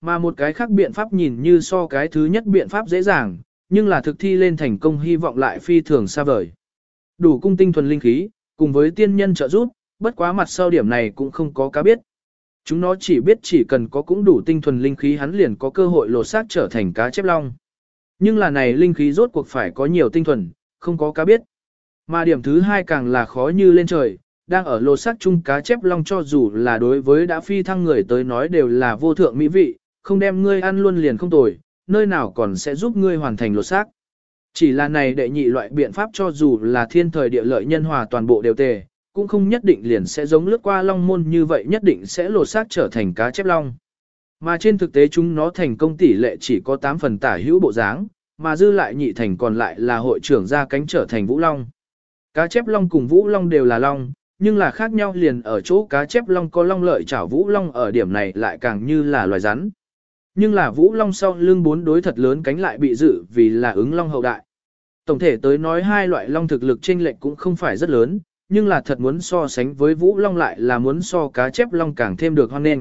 Mà một cái khác biện pháp nhìn như so cái thứ nhất biện pháp dễ dàng, nhưng là thực thi lên thành công hy vọng lại phi thường xa vời. Đủ cung tinh thuần linh khí, cùng với tiên nhân trợ giúp, bất quá mặt sau điểm này cũng không có cá biết. Chúng nó chỉ biết chỉ cần có cũng đủ tinh thuần linh khí hắn liền có cơ hội lột xác trở thành cá chép long. Nhưng là này linh khí rốt cuộc phải có nhiều tinh thuần, không có cá biết. Mà điểm thứ hai càng là khó như lên trời, đang ở lột xác chung cá chép long cho dù là đối với đã phi thăng người tới nói đều là vô thượng mỹ vị, không đem ngươi ăn luôn liền không tồi, nơi nào còn sẽ giúp ngươi hoàn thành lột xác. Chỉ là này đệ nhị loại biện pháp cho dù là thiên thời địa lợi nhân hòa toàn bộ đều tề, cũng không nhất định liền sẽ giống lướt qua long môn như vậy nhất định sẽ lột xác trở thành cá chép long. Mà trên thực tế chúng nó thành công tỷ lệ chỉ có 8 phần tả hữu bộ dáng, mà dư lại nhị thành còn lại là hội trưởng ra cánh trở thành vũ long. Cá chép long cùng vũ long đều là long, nhưng là khác nhau liền ở chỗ cá chép long có long lợi chảo vũ long ở điểm này lại càng như là loài rắn. Nhưng là vũ long sau lưng bốn đối thật lớn cánh lại bị dự vì là ứng long hậu đại. Tổng thể tới nói hai loại long thực lực chênh lệch cũng không phải rất lớn, nhưng là thật muốn so sánh với vũ long lại là muốn so cá chép long càng thêm được hoan nghênh.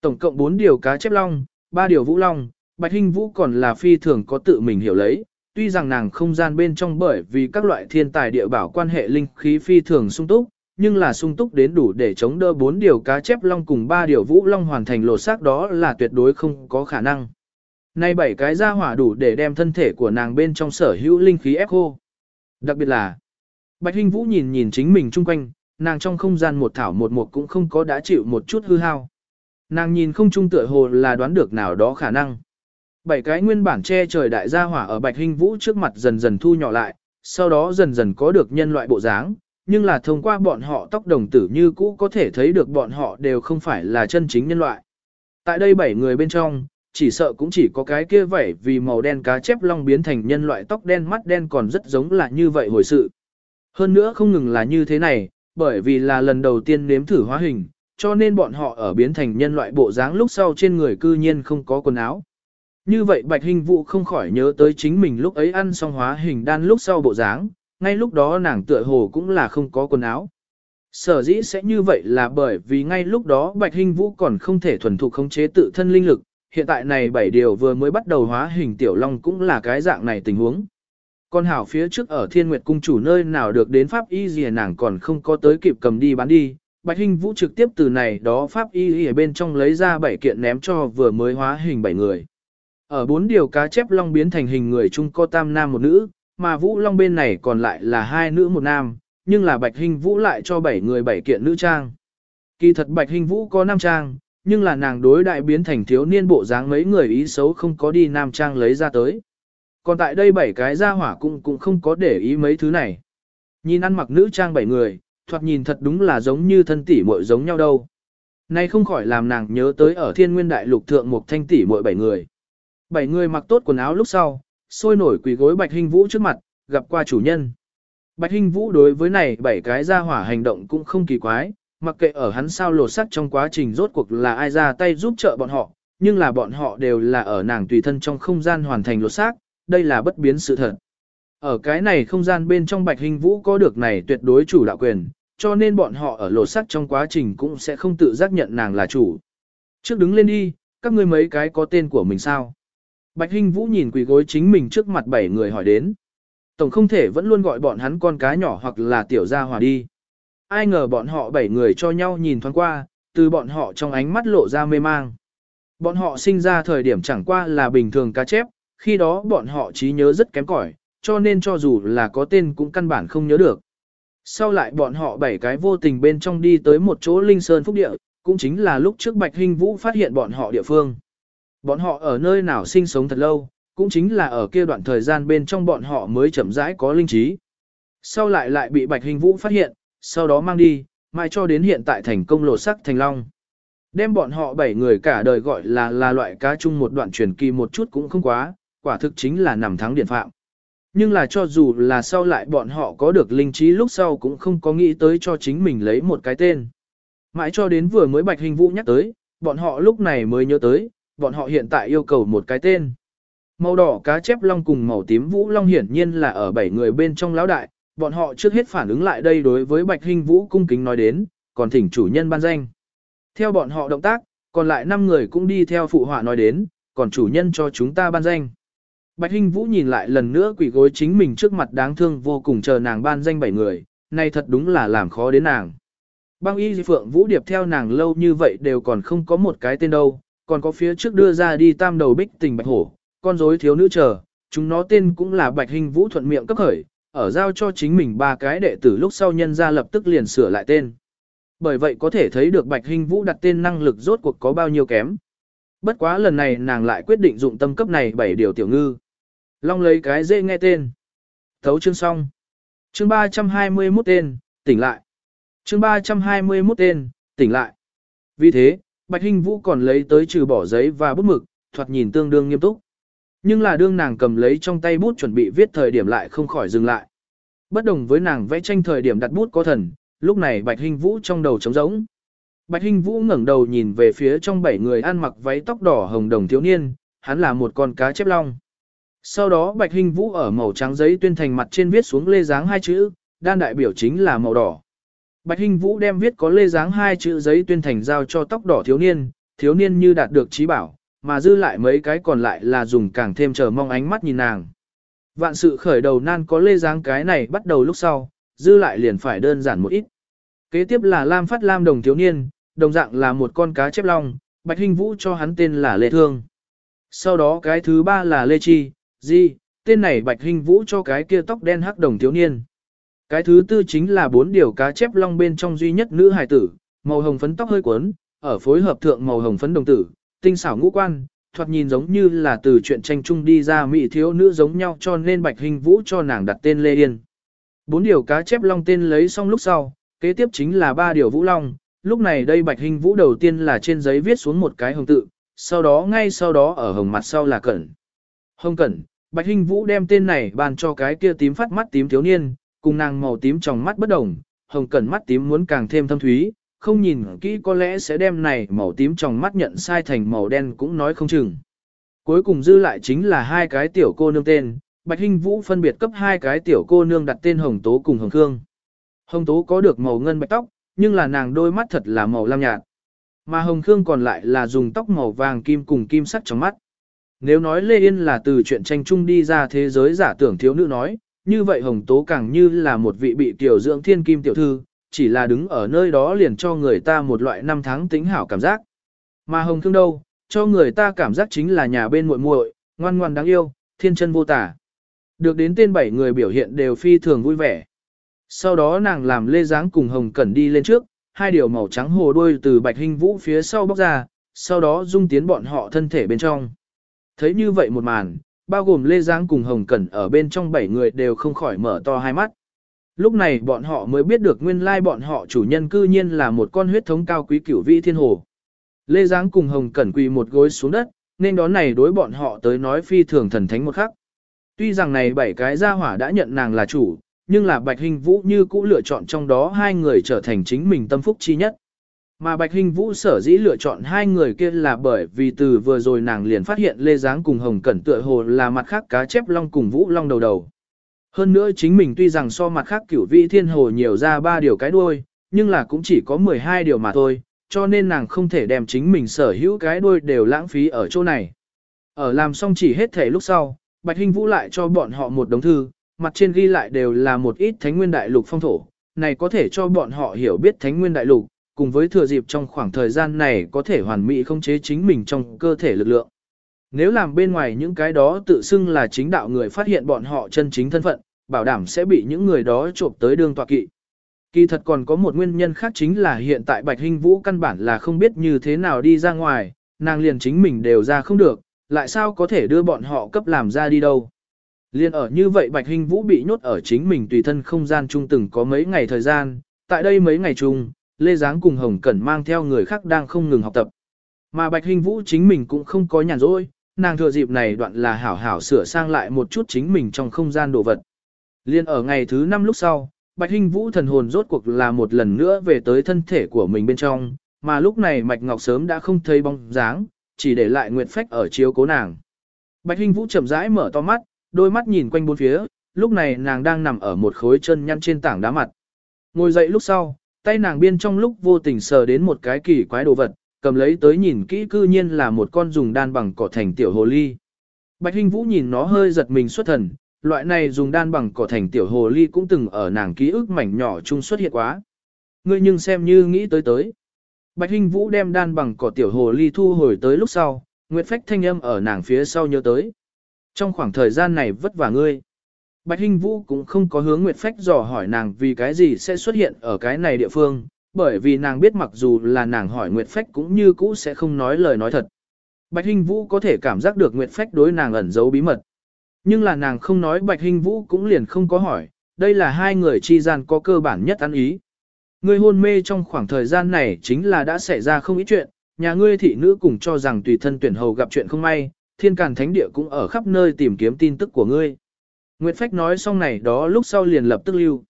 Tổng cộng 4 điều cá chép long, 3 điều vũ long, bạch hình vũ còn là phi thường có tự mình hiểu lấy, tuy rằng nàng không gian bên trong bởi vì các loại thiên tài địa bảo quan hệ linh khí phi thường sung túc, nhưng là sung túc đến đủ để chống đỡ bốn điều cá chép long cùng ba điều vũ long hoàn thành lột xác đó là tuyệt đối không có khả năng. Nay bảy cái ra hỏa đủ để đem thân thể của nàng bên trong sở hữu linh khí ép khô. Đặc biệt là, Bạch Hinh Vũ nhìn nhìn chính mình chung quanh, nàng trong không gian một thảo một mục cũng không có đã chịu một chút hư hao. Nàng nhìn không trung tựa hồ là đoán được nào đó khả năng. Bảy cái nguyên bản che trời đại gia hỏa ở Bạch Hinh Vũ trước mặt dần dần thu nhỏ lại, sau đó dần dần có được nhân loại bộ dáng, nhưng là thông qua bọn họ tóc đồng tử như cũ có thể thấy được bọn họ đều không phải là chân chính nhân loại. Tại đây bảy người bên trong, chỉ sợ cũng chỉ có cái kia vậy vì màu đen cá chép long biến thành nhân loại tóc đen mắt đen còn rất giống là như vậy hồi sự. Hơn nữa không ngừng là như thế này, bởi vì là lần đầu tiên nếm thử hóa hình, cho nên bọn họ ở biến thành nhân loại bộ dáng lúc sau trên người cư nhiên không có quần áo. Như vậy Bạch Hình Vũ không khỏi nhớ tới chính mình lúc ấy ăn xong hóa hình đan lúc sau bộ dáng, ngay lúc đó nàng tựa hồ cũng là không có quần áo. Sở dĩ sẽ như vậy là bởi vì ngay lúc đó Bạch Hinh Vũ còn không thể thuần thục khống chế tự thân linh lực, hiện tại này bảy điều vừa mới bắt đầu hóa hình tiểu long cũng là cái dạng này tình huống. Con hảo phía trước ở Thiên Nguyệt cung chủ nơi nào được đến pháp y gì nàng còn không có tới kịp cầm đi bán đi, Bạch Hinh Vũ trực tiếp từ này đó pháp y ở bên trong lấy ra bảy kiện ném cho vừa mới hóa hình bảy người. Ở bốn điều cá chép long biến thành hình người chung có tam nam một nữ, mà Vũ Long bên này còn lại là hai nữ một nam, nhưng là Bạch Hinh Vũ lại cho bảy người bảy kiện nữ trang. Kỳ thật Bạch Hinh Vũ có nam trang, nhưng là nàng đối đại biến thành thiếu niên bộ dáng mấy người ý xấu không có đi nam trang lấy ra tới. Còn tại đây bảy cái gia hỏa cũng cũng không có để ý mấy thứ này. Nhìn ăn mặc nữ trang bảy người, thoạt nhìn thật đúng là giống như thân tỷ muội giống nhau đâu. Nay không khỏi làm nàng nhớ tới ở thiên nguyên đại lục thượng một thanh tỷ muội bảy người. Bảy người mặc tốt quần áo lúc sau, sôi nổi quỳ gối Bạch Hinh Vũ trước mặt, gặp qua chủ nhân. Bạch Hinh Vũ đối với này bảy cái gia hỏa hành động cũng không kỳ quái, mặc kệ ở hắn sao lột sắc trong quá trình rốt cuộc là ai ra tay giúp trợ bọn họ, nhưng là bọn họ đều là ở nàng tùy thân trong không gian hoàn thành lột xác, đây là bất biến sự thật. Ở cái này không gian bên trong Bạch Hinh Vũ có được này tuyệt đối chủ đạo quyền, cho nên bọn họ ở lột sắc trong quá trình cũng sẽ không tự giác nhận nàng là chủ. Trước đứng lên đi, các ngươi mấy cái có tên của mình sao? Bạch Hinh Vũ nhìn quỳ gối chính mình trước mặt bảy người hỏi đến. Tổng không thể vẫn luôn gọi bọn hắn con cá nhỏ hoặc là tiểu gia hòa đi. Ai ngờ bọn họ bảy người cho nhau nhìn thoáng qua, từ bọn họ trong ánh mắt lộ ra mê mang. Bọn họ sinh ra thời điểm chẳng qua là bình thường cá chép, khi đó bọn họ trí nhớ rất kém cỏi, cho nên cho dù là có tên cũng căn bản không nhớ được. Sau lại bọn họ bảy cái vô tình bên trong đi tới một chỗ linh sơn phúc địa, cũng chính là lúc trước Bạch Hinh Vũ phát hiện bọn họ địa phương. Bọn họ ở nơi nào sinh sống thật lâu, cũng chính là ở kia đoạn thời gian bên trong bọn họ mới chậm rãi có linh trí. Sau lại lại bị Bạch Hình Vũ phát hiện, sau đó mang đi, mai cho đến hiện tại thành công lột sắc thành long. Đem bọn họ bảy người cả đời gọi là là loại cá chung một đoạn truyền kỳ một chút cũng không quá, quả thực chính là nằm thắng điện phạm. Nhưng là cho dù là sau lại bọn họ có được linh trí lúc sau cũng không có nghĩ tới cho chính mình lấy một cái tên. Mãi cho đến vừa mới Bạch Hình Vũ nhắc tới, bọn họ lúc này mới nhớ tới, bọn họ hiện tại yêu cầu một cái tên. Màu đỏ cá chép long cùng màu tím vũ long hiển nhiên là ở bảy người bên trong lão đại, bọn họ trước hết phản ứng lại đây đối với Bạch hình Vũ cung kính nói đến, còn thỉnh chủ nhân ban danh. Theo bọn họ động tác, còn lại 5 người cũng đi theo phụ họa nói đến, còn chủ nhân cho chúng ta ban danh. Bạch Hinh Vũ nhìn lại lần nữa quỷ gối chính mình trước mặt đáng thương vô cùng chờ nàng ban danh bảy người, này thật đúng là làm khó đến nàng. Băng y phượng Vũ Điệp theo nàng lâu như vậy đều còn không có một cái tên đâu, còn có phía trước đưa ra đi tam đầu bích tình bạch hổ, con rối thiếu nữ chờ, chúng nó tên cũng là Bạch Hinh Vũ thuận miệng cấp khởi, ở giao cho chính mình ba cái đệ tử lúc sau nhân ra lập tức liền sửa lại tên. Bởi vậy có thể thấy được Bạch Hinh Vũ đặt tên năng lực rốt cuộc có bao nhiêu kém. Bất quá lần này nàng lại quyết định dụng tâm cấp này bảy điều tiểu ngư. Long lấy cái dễ nghe tên. Thấu chương xong. Chương 321 tên, tỉnh lại. Chương 321 tên, tỉnh lại. Vì thế, Bạch Hinh Vũ còn lấy tới trừ bỏ giấy và bút mực, thoạt nhìn tương đương nghiêm túc. Nhưng là đương nàng cầm lấy trong tay bút chuẩn bị viết thời điểm lại không khỏi dừng lại. Bất đồng với nàng vẽ tranh thời điểm đặt bút có thần, lúc này Bạch Hinh Vũ trong đầu trống rỗng. Bạch Hinh Vũ ngẩng đầu nhìn về phía trong bảy người ăn mặc váy tóc đỏ hồng đồng thiếu niên, hắn là một con cá chép long. Sau đó Bạch Hinh Vũ ở màu trắng giấy tuyên thành mặt trên viết xuống lê dáng hai chữ, đan đại biểu chính là màu đỏ. Bạch Hinh Vũ đem viết có lê dáng hai chữ giấy tuyên thành giao cho tóc đỏ thiếu niên, thiếu niên như đạt được trí bảo, mà dư lại mấy cái còn lại là dùng càng thêm chờ mong ánh mắt nhìn nàng. Vạn sự khởi đầu nan có lê dáng cái này bắt đầu lúc sau, dư lại liền phải đơn giản một ít. Kế tiếp là Lam Phát Lam đồng thiếu niên, đồng dạng là một con cá chép long, Bạch Hinh Vũ cho hắn tên là Lê Thương. Sau đó cái thứ ba là Lê Chi, Di, tên này Bạch Hinh Vũ cho cái kia tóc đen hắc đồng thiếu niên. Cái thứ tư chính là bốn điều cá chép long bên trong duy nhất nữ hài tử, màu hồng phấn tóc hơi cuốn, ở phối hợp thượng màu hồng phấn đồng tử, tinh xảo ngũ quan, thoạt nhìn giống như là từ chuyện tranh chung đi ra mỹ thiếu nữ giống nhau cho nên Bạch Hình Vũ cho nàng đặt tên Lê Yên. Bốn điều cá chép long tên lấy xong lúc sau, kế tiếp chính là ba điều vũ long, lúc này đây Bạch Hình Vũ đầu tiên là trên giấy viết xuống một cái hồng tự, sau đó ngay sau đó ở hồng mặt sau là cẩn. Hồng cẩn, Bạch Hình Vũ đem tên này bàn cho cái kia tím phát mắt tím thiếu niên, cùng nàng màu tím trong mắt bất đồng, hồng cẩn mắt tím muốn càng thêm thâm thúy, không nhìn kỹ có lẽ sẽ đem này màu tím trong mắt nhận sai thành màu đen cũng nói không chừng. Cuối cùng dư lại chính là hai cái tiểu cô nương tên, Bạch Hinh Vũ phân biệt cấp hai cái tiểu cô nương đặt tên Hồng Tố cùng Hồng Khương. Hồng Tố có được màu ngân bạch tóc, nhưng là nàng đôi mắt thật là màu lam nhạt. Mà Hồng Khương còn lại là dùng tóc màu vàng kim cùng kim sắc trong mắt. Nếu nói Lê Yên là từ chuyện tranh chung đi ra thế giới giả tưởng thiếu nữ nói, như vậy Hồng Tố càng như là một vị bị tiểu dưỡng thiên kim tiểu thư, chỉ là đứng ở nơi đó liền cho người ta một loại năm tháng tính hảo cảm giác. Mà Hồng Thương đâu, cho người ta cảm giác chính là nhà bên muội muội, ngoan ngoan đáng yêu, thiên chân vô tả. Được đến tên bảy người biểu hiện đều phi thường vui vẻ. Sau đó nàng làm lê dáng cùng Hồng Cẩn đi lên trước, hai điều màu trắng hồ đuôi từ bạch hình vũ phía sau bóc ra, sau đó dung tiến bọn họ thân thể bên trong. Thấy như vậy một màn, bao gồm Lê Giang cùng Hồng Cẩn ở bên trong bảy người đều không khỏi mở to hai mắt. Lúc này bọn họ mới biết được nguyên lai bọn họ chủ nhân cư nhiên là một con huyết thống cao quý cửu vi thiên hồ. Lê Giang cùng Hồng Cẩn quỳ một gối xuống đất, nên đón này đối bọn họ tới nói phi thường thần thánh một khắc. Tuy rằng này bảy cái gia hỏa đã nhận nàng là chủ, nhưng là Bạch Hình Vũ như cũ lựa chọn trong đó hai người trở thành chính mình tâm phúc chi nhất. Mà Bạch Hình Vũ sở dĩ lựa chọn hai người kia là bởi vì từ vừa rồi nàng liền phát hiện Lê Giáng cùng Hồng Cẩn tựa hồ là mặt khác cá chép long cùng Vũ long đầu đầu. Hơn nữa chính mình tuy rằng so mặt khác cửu vị thiên hồ nhiều ra ba điều cái đuôi, nhưng là cũng chỉ có 12 điều mà thôi, cho nên nàng không thể đem chính mình sở hữu cái đuôi đều lãng phí ở chỗ này. Ở làm xong chỉ hết thể lúc sau, Bạch Hinh Vũ lại cho bọn họ một đống thư, mặt trên ghi lại đều là một ít thánh nguyên đại lục phong thổ, này có thể cho bọn họ hiểu biết thánh nguyên đại lục, cùng với thừa dịp trong khoảng thời gian này có thể hoàn mỹ không chế chính mình trong cơ thể lực lượng. Nếu làm bên ngoài những cái đó tự xưng là chính đạo người phát hiện bọn họ chân chính thân phận, bảo đảm sẽ bị những người đó trộm tới đương tọa kỵ. Kỳ thật còn có một nguyên nhân khác chính là hiện tại Bạch Hinh Vũ căn bản là không biết như thế nào đi ra ngoài, nàng liền chính mình đều ra không được, lại sao có thể đưa bọn họ cấp làm ra đi đâu. Liên ở như vậy Bạch Hinh Vũ bị nhốt ở chính mình tùy thân không gian chung từng có mấy ngày thời gian, tại đây mấy ngày chung, Lê Giáng cùng Hồng Cẩn mang theo người khác đang không ngừng học tập. Mà Bạch Hinh Vũ chính mình cũng không có nhàn rỗi, nàng thừa dịp này đoạn là hảo hảo sửa sang lại một chút chính mình trong không gian đồ vật. Liên ở ngày thứ năm lúc sau, Bạch Hinh Vũ thần hồn rốt cuộc là một lần nữa về tới thân thể của mình bên trong, mà lúc này Mạch Ngọc sớm đã không thấy bóng dáng, chỉ để lại Nguyệt Phách ở chiếu cố nàng. Bạch Hinh Vũ chậm rãi mở to mắt, đôi mắt nhìn quanh bốn phía, lúc này nàng đang nằm ở một khối chân nhăn trên tảng đá mặt. Ngồi dậy lúc sau, tay nàng biên trong lúc vô tình sờ đến một cái kỳ quái đồ vật, cầm lấy tới nhìn kỹ cư nhiên là một con dùng đan bằng cỏ thành tiểu hồ ly. Bạch Hinh Vũ nhìn nó hơi giật mình xuất thần, loại này dùng đan bằng cỏ thành tiểu hồ ly cũng từng ở nàng ký ức mảnh nhỏ chung xuất hiện quá. Ngươi nhưng xem như nghĩ tới tới. Bạch Hinh Vũ đem đan bằng cỏ tiểu hồ ly thu hồi tới lúc sau, Nguyệt Phách thanh âm ở nàng phía sau nhớ tới. Trong khoảng thời gian này vất vả ngươi. Bạch Hinh Vũ cũng không có hướng Nguyệt Phách dò hỏi nàng vì cái gì sẽ xuất hiện ở cái này địa phương, bởi vì nàng biết mặc dù là nàng hỏi Nguyệt Phách cũng như cũ sẽ không nói lời nói thật. Bạch Hinh Vũ có thể cảm giác được Nguyệt Phách đối nàng ẩn giấu bí mật. Nhưng là nàng không nói Bạch Hinh Vũ cũng liền không có hỏi, đây là hai người chi gian có cơ bản nhất ăn ý. Ngươi hôn mê trong khoảng thời gian này chính là đã xảy ra không ít chuyện, nhà ngươi thị nữ cùng cho rằng tùy thân tuyển hầu gặp chuyện không may, thiên càn thánh địa cũng ở khắp nơi tìm kiếm tin tức của ngươi. Nguyệt Phách nói xong này đó lúc sau liền lập tức lưu.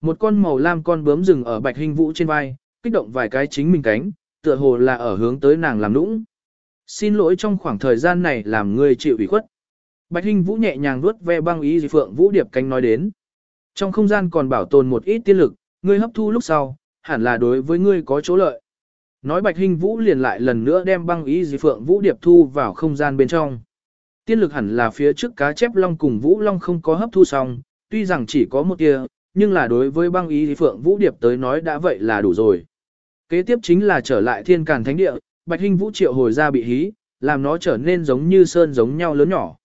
Một con màu lam con bướm rừng ở bạch hình vũ trên vai, kích động vài cái chính mình cánh, tựa hồ là ở hướng tới nàng làm nũng. Xin lỗi trong khoảng thời gian này làm ngươi chịu ủy khuất. Bạch Hinh Vũ nhẹ nhàng vuốt ve băng ý dị phượng Vũ Điệp cánh nói đến. Trong không gian còn bảo tồn một ít tiên lực, ngươi hấp thu lúc sau, hẳn là đối với ngươi có chỗ lợi. Nói Bạch Hinh Vũ liền lại lần nữa đem băng ý dị phượng Vũ Điệp thu vào không gian bên trong. Tiên lực hẳn là phía trước cá chép long cùng Vũ Long không có hấp thu xong, tuy rằng chỉ có một tia, nhưng là đối với băng ý thì phượng Vũ Điệp tới nói đã vậy là đủ rồi. Kế tiếp chính là trở lại thiên càn thánh địa, Bạch hình Vũ triệu hồi ra bị hí, làm nó trở nên giống như sơn giống nhau lớn nhỏ.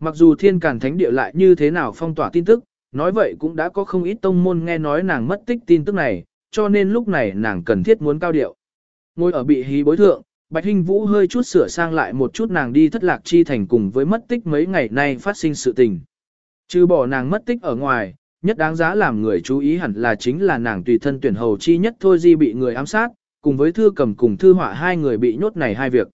Mặc dù thiên càn thánh địa lại như thế nào phong tỏa tin tức, nói vậy cũng đã có không ít tông môn nghe nói nàng mất tích tin tức này, cho nên lúc này nàng cần thiết muốn cao điệu. Ngồi ở bị hí bối thượng, Bạch Hinh Vũ hơi chút sửa sang lại một chút nàng đi thất lạc chi thành cùng với mất tích mấy ngày nay phát sinh sự tình. Trừ bỏ nàng mất tích ở ngoài, nhất đáng giá làm người chú ý hẳn là chính là nàng tùy thân tuyển hầu chi nhất thôi di bị người ám sát, cùng với thư cầm cùng thư họa hai người bị nhốt này hai việc.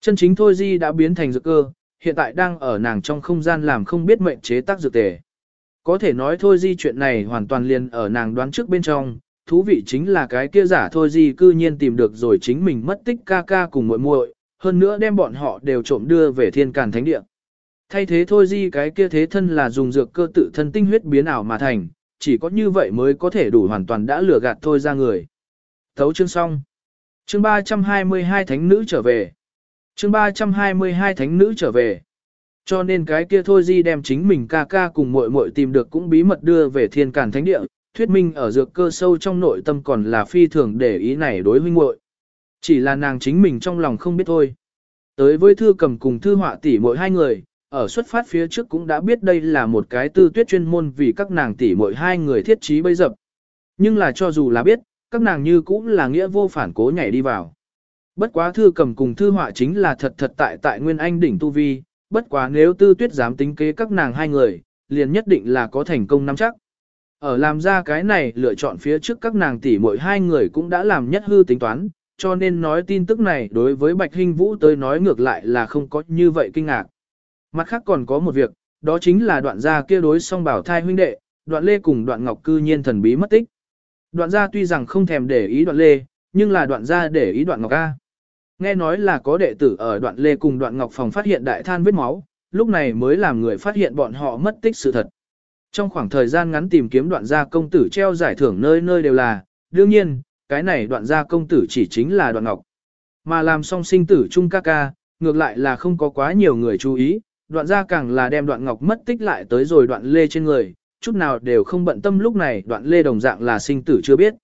Chân chính thôi di đã biến thành dược cơ, hiện tại đang ở nàng trong không gian làm không biết mệnh chế tác dược tề. Có thể nói thôi di chuyện này hoàn toàn liền ở nàng đoán trước bên trong, thú vị chính là cái kia giả thôi di cư nhiên tìm được rồi chính mình mất tích ca ca cùng muội muội, hơn nữa đem bọn họ đều trộm đưa về thiên càn thánh địa. Thay thế thôi di cái kia thế thân là dùng dược cơ tự thân tinh huyết biến ảo mà thành, chỉ có như vậy mới có thể đủ hoàn toàn đã lừa gạt thôi ra người. Thấu chương xong. Chương 322 thánh nữ trở về. Chương 322 thánh nữ trở về. Cho nên cái kia thôi di đem chính mình ca ca cùng muội muội tìm được cũng bí mật đưa về thiên càn thánh địa, thuyết minh ở dược cơ sâu trong nội tâm còn là phi thường để ý này đối huynh muội. Chỉ là nàng chính mình trong lòng không biết thôi. Tới với thư cầm cùng thư họa tỷ mỗi hai người, ở xuất phát phía trước cũng đã biết đây là một cái tư tuyết chuyên môn vì các nàng tỷ mỗi hai người thiết trí bây dập. Nhưng là cho dù là biết, các nàng như cũng là nghĩa vô phản cố nhảy đi vào. Bất quá thư cầm cùng thư họa chính là thật thật tại tại Nguyên Anh đỉnh tu vi, bất quá nếu tư tuyết dám tính kế các nàng hai người, liền nhất định là có thành công nắm chắc. Ở làm ra cái này lựa chọn phía trước các nàng tỷ mỗi hai người cũng đã làm nhất hư tính toán, cho nên nói tin tức này đối với Bạch Hinh Vũ tới nói ngược lại là không có như vậy kinh ngạc. Mặt khác còn có một việc, đó chính là đoạn gia kia đối song bảo thai huynh đệ, đoạn lê cùng đoạn ngọc cư nhiên thần bí mất tích. Đoạn gia tuy rằng không thèm để ý đoạn lê, nhưng là đoạn gia để ý đoạn ngọc A. Nghe nói là có đệ tử ở đoạn lê cùng đoạn ngọc phòng phát hiện đại than vết máu, lúc này mới làm người phát hiện bọn họ mất tích sự thật. Trong khoảng thời gian ngắn tìm kiếm đoạn gia công tử treo giải thưởng nơi nơi đều là, đương nhiên, cái này đoạn gia công tử chỉ chính là đoạn ngọc. Mà làm song sinh tử chung ca ca, ngược lại là không có quá nhiều người chú ý, đoạn gia càng là đem đoạn ngọc mất tích lại tới rồi đoạn lê trên người, chút nào đều không bận tâm lúc này đoạn lê đồng dạng là sinh tử chưa biết.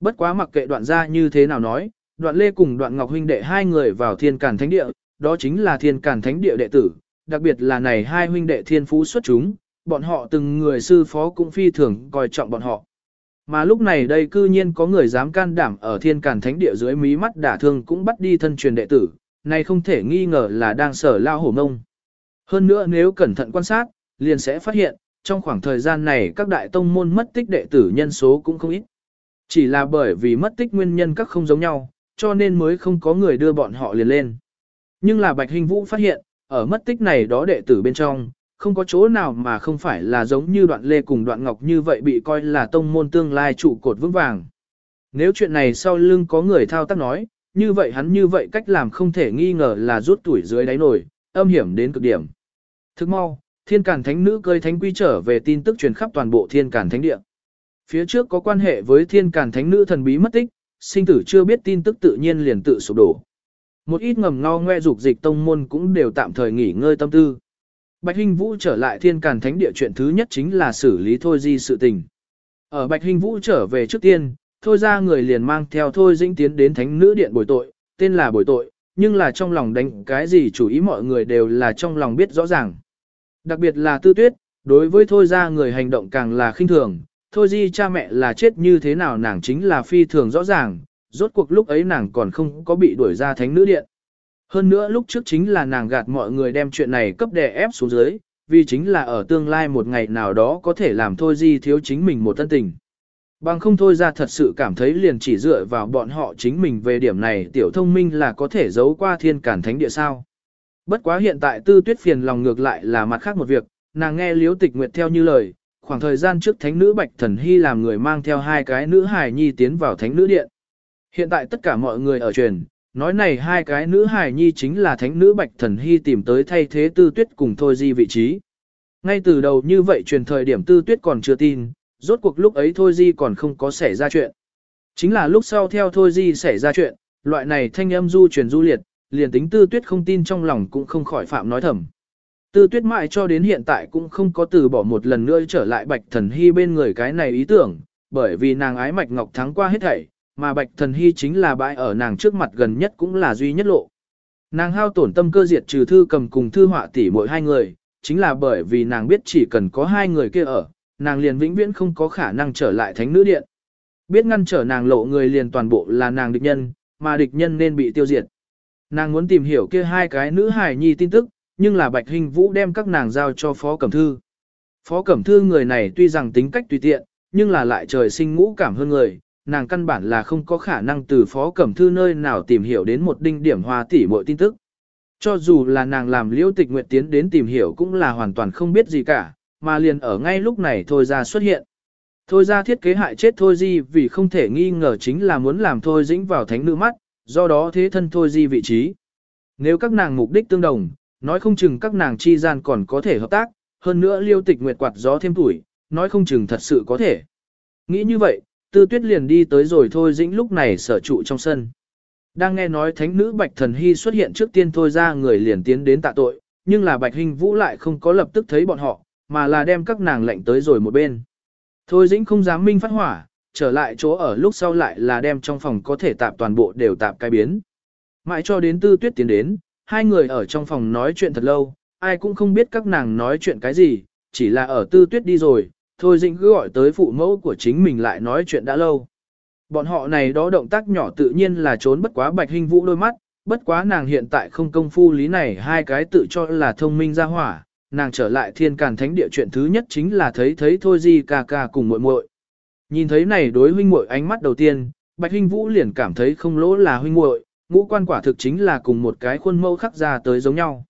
Bất quá mặc kệ đoạn gia như thế nào nói, đoạn lê cùng đoạn ngọc huynh đệ hai người vào thiên càn thánh địa, đó chính là thiên càn thánh địa đệ tử, đặc biệt là này hai huynh đệ thiên phú xuất chúng, bọn họ từng người sư phó cũng phi thường coi trọng bọn họ. Mà lúc này đây cư nhiên có người dám can đảm ở thiên càn thánh địa dưới mí mắt đả thương cũng bắt đi thân truyền đệ tử, này không thể nghi ngờ là đang sở lao hổ mông. Hơn nữa nếu cẩn thận quan sát, liền sẽ phát hiện, trong khoảng thời gian này các đại tông môn mất tích đệ tử nhân số cũng không ít. Chỉ là bởi vì mất tích nguyên nhân các không giống nhau, cho nên mới không có người đưa bọn họ liền lên. Nhưng là Bạch Hình Vũ phát hiện, ở mất tích này đó đệ tử bên trong, không có chỗ nào mà không phải là giống như đoạn lê cùng đoạn ngọc như vậy bị coi là tông môn tương lai trụ cột vững vàng. Nếu chuyện này sau lưng có người thao tác nói, như vậy hắn như vậy cách làm không thể nghi ngờ là rút tuổi dưới đáy nổi, âm hiểm đến cực điểm. Thức mau, thiên cản thánh nữ cơi thánh quy trở về tin tức truyền khắp toàn bộ thiên cản thánh địa. Phía trước có quan hệ với thiên cản thánh nữ thần bí mất tích, sinh tử chưa biết tin tức tự nhiên liền tự sụp đổ. Một ít ngầm ngao ngoe dục dịch tông môn cũng đều tạm thời nghỉ ngơi tâm tư. Bạch Hinh Vũ trở lại thiên càn thánh địa chuyện thứ nhất chính là xử lý thôi di sự tình. Ở Bạch Hinh Vũ trở về trước tiên, thôi ra người liền mang theo thôi dĩnh tiến đến thánh nữ điện bồi tội, tên là bồi tội, nhưng là trong lòng đánh cái gì chủ ý mọi người đều là trong lòng biết rõ ràng. Đặc biệt là tư tuyết, đối với thôi ra người hành động càng là khinh thường, thôi di cha mẹ là chết như thế nào nàng chính là phi thường rõ ràng, rốt cuộc lúc ấy nàng còn không có bị đuổi ra thánh nữ điện. Hơn nữa lúc trước chính là nàng gạt mọi người đem chuyện này cấp đè ép xuống dưới, vì chính là ở tương lai một ngày nào đó có thể làm thôi di thiếu chính mình một tân tình. Bằng không thôi ra thật sự cảm thấy liền chỉ dựa vào bọn họ chính mình về điểm này tiểu thông minh là có thể giấu qua thiên cản thánh địa sao. Bất quá hiện tại tư tuyết phiền lòng ngược lại là mặt khác một việc, nàng nghe liếu tịch nguyệt theo như lời, khoảng thời gian trước thánh nữ bạch thần hy làm người mang theo hai cái nữ hài nhi tiến vào thánh nữ điện. Hiện tại tất cả mọi người ở truyền, nói này hai cái nữ hài nhi chính là thánh nữ bạch thần hy tìm tới thay thế tư tuyết cùng thôi di vị trí. Ngay từ đầu như vậy truyền thời điểm tư tuyết còn chưa tin, rốt cuộc lúc ấy thôi di còn không có xảy ra chuyện. Chính là lúc sau theo thôi di xảy ra chuyện, loại này thanh âm du truyền du liệt, liền tính tư tuyết không tin trong lòng cũng không khỏi phạm nói thầm. Tư tuyết mãi cho đến hiện tại cũng không có từ bỏ một lần nữa trở lại bạch thần hy bên người cái này ý tưởng, bởi vì nàng ái mạch ngọc thắng qua hết thảy, mà bạch thần hy chính là bãi ở nàng trước mặt gần nhất cũng là duy nhất lộ. Nàng hao tổn tâm cơ diệt trừ thư cầm cùng thư họa tỷ mỗi hai người, chính là bởi vì nàng biết chỉ cần có hai người kia ở, nàng liền vĩnh viễn không có khả năng trở lại thánh nữ điện. Biết ngăn trở nàng lộ người liền toàn bộ là nàng địch nhân, mà địch nhân nên bị tiêu diệt. Nàng muốn tìm hiểu kia hai cái nữ hài nhi tin tức, nhưng là Bạch Hình Vũ đem các nàng giao cho Phó Cẩm Thư. Phó Cẩm Thư người này tuy rằng tính cách tùy tiện, nhưng là lại trời sinh ngũ cảm hơn người, nàng căn bản là không có khả năng từ Phó Cẩm Thư nơi nào tìm hiểu đến một đinh điểm hoa tỷ mọi tin tức. Cho dù là nàng làm liễu tịch nguyện tiến đến tìm hiểu cũng là hoàn toàn không biết gì cả, mà liền ở ngay lúc này Thôi ra xuất hiện. Thôi ra thiết kế hại chết Thôi Di vì không thể nghi ngờ chính là muốn làm Thôi dĩnh vào thánh nữ mắt, do đó thế thân Thôi Di vị trí. Nếu các nàng mục đích tương đồng, nói không chừng các nàng chi gian còn có thể hợp tác, hơn nữa liêu tịch nguyệt quạt gió thêm tuổi, nói không chừng thật sự có thể. Nghĩ như vậy, tư tuyết liền đi tới rồi Thôi dĩnh lúc này sở trụ trong sân. Đang nghe nói thánh nữ Bạch Thần Hy xuất hiện trước tiên thôi ra người liền tiến đến tạ tội, nhưng là Bạch Hình Vũ lại không có lập tức thấy bọn họ, mà là đem các nàng lệnh tới rồi một bên. Thôi dĩnh không dám minh phát hỏa, trở lại chỗ ở lúc sau lại là đem trong phòng có thể tạp toàn bộ đều tạp cái biến. Mãi cho đến tư tuyết tiến đến, hai người ở trong phòng nói chuyện thật lâu, ai cũng không biết các nàng nói chuyện cái gì, chỉ là ở tư tuyết đi rồi, thôi dĩnh cứ gọi tới phụ mẫu của chính mình lại nói chuyện đã lâu. Bọn họ này đó động tác nhỏ tự nhiên là trốn bất quá bạch hình vũ đôi mắt, bất quá nàng hiện tại không công phu lý này hai cái tự cho là thông minh ra hỏa, nàng trở lại thiên càn thánh địa chuyện thứ nhất chính là thấy thấy thôi di ca ca cùng muội muội. Nhìn thấy này đối huynh muội ánh mắt đầu tiên, Bạch Hinh Vũ liền cảm thấy không lỗ là huynh muội, ngũ quan quả thực chính là cùng một cái khuôn mẫu khắc ra tới giống nhau.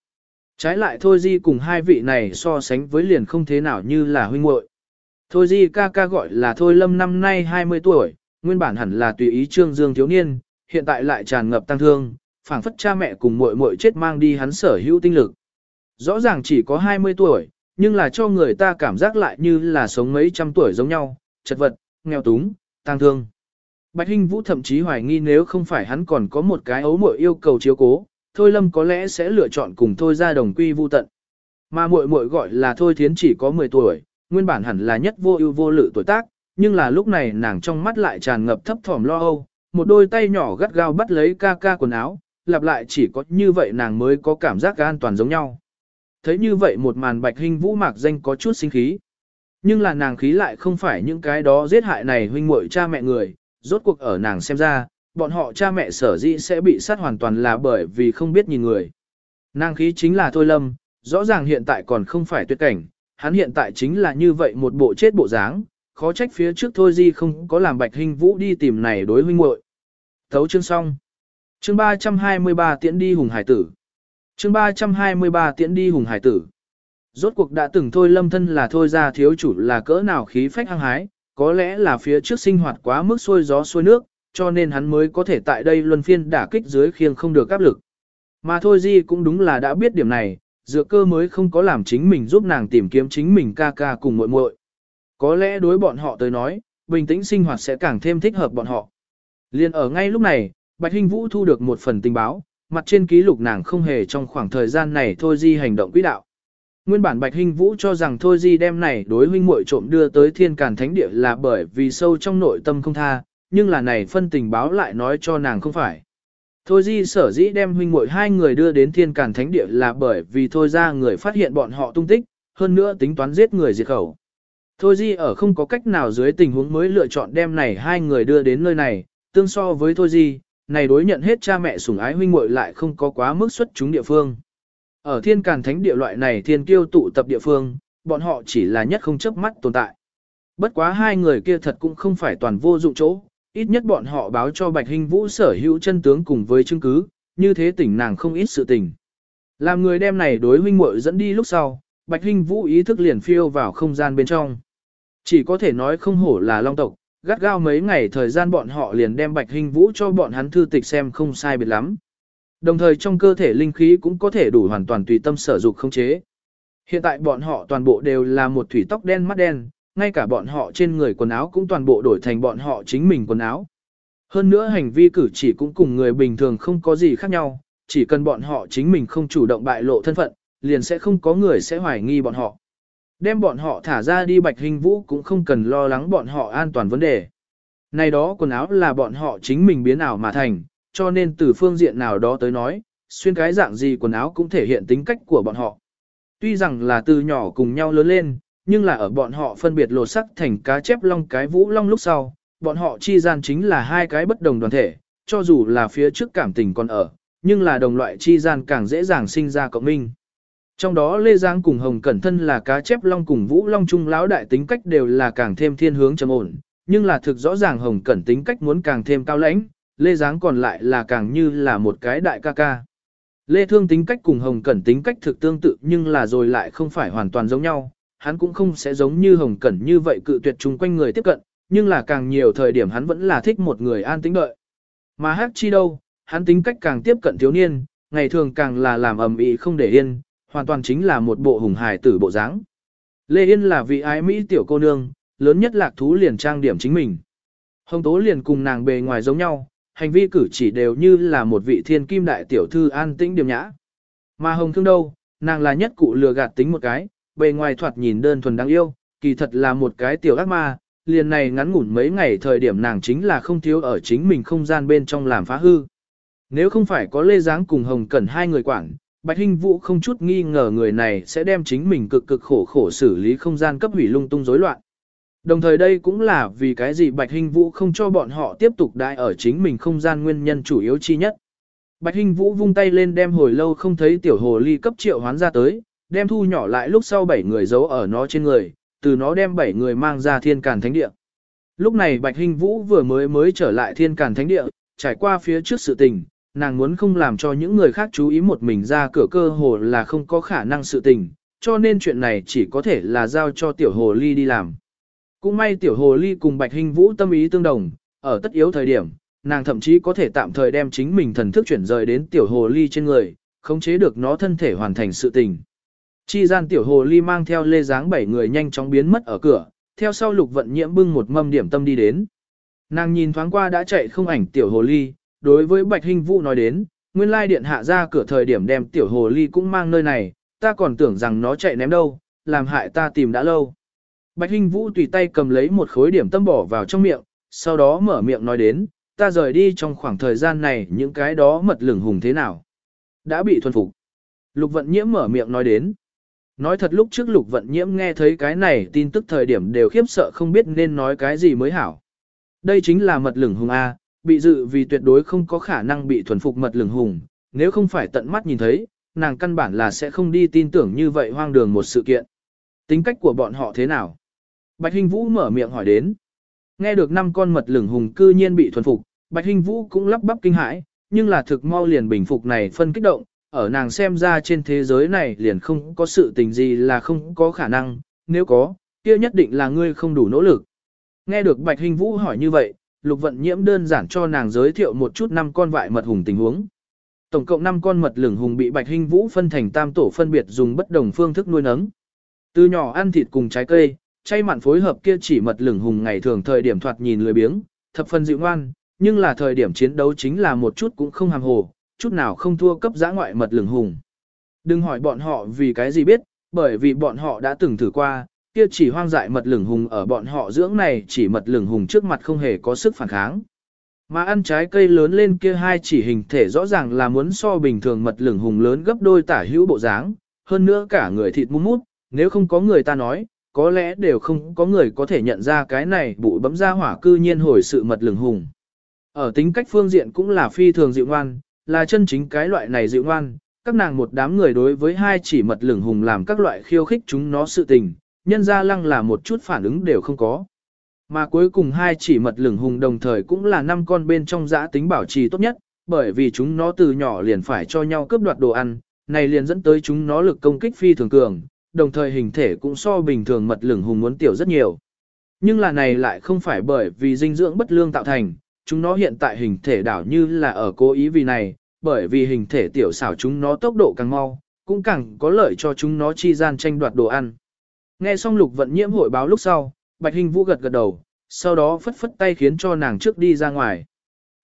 Trái lại thôi di cùng hai vị này so sánh với liền không thế nào như là huynh muội. Thôi di ca ca gọi là thôi lâm năm nay 20 tuổi, nguyên bản hẳn là tùy ý trương dương thiếu niên, hiện tại lại tràn ngập tăng thương, phảng phất cha mẹ cùng muội muội chết mang đi hắn sở hữu tinh lực. Rõ ràng chỉ có 20 tuổi, nhưng là cho người ta cảm giác lại như là sống mấy trăm tuổi giống nhau, chật vật, nghèo túng, tang thương. Bạch Hinh Vũ thậm chí hoài nghi nếu không phải hắn còn có một cái ấu muội yêu cầu chiếu cố, Thôi Lâm có lẽ sẽ lựa chọn cùng Thôi ra đồng quy vu tận. Mà muội muội gọi là Thôi Thiến chỉ có 10 tuổi, nguyên bản hẳn là nhất vô ưu vô lự tuổi tác, nhưng là lúc này nàng trong mắt lại tràn ngập thấp thỏm lo âu, một đôi tay nhỏ gắt gao bắt lấy ca ca quần áo, lặp lại chỉ có như vậy nàng mới có cảm giác an toàn giống nhau thấy như vậy một màn bạch hình vũ mạc danh có chút sinh khí. Nhưng là nàng khí lại không phải những cái đó giết hại này huynh muội cha mẹ người, rốt cuộc ở nàng xem ra, bọn họ cha mẹ sở dĩ sẽ bị sát hoàn toàn là bởi vì không biết nhìn người. Nàng khí chính là Thôi Lâm, rõ ràng hiện tại còn không phải tuyệt cảnh, hắn hiện tại chính là như vậy một bộ chết bộ dáng, khó trách phía trước Thôi Di không có làm bạch hình vũ đi tìm này đối huynh muội. Thấu chương xong. Chương 323 tiễn đi hùng hải tử chương 323 tiễn đi hùng hải tử. Rốt cuộc đã từng thôi lâm thân là thôi ra thiếu chủ là cỡ nào khí phách hăng hái, có lẽ là phía trước sinh hoạt quá mức xuôi gió xuôi nước, cho nên hắn mới có thể tại đây luân phiên đả kích dưới khiêng không được áp lực. Mà thôi Di cũng đúng là đã biết điểm này, dựa cơ mới không có làm chính mình giúp nàng tìm kiếm chính mình ca ca cùng muội muội. Có lẽ đối bọn họ tới nói, bình tĩnh sinh hoạt sẽ càng thêm thích hợp bọn họ. Liên ở ngay lúc này, Bạch Hinh Vũ thu được một phần tình báo, mặt trên ký lục nàng không hề trong khoảng thời gian này thôi di hành động quỹ đạo. Nguyên bản Bạch Hinh Vũ cho rằng thôi di đem này đối huynh muội trộm đưa tới thiên càn thánh địa là bởi vì sâu trong nội tâm không tha, nhưng là này phân tình báo lại nói cho nàng không phải. Thôi di sở dĩ đem huynh muội hai người đưa đến thiên càn thánh địa là bởi vì thôi ra người phát hiện bọn họ tung tích, hơn nữa tính toán giết người diệt khẩu. Thôi di ở không có cách nào dưới tình huống mới lựa chọn đem này hai người đưa đến nơi này, tương so với thôi di, này đối nhận hết cha mẹ sủng ái huynh muội lại không có quá mức xuất chúng địa phương. Ở thiên càn thánh địa loại này thiên kiêu tụ tập địa phương, bọn họ chỉ là nhất không chấp mắt tồn tại. Bất quá hai người kia thật cũng không phải toàn vô dụng chỗ, ít nhất bọn họ báo cho Bạch Hình Vũ sở hữu chân tướng cùng với chứng cứ, như thế tỉnh nàng không ít sự tình. Làm người đem này đối huynh muội dẫn đi lúc sau, Bạch Hình Vũ ý thức liền phiêu vào không gian bên trong. Chỉ có thể nói không hổ là long tộc, gắt gao mấy ngày thời gian bọn họ liền đem Bạch Hình Vũ cho bọn hắn thư tịch xem không sai biệt lắm. Đồng thời trong cơ thể linh khí cũng có thể đủ hoàn toàn tùy tâm sở dục không chế. Hiện tại bọn họ toàn bộ đều là một thủy tóc đen mắt đen, ngay cả bọn họ trên người quần áo cũng toàn bộ đổi thành bọn họ chính mình quần áo. Hơn nữa hành vi cử chỉ cũng cùng người bình thường không có gì khác nhau, chỉ cần bọn họ chính mình không chủ động bại lộ thân phận, liền sẽ không có người sẽ hoài nghi bọn họ. Đem bọn họ thả ra đi bạch hình vũ cũng không cần lo lắng bọn họ an toàn vấn đề. Này đó quần áo là bọn họ chính mình biến ảo mà thành, cho nên từ phương diện nào đó tới nói, xuyên cái dạng gì quần áo cũng thể hiện tính cách của bọn họ. Tuy rằng là từ nhỏ cùng nhau lớn lên, nhưng là ở bọn họ phân biệt lột sắc thành cá chép long cái vũ long lúc sau, bọn họ chi gian chính là hai cái bất đồng đoàn thể, cho dù là phía trước cảm tình còn ở, nhưng là đồng loại chi gian càng dễ dàng sinh ra cộng minh. Trong đó Lê Giang cùng Hồng Cẩn Thân là cá chép long cùng Vũ Long Trung lão đại tính cách đều là càng thêm thiên hướng trầm ổn, nhưng là thực rõ ràng Hồng Cẩn tính cách muốn càng thêm cao lãnh, Lê giang còn lại là càng như là một cái đại ca ca. Lê Thương tính cách cùng Hồng Cẩn tính cách thực tương tự nhưng là rồi lại không phải hoàn toàn giống nhau, hắn cũng không sẽ giống như Hồng Cẩn như vậy cự tuyệt chung quanh người tiếp cận, nhưng là càng nhiều thời điểm hắn vẫn là thích một người an tĩnh đợi. Mà hát chi đâu, hắn tính cách càng tiếp cận thiếu niên, ngày thường càng là làm ầm ĩ không để yên, hoàn toàn chính là một bộ hùng hài tử bộ dáng. Lê Yên là vị ái Mỹ tiểu cô nương, lớn nhất lạc thú liền trang điểm chính mình. Hồng Tố liền cùng nàng bề ngoài giống nhau, hành vi cử chỉ đều như là một vị thiên kim đại tiểu thư an tĩnh điềm nhã. Mà Hồng Thương đâu, nàng là nhất cụ lừa gạt tính một cái, bề ngoài thoạt nhìn đơn thuần đáng yêu, kỳ thật là một cái tiểu ác ma, liền này ngắn ngủn mấy ngày thời điểm nàng chính là không thiếu ở chính mình không gian bên trong làm phá hư. Nếu không phải có Lê Giáng cùng Hồng Cẩn hai người quản, Bạch Hinh Vũ không chút nghi ngờ người này sẽ đem chính mình cực cực khổ khổ xử lý không gian cấp hủy lung tung rối loạn. Đồng thời đây cũng là vì cái gì Bạch Hinh Vũ không cho bọn họ tiếp tục đại ở chính mình không gian nguyên nhân chủ yếu chi nhất. Bạch Hinh Vũ vung tay lên đem hồi lâu không thấy tiểu hồ ly cấp triệu hoán ra tới, đem thu nhỏ lại lúc sau bảy người giấu ở nó trên người, từ nó đem bảy người mang ra thiên càn thánh địa. Lúc này Bạch Hinh Vũ vừa mới mới trở lại thiên càn thánh địa, trải qua phía trước sự tình, nàng muốn không làm cho những người khác chú ý một mình ra cửa cơ hồ là không có khả năng sự tình, cho nên chuyện này chỉ có thể là giao cho tiểu hồ ly đi làm. Cũng may tiểu hồ ly cùng Bạch Hinh Vũ tâm ý tương đồng, ở tất yếu thời điểm, nàng thậm chí có thể tạm thời đem chính mình thần thức chuyển rời đến tiểu hồ ly trên người, khống chế được nó thân thể hoàn thành sự tình. Chi gian tiểu hồ ly mang theo lê dáng bảy người nhanh chóng biến mất ở cửa, theo sau lục vận nhiễm bưng một mâm điểm tâm đi đến. Nàng nhìn thoáng qua đã chạy không ảnh tiểu hồ ly, đối với Bạch Hinh Vũ nói đến, nguyên lai điện hạ ra cửa thời điểm đem tiểu hồ ly cũng mang nơi này, ta còn tưởng rằng nó chạy ném đâu, làm hại ta tìm đã lâu. Bạch Hinh Vũ tùy tay cầm lấy một khối điểm tâm bỏ vào trong miệng, sau đó mở miệng nói đến, ta rời đi trong khoảng thời gian này những cái đó mật lửng hùng thế nào. Đã bị thuần phục. Lục vận nhiễm mở miệng nói đến. Nói thật lúc trước lục vận nhiễm nghe thấy cái này tin tức thời điểm đều khiếp sợ không biết nên nói cái gì mới hảo. Đây chính là mật lửng hùng A, bị dự vì tuyệt đối không có khả năng bị thuần phục mật lửng hùng, nếu không phải tận mắt nhìn thấy, nàng căn bản là sẽ không đi tin tưởng như vậy hoang đường một sự kiện. Tính cách của bọn họ thế nào? Bạch Hinh Vũ mở miệng hỏi đến. Nghe được năm con mật lửng hùng cư nhiên bị thuần phục, Bạch Hinh Vũ cũng lắp bắp kinh hãi, nhưng là thực mau liền bình phục này phân kích động, ở nàng xem ra trên thế giới này liền không có sự tình gì là không có khả năng, nếu có, kia nhất định là ngươi không đủ nỗ lực. Nghe được Bạch hình Vũ hỏi như vậy, Lục Vận Nhiễm đơn giản cho nàng giới thiệu một chút năm con vại mật hùng tình huống. Tổng cộng 5 con mật lửng hùng bị Bạch hình Vũ phân thành tam tổ phân biệt dùng bất đồng phương thức nuôi nấng. Từ nhỏ ăn thịt cùng trái cây, chay mặn phối hợp kia chỉ mật lửng hùng ngày thường thời điểm thoạt nhìn lười biếng, thập phần dịu ngoan, nhưng là thời điểm chiến đấu chính là một chút cũng không hàm hồ, chút nào không thua cấp giã ngoại mật lửng hùng. Đừng hỏi bọn họ vì cái gì biết, bởi vì bọn họ đã từng thử qua, kia chỉ hoang dại mật lửng hùng ở bọn họ dưỡng này chỉ mật lửng hùng trước mặt không hề có sức phản kháng. Mà ăn trái cây lớn lên kia hai chỉ hình thể rõ ràng là muốn so bình thường mật lửng hùng lớn gấp đôi tả hữu bộ dáng, hơn nữa cả người thịt mút mút, nếu không có người ta nói, có lẽ đều không có người có thể nhận ra cái này bụi bấm ra hỏa cư nhiên hồi sự mật lửng hùng. Ở tính cách phương diện cũng là phi thường dịu ngoan, là chân chính cái loại này dịu ngoan, các nàng một đám người đối với hai chỉ mật lửng hùng làm các loại khiêu khích chúng nó sự tình, nhân ra lăng là một chút phản ứng đều không có. Mà cuối cùng hai chỉ mật lửng hùng đồng thời cũng là năm con bên trong giã tính bảo trì tốt nhất, bởi vì chúng nó từ nhỏ liền phải cho nhau cướp đoạt đồ ăn, này liền dẫn tới chúng nó lực công kích phi thường cường, đồng thời hình thể cũng so bình thường mật lửng hùng muốn tiểu rất nhiều. Nhưng là này lại không phải bởi vì dinh dưỡng bất lương tạo thành, chúng nó hiện tại hình thể đảo như là ở cố ý vì này, bởi vì hình thể tiểu xảo chúng nó tốc độ càng mau, cũng càng có lợi cho chúng nó chi gian tranh đoạt đồ ăn. Nghe xong lục vận nhiễm hội báo lúc sau, Bạch Hình Vũ gật gật đầu, sau đó phất phất tay khiến cho nàng trước đi ra ngoài.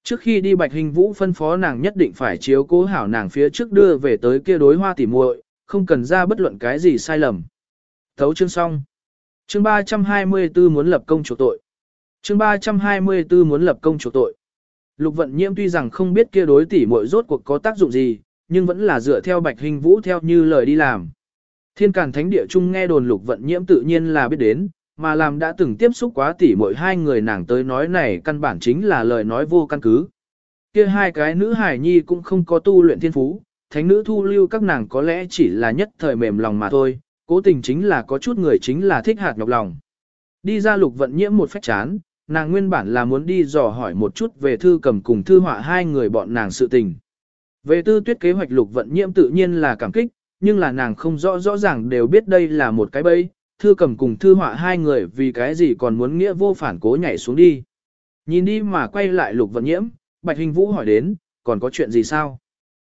Trước khi đi Bạch Hình Vũ phân phó nàng nhất định phải chiếu cố hảo nàng phía trước đưa về tới kia đối hoa tỉ muội, không cần ra bất luận cái gì sai lầm. Thấu chương xong. Chương 324 muốn lập công chủ tội. Chương 324 muốn lập công chủ tội. Lục vận nhiễm tuy rằng không biết kia đối tỷ muội rốt cuộc có tác dụng gì, nhưng vẫn là dựa theo bạch hình vũ theo như lời đi làm. Thiên Càn Thánh Địa Trung nghe đồn lục vận nhiễm tự nhiên là biết đến, mà làm đã từng tiếp xúc quá tỷ muội hai người nàng tới nói này căn bản chính là lời nói vô căn cứ. Kia hai cái nữ hải nhi cũng không có tu luyện thiên phú, thánh nữ thu lưu các nàng có lẽ chỉ là nhất thời mềm lòng mà thôi, cố tình chính là có chút người chính là thích hạt nhọc lòng. Đi ra lục vận nhiễm một phách chán, nàng nguyên bản là muốn đi dò hỏi một chút về thư cầm cùng thư họa hai người bọn nàng sự tình. Về tư tuyết kế hoạch lục vận nhiễm tự nhiên là cảm kích, nhưng là nàng không rõ rõ ràng đều biết đây là một cái bẫy, thư cầm cùng thư họa hai người vì cái gì còn muốn nghĩa vô phản cố nhảy xuống đi. Nhìn đi mà quay lại lục vận nhiễm, bạch hình vũ hỏi đến, còn có chuyện gì sao?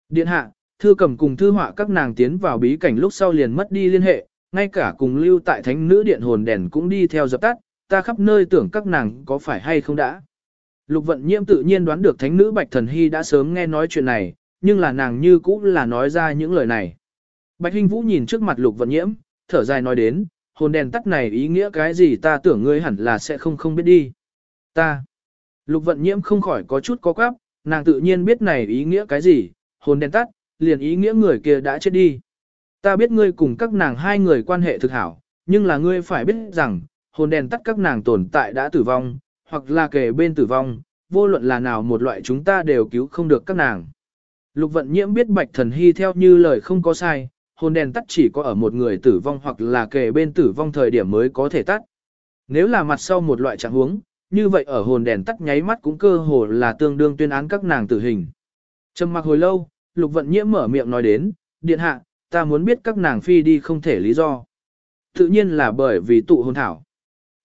Điện hạ, thư cầm cùng thư họa các nàng tiến vào bí cảnh lúc sau liền mất đi liên hệ, ngay cả cùng lưu tại thánh nữ điện hồn đèn cũng đi theo dập tắt, ta khắp nơi tưởng các nàng có phải hay không đã. Lục vận nhiễm tự nhiên đoán được thánh nữ Bạch Thần Hy đã sớm nghe nói chuyện này, nhưng là nàng như cũ là nói ra những lời này. Bạch Hinh Vũ nhìn trước mặt lục vận nhiễm, thở dài nói đến, hồn đèn tắt này ý nghĩa cái gì ta tưởng ngươi hẳn là sẽ không không biết đi. Ta. Lục vận nhiễm không khỏi có chút có quáp, nàng tự nhiên biết này ý nghĩa cái gì, hồn đèn tắt, liền ý nghĩa người kia đã chết đi. Ta biết ngươi cùng các nàng hai người quan hệ thực hảo, nhưng là ngươi phải biết rằng, hồn đèn tắt các nàng tồn tại đã tử vong, hoặc là kề bên tử vong, vô luận là nào một loại chúng ta đều cứu không được các nàng. Lục vận nhiễm biết bạch thần hy theo như lời không có sai, hồn đèn tắt chỉ có ở một người tử vong hoặc là kề bên tử vong thời điểm mới có thể tắt. Nếu là mặt sau một loại trạng huống, như vậy ở hồn đèn tắt nháy mắt cũng cơ hồ là tương đương tuyên án các nàng tử hình. Trầm mặc hồi lâu, lục vận nhiễm mở miệng nói đến, điện hạ, ta muốn biết các nàng phi đi không thể lý do. Tự nhiên là bởi vì tụ hồn thảo.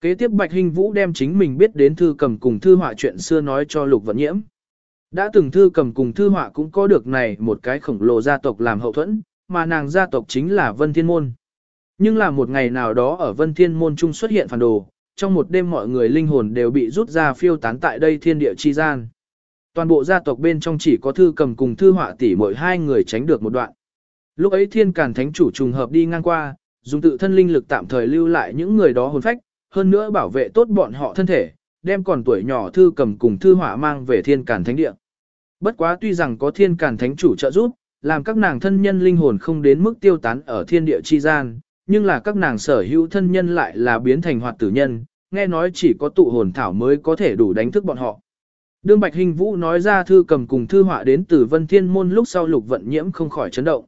Kế tiếp Bạch Hinh Vũ đem chính mình biết đến thư cầm cùng thư họa chuyện xưa nói cho Lục Vận Nhiễm. Đã từng thư cầm cùng thư họa cũng có được này một cái khổng lồ gia tộc làm hậu thuẫn, mà nàng gia tộc chính là Vân Thiên Môn. Nhưng là một ngày nào đó ở Vân Thiên Môn trung xuất hiện phản đồ, trong một đêm mọi người linh hồn đều bị rút ra phiêu tán tại đây thiên địa chi gian. Toàn bộ gia tộc bên trong chỉ có thư cầm cùng thư họa tỷ mỗi hai người tránh được một đoạn. Lúc ấy thiên càn thánh chủ trùng hợp đi ngang qua, dùng tự thân linh lực tạm thời lưu lại những người đó hồn phách, hơn nữa bảo vệ tốt bọn họ thân thể, đem còn tuổi nhỏ thư cầm cùng thư hỏa mang về thiên càn thánh địa. Bất quá tuy rằng có thiên càn thánh chủ trợ giúp, làm các nàng thân nhân linh hồn không đến mức tiêu tán ở thiên địa chi gian, nhưng là các nàng sở hữu thân nhân lại là biến thành hoạt tử nhân, nghe nói chỉ có tụ hồn thảo mới có thể đủ đánh thức bọn họ. Đương Bạch Hình Vũ nói ra thư cầm cùng thư họa đến từ Vân Thiên Môn lúc sau lục vận nhiễm không khỏi chấn động.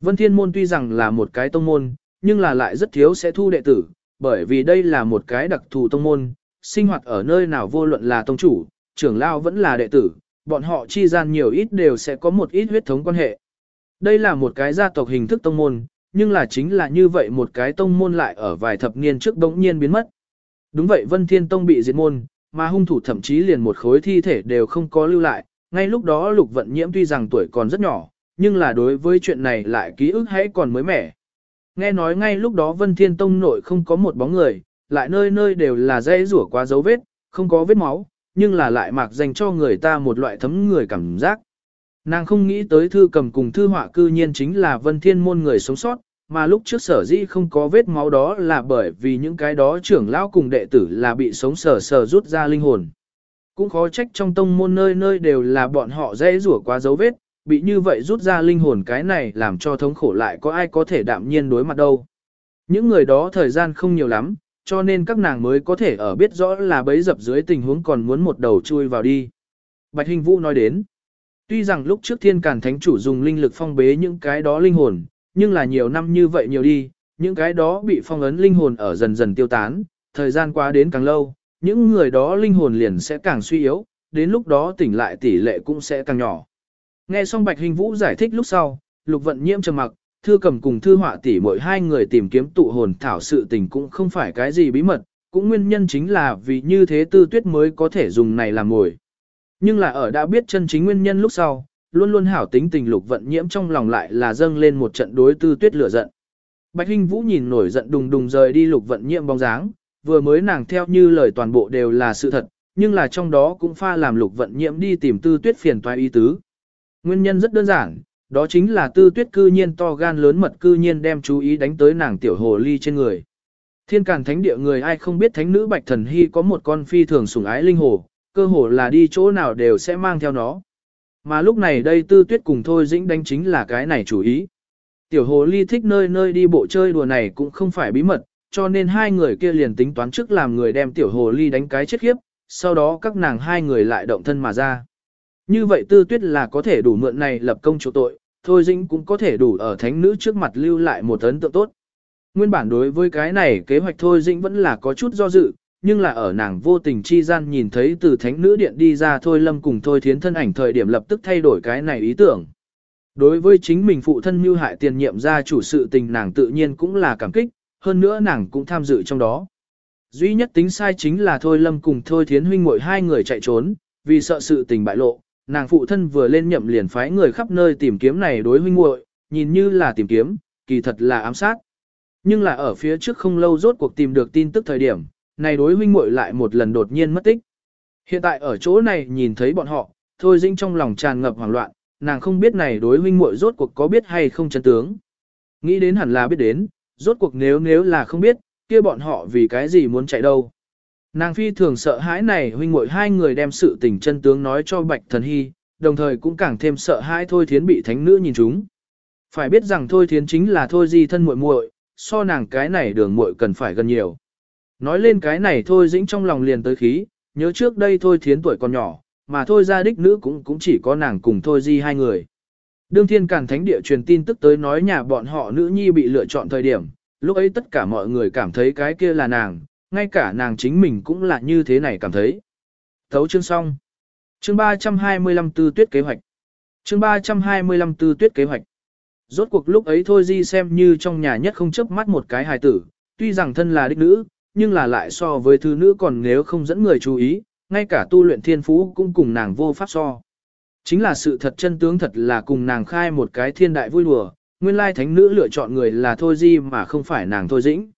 Vân Thiên Môn tuy rằng là một cái tông môn, nhưng là lại rất thiếu sẽ thu đệ tử, bởi vì đây là một cái đặc thù tông môn, sinh hoạt ở nơi nào vô luận là tông chủ, trưởng lao vẫn là đệ tử, bọn họ chi gian nhiều ít đều sẽ có một ít huyết thống quan hệ. Đây là một cái gia tộc hình thức tông môn, nhưng là chính là như vậy một cái tông môn lại ở vài thập niên trước bỗng nhiên biến mất. Đúng vậy Vân Thiên Tông bị diệt môn, mà hung thủ thậm chí liền một khối thi thể đều không có lưu lại, ngay lúc đó Lục Vận Nhiễm tuy rằng tuổi còn rất nhỏ, nhưng là đối với chuyện này lại ký ức hãy còn mới mẻ. Nghe nói ngay lúc đó Vân Thiên Tông nội không có một bóng người, lại nơi nơi đều là dây rủa qua dấu vết, không có vết máu, nhưng là lại mạc dành cho người ta một loại thấm người cảm giác. Nàng không nghĩ tới thư cầm cùng thư họa cư nhiên chính là vân thiên môn người sống sót, mà lúc trước sở dĩ không có vết máu đó là bởi vì những cái đó trưởng lão cùng đệ tử là bị sống sờ sờ rút ra linh hồn. Cũng khó trách trong tông môn nơi nơi đều là bọn họ dễ rủa quá dấu vết, bị như vậy rút ra linh hồn cái này làm cho thống khổ lại có ai có thể đạm nhiên đối mặt đâu. Những người đó thời gian không nhiều lắm, cho nên các nàng mới có thể ở biết rõ là bấy dập dưới tình huống còn muốn một đầu chui vào đi. Bạch Hình Vũ nói đến, tuy rằng lúc trước thiên càn thánh chủ dùng linh lực phong bế những cái đó linh hồn, nhưng là nhiều năm như vậy nhiều đi, những cái đó bị phong ấn linh hồn ở dần dần tiêu tán, thời gian qua đến càng lâu, những người đó linh hồn liền sẽ càng suy yếu, đến lúc đó tỉnh lại tỷ lệ cũng sẽ càng nhỏ. Nghe xong Bạch Hình Vũ giải thích lúc sau, Lục Vận Nhiễm trầm mặc, thư cầm cùng thư họa tỷ mỗi hai người tìm kiếm tụ hồn thảo sự tình cũng không phải cái gì bí mật, cũng nguyên nhân chính là vì như thế tư tuyết mới có thể dùng này làm mồi. Nhưng là ở đã biết chân chính nguyên nhân lúc sau, luôn luôn hảo tính tình lục vận nhiễm trong lòng lại là dâng lên một trận đối tư tuyết lửa giận. Bạch Hinh Vũ nhìn nổi giận đùng đùng rời đi lục vận nhiễm bóng dáng, vừa mới nàng theo như lời toàn bộ đều là sự thật, nhưng là trong đó cũng pha làm lục vận nhiễm đi tìm tư tuyết phiền toái ý tứ. Nguyên nhân rất đơn giản, đó chính là tư tuyết cư nhiên to gan lớn mật cư nhiên đem chú ý đánh tới nàng tiểu hồ ly trên người. Thiên càn thánh địa người ai không biết thánh nữ bạch thần hy có một con phi thường sủng ái linh hồ, cơ hồ là đi chỗ nào đều sẽ mang theo nó. Mà lúc này đây tư tuyết cùng thôi dĩnh đánh chính là cái này chủ ý. Tiểu hồ ly thích nơi nơi đi bộ chơi đùa này cũng không phải bí mật, cho nên hai người kia liền tính toán trước làm người đem tiểu hồ ly đánh cái chết khiếp, sau đó các nàng hai người lại động thân mà ra. Như vậy tư tuyết là có thể đủ mượn này lập công chỗ tội, thôi dĩnh cũng có thể đủ ở thánh nữ trước mặt lưu lại một ấn tượng tốt. Nguyên bản đối với cái này kế hoạch thôi dĩnh vẫn là có chút do dự, nhưng là ở nàng vô tình chi gian nhìn thấy từ thánh nữ điện đi ra thôi lâm cùng thôi thiến thân ảnh thời điểm lập tức thay đổi cái này ý tưởng. Đối với chính mình phụ thân mưu hại tiền nhiệm ra chủ sự tình nàng tự nhiên cũng là cảm kích, hơn nữa nàng cũng tham dự trong đó. Duy nhất tính sai chính là thôi lâm cùng thôi thiến huynh muội hai người chạy trốn, vì sợ sự tình bại lộ, nàng phụ thân vừa lên nhậm liền phái người khắp nơi tìm kiếm này đối huynh muội, nhìn như là tìm kiếm, kỳ thật là ám sát. Nhưng là ở phía trước không lâu rốt cuộc tìm được tin tức thời điểm, này đối huynh muội lại một lần đột nhiên mất tích. Hiện tại ở chỗ này nhìn thấy bọn họ, Thôi Dĩnh trong lòng tràn ngập hoảng loạn, nàng không biết này đối huynh muội rốt cuộc có biết hay không chân tướng. Nghĩ đến hẳn là biết đến, rốt cuộc nếu nếu là không biết, kia bọn họ vì cái gì muốn chạy đâu. Nàng phi thường sợ hãi này huynh muội hai người đem sự tình chân tướng nói cho Bạch Thần Hy, đồng thời cũng càng thêm sợ hãi Thôi Thiến bị thánh nữ nhìn chúng. Phải biết rằng Thôi Thiến chính là Thôi Di thân muội muội, so nàng cái này đường muội cần phải gần nhiều. Nói lên cái này thôi dĩnh trong lòng liền tới khí, nhớ trước đây thôi thiến tuổi còn nhỏ, mà thôi gia đích nữ cũng cũng chỉ có nàng cùng thôi di hai người. Đương thiên càn thánh địa truyền tin tức tới nói nhà bọn họ nữ nhi bị lựa chọn thời điểm, lúc ấy tất cả mọi người cảm thấy cái kia là nàng, ngay cả nàng chính mình cũng là như thế này cảm thấy. Thấu chương xong. Chương 325 tư tuyết kế hoạch. Chương 325 tư tuyết kế hoạch. Rốt cuộc lúc ấy thôi di xem như trong nhà nhất không chấp mắt một cái hài tử, tuy rằng thân là đích nữ, nhưng là lại so với thư nữ còn nếu không dẫn người chú ý, ngay cả tu luyện thiên phú cũng cùng nàng vô pháp so. Chính là sự thật chân tướng thật là cùng nàng khai một cái thiên đại vui đùa, nguyên lai thánh nữ lựa chọn người là Thôi Di mà không phải nàng Thôi Dĩnh.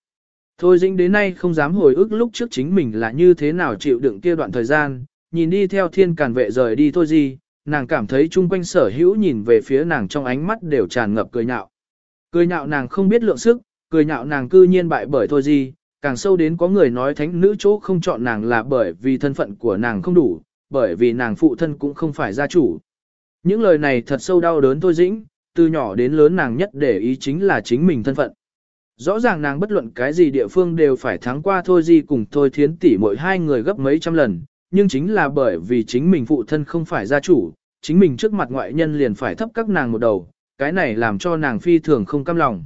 Thôi Dĩnh đến nay không dám hồi ức lúc trước chính mình là như thế nào chịu đựng kia đoạn thời gian, nhìn đi theo thiên càn vệ rời đi Thôi gì, nàng cảm thấy chung quanh sở hữu nhìn về phía nàng trong ánh mắt đều tràn ngập cười nhạo. Cười nhạo nàng không biết lượng sức, cười nhạo nàng cư nhiên bại bởi Thôi gì, càng sâu đến có người nói thánh nữ chỗ không chọn nàng là bởi vì thân phận của nàng không đủ, bởi vì nàng phụ thân cũng không phải gia chủ. Những lời này thật sâu đau đớn thôi dĩnh, từ nhỏ đến lớn nàng nhất để ý chính là chính mình thân phận. Rõ ràng nàng bất luận cái gì địa phương đều phải thắng qua thôi di cùng thôi thiến tỷ mỗi hai người gấp mấy trăm lần, nhưng chính là bởi vì chính mình phụ thân không phải gia chủ, chính mình trước mặt ngoại nhân liền phải thấp các nàng một đầu, cái này làm cho nàng phi thường không cam lòng.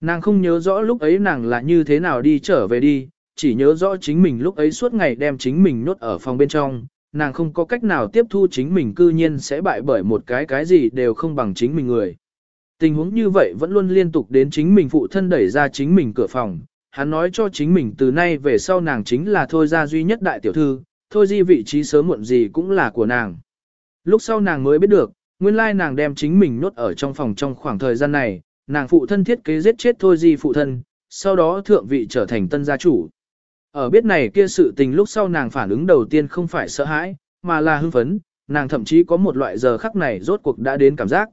Nàng không nhớ rõ lúc ấy nàng là như thế nào đi trở về đi, chỉ nhớ rõ chính mình lúc ấy suốt ngày đem chính mình nhốt ở phòng bên trong, nàng không có cách nào tiếp thu chính mình cư nhiên sẽ bại bởi một cái cái gì đều không bằng chính mình người. Tình huống như vậy vẫn luôn liên tục đến chính mình phụ thân đẩy ra chính mình cửa phòng, hắn nói cho chính mình từ nay về sau nàng chính là thôi ra duy nhất đại tiểu thư, thôi di vị trí sớm muộn gì cũng là của nàng. Lúc sau nàng mới biết được, nguyên lai nàng đem chính mình nốt ở trong phòng trong khoảng thời gian này, nàng phụ thân thiết kế giết chết thôi di phụ thân, sau đó thượng vị trở thành tân gia chủ. Ở biết này kia sự tình lúc sau nàng phản ứng đầu tiên không phải sợ hãi, mà là hưng phấn, nàng thậm chí có một loại giờ khắc này rốt cuộc đã đến cảm giác.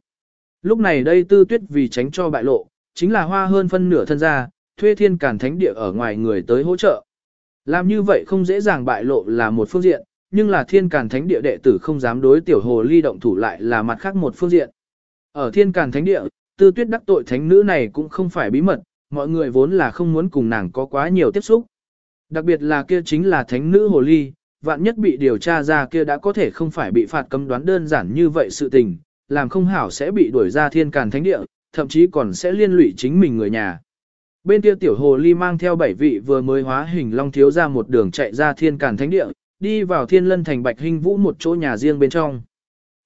Lúc này đây tư tuyết vì tránh cho bại lộ, chính là hoa hơn phân nửa thân gia thuê thiên cản thánh địa ở ngoài người tới hỗ trợ. Làm như vậy không dễ dàng bại lộ là một phương diện, nhưng là thiên cản thánh địa đệ tử không dám đối tiểu hồ ly động thủ lại là mặt khác một phương diện. Ở thiên cản thánh địa, tư tuyết đắc tội thánh nữ này cũng không phải bí mật, mọi người vốn là không muốn cùng nàng có quá nhiều tiếp xúc. Đặc biệt là kia chính là thánh nữ hồ ly, vạn nhất bị điều tra ra kia đã có thể không phải bị phạt cấm đoán đơn giản như vậy sự tình, làm không hảo sẽ bị đuổi ra thiên càn thánh địa, thậm chí còn sẽ liên lụy chính mình người nhà. Bên kia tiểu hồ ly mang theo bảy vị vừa mới hóa hình long thiếu ra một đường chạy ra thiên càn thánh địa, đi vào thiên lân thành bạch hình vũ một chỗ nhà riêng bên trong.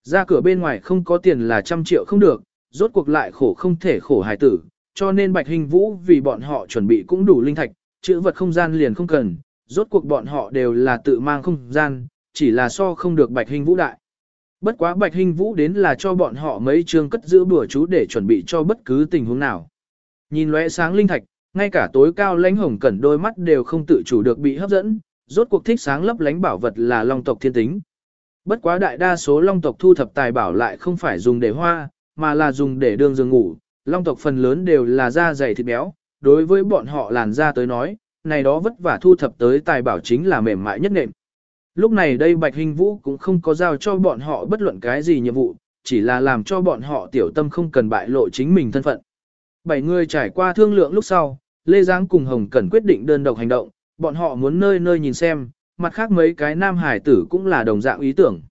Ra cửa bên ngoài không có tiền là trăm triệu không được, rốt cuộc lại khổ không thể khổ hài tử, cho nên bạch hình vũ vì bọn họ chuẩn bị cũng đủ linh thạch, chữ vật không gian liền không cần, rốt cuộc bọn họ đều là tự mang không gian, chỉ là so không được bạch hình vũ đại. Bất quá bạch hình vũ đến là cho bọn họ mấy chương cất giữ bùa chú để chuẩn bị cho bất cứ tình huống nào. Nhìn lóe sáng linh thạch, ngay cả tối cao lãnh hồng cẩn đôi mắt đều không tự chủ được bị hấp dẫn, rốt cuộc thích sáng lấp lánh bảo vật là long tộc thiên tính. Bất quá đại đa số long tộc thu thập tài bảo lại không phải dùng để hoa, mà là dùng để đương giường ngủ, long tộc phần lớn đều là da dày thịt béo, đối với bọn họ làn da tới nói, này đó vất vả thu thập tới tài bảo chính là mềm mại nhất nệm. Lúc này đây Bạch Hình Vũ cũng không có giao cho bọn họ bất luận cái gì nhiệm vụ, chỉ là làm cho bọn họ tiểu tâm không cần bại lộ chính mình thân phận. Bảy người trải qua thương lượng lúc sau, Lê Giang cùng Hồng Cẩn quyết định đơn độc hành động, bọn họ muốn nơi nơi nhìn xem, mặt khác mấy cái nam hải tử cũng là đồng dạng ý tưởng.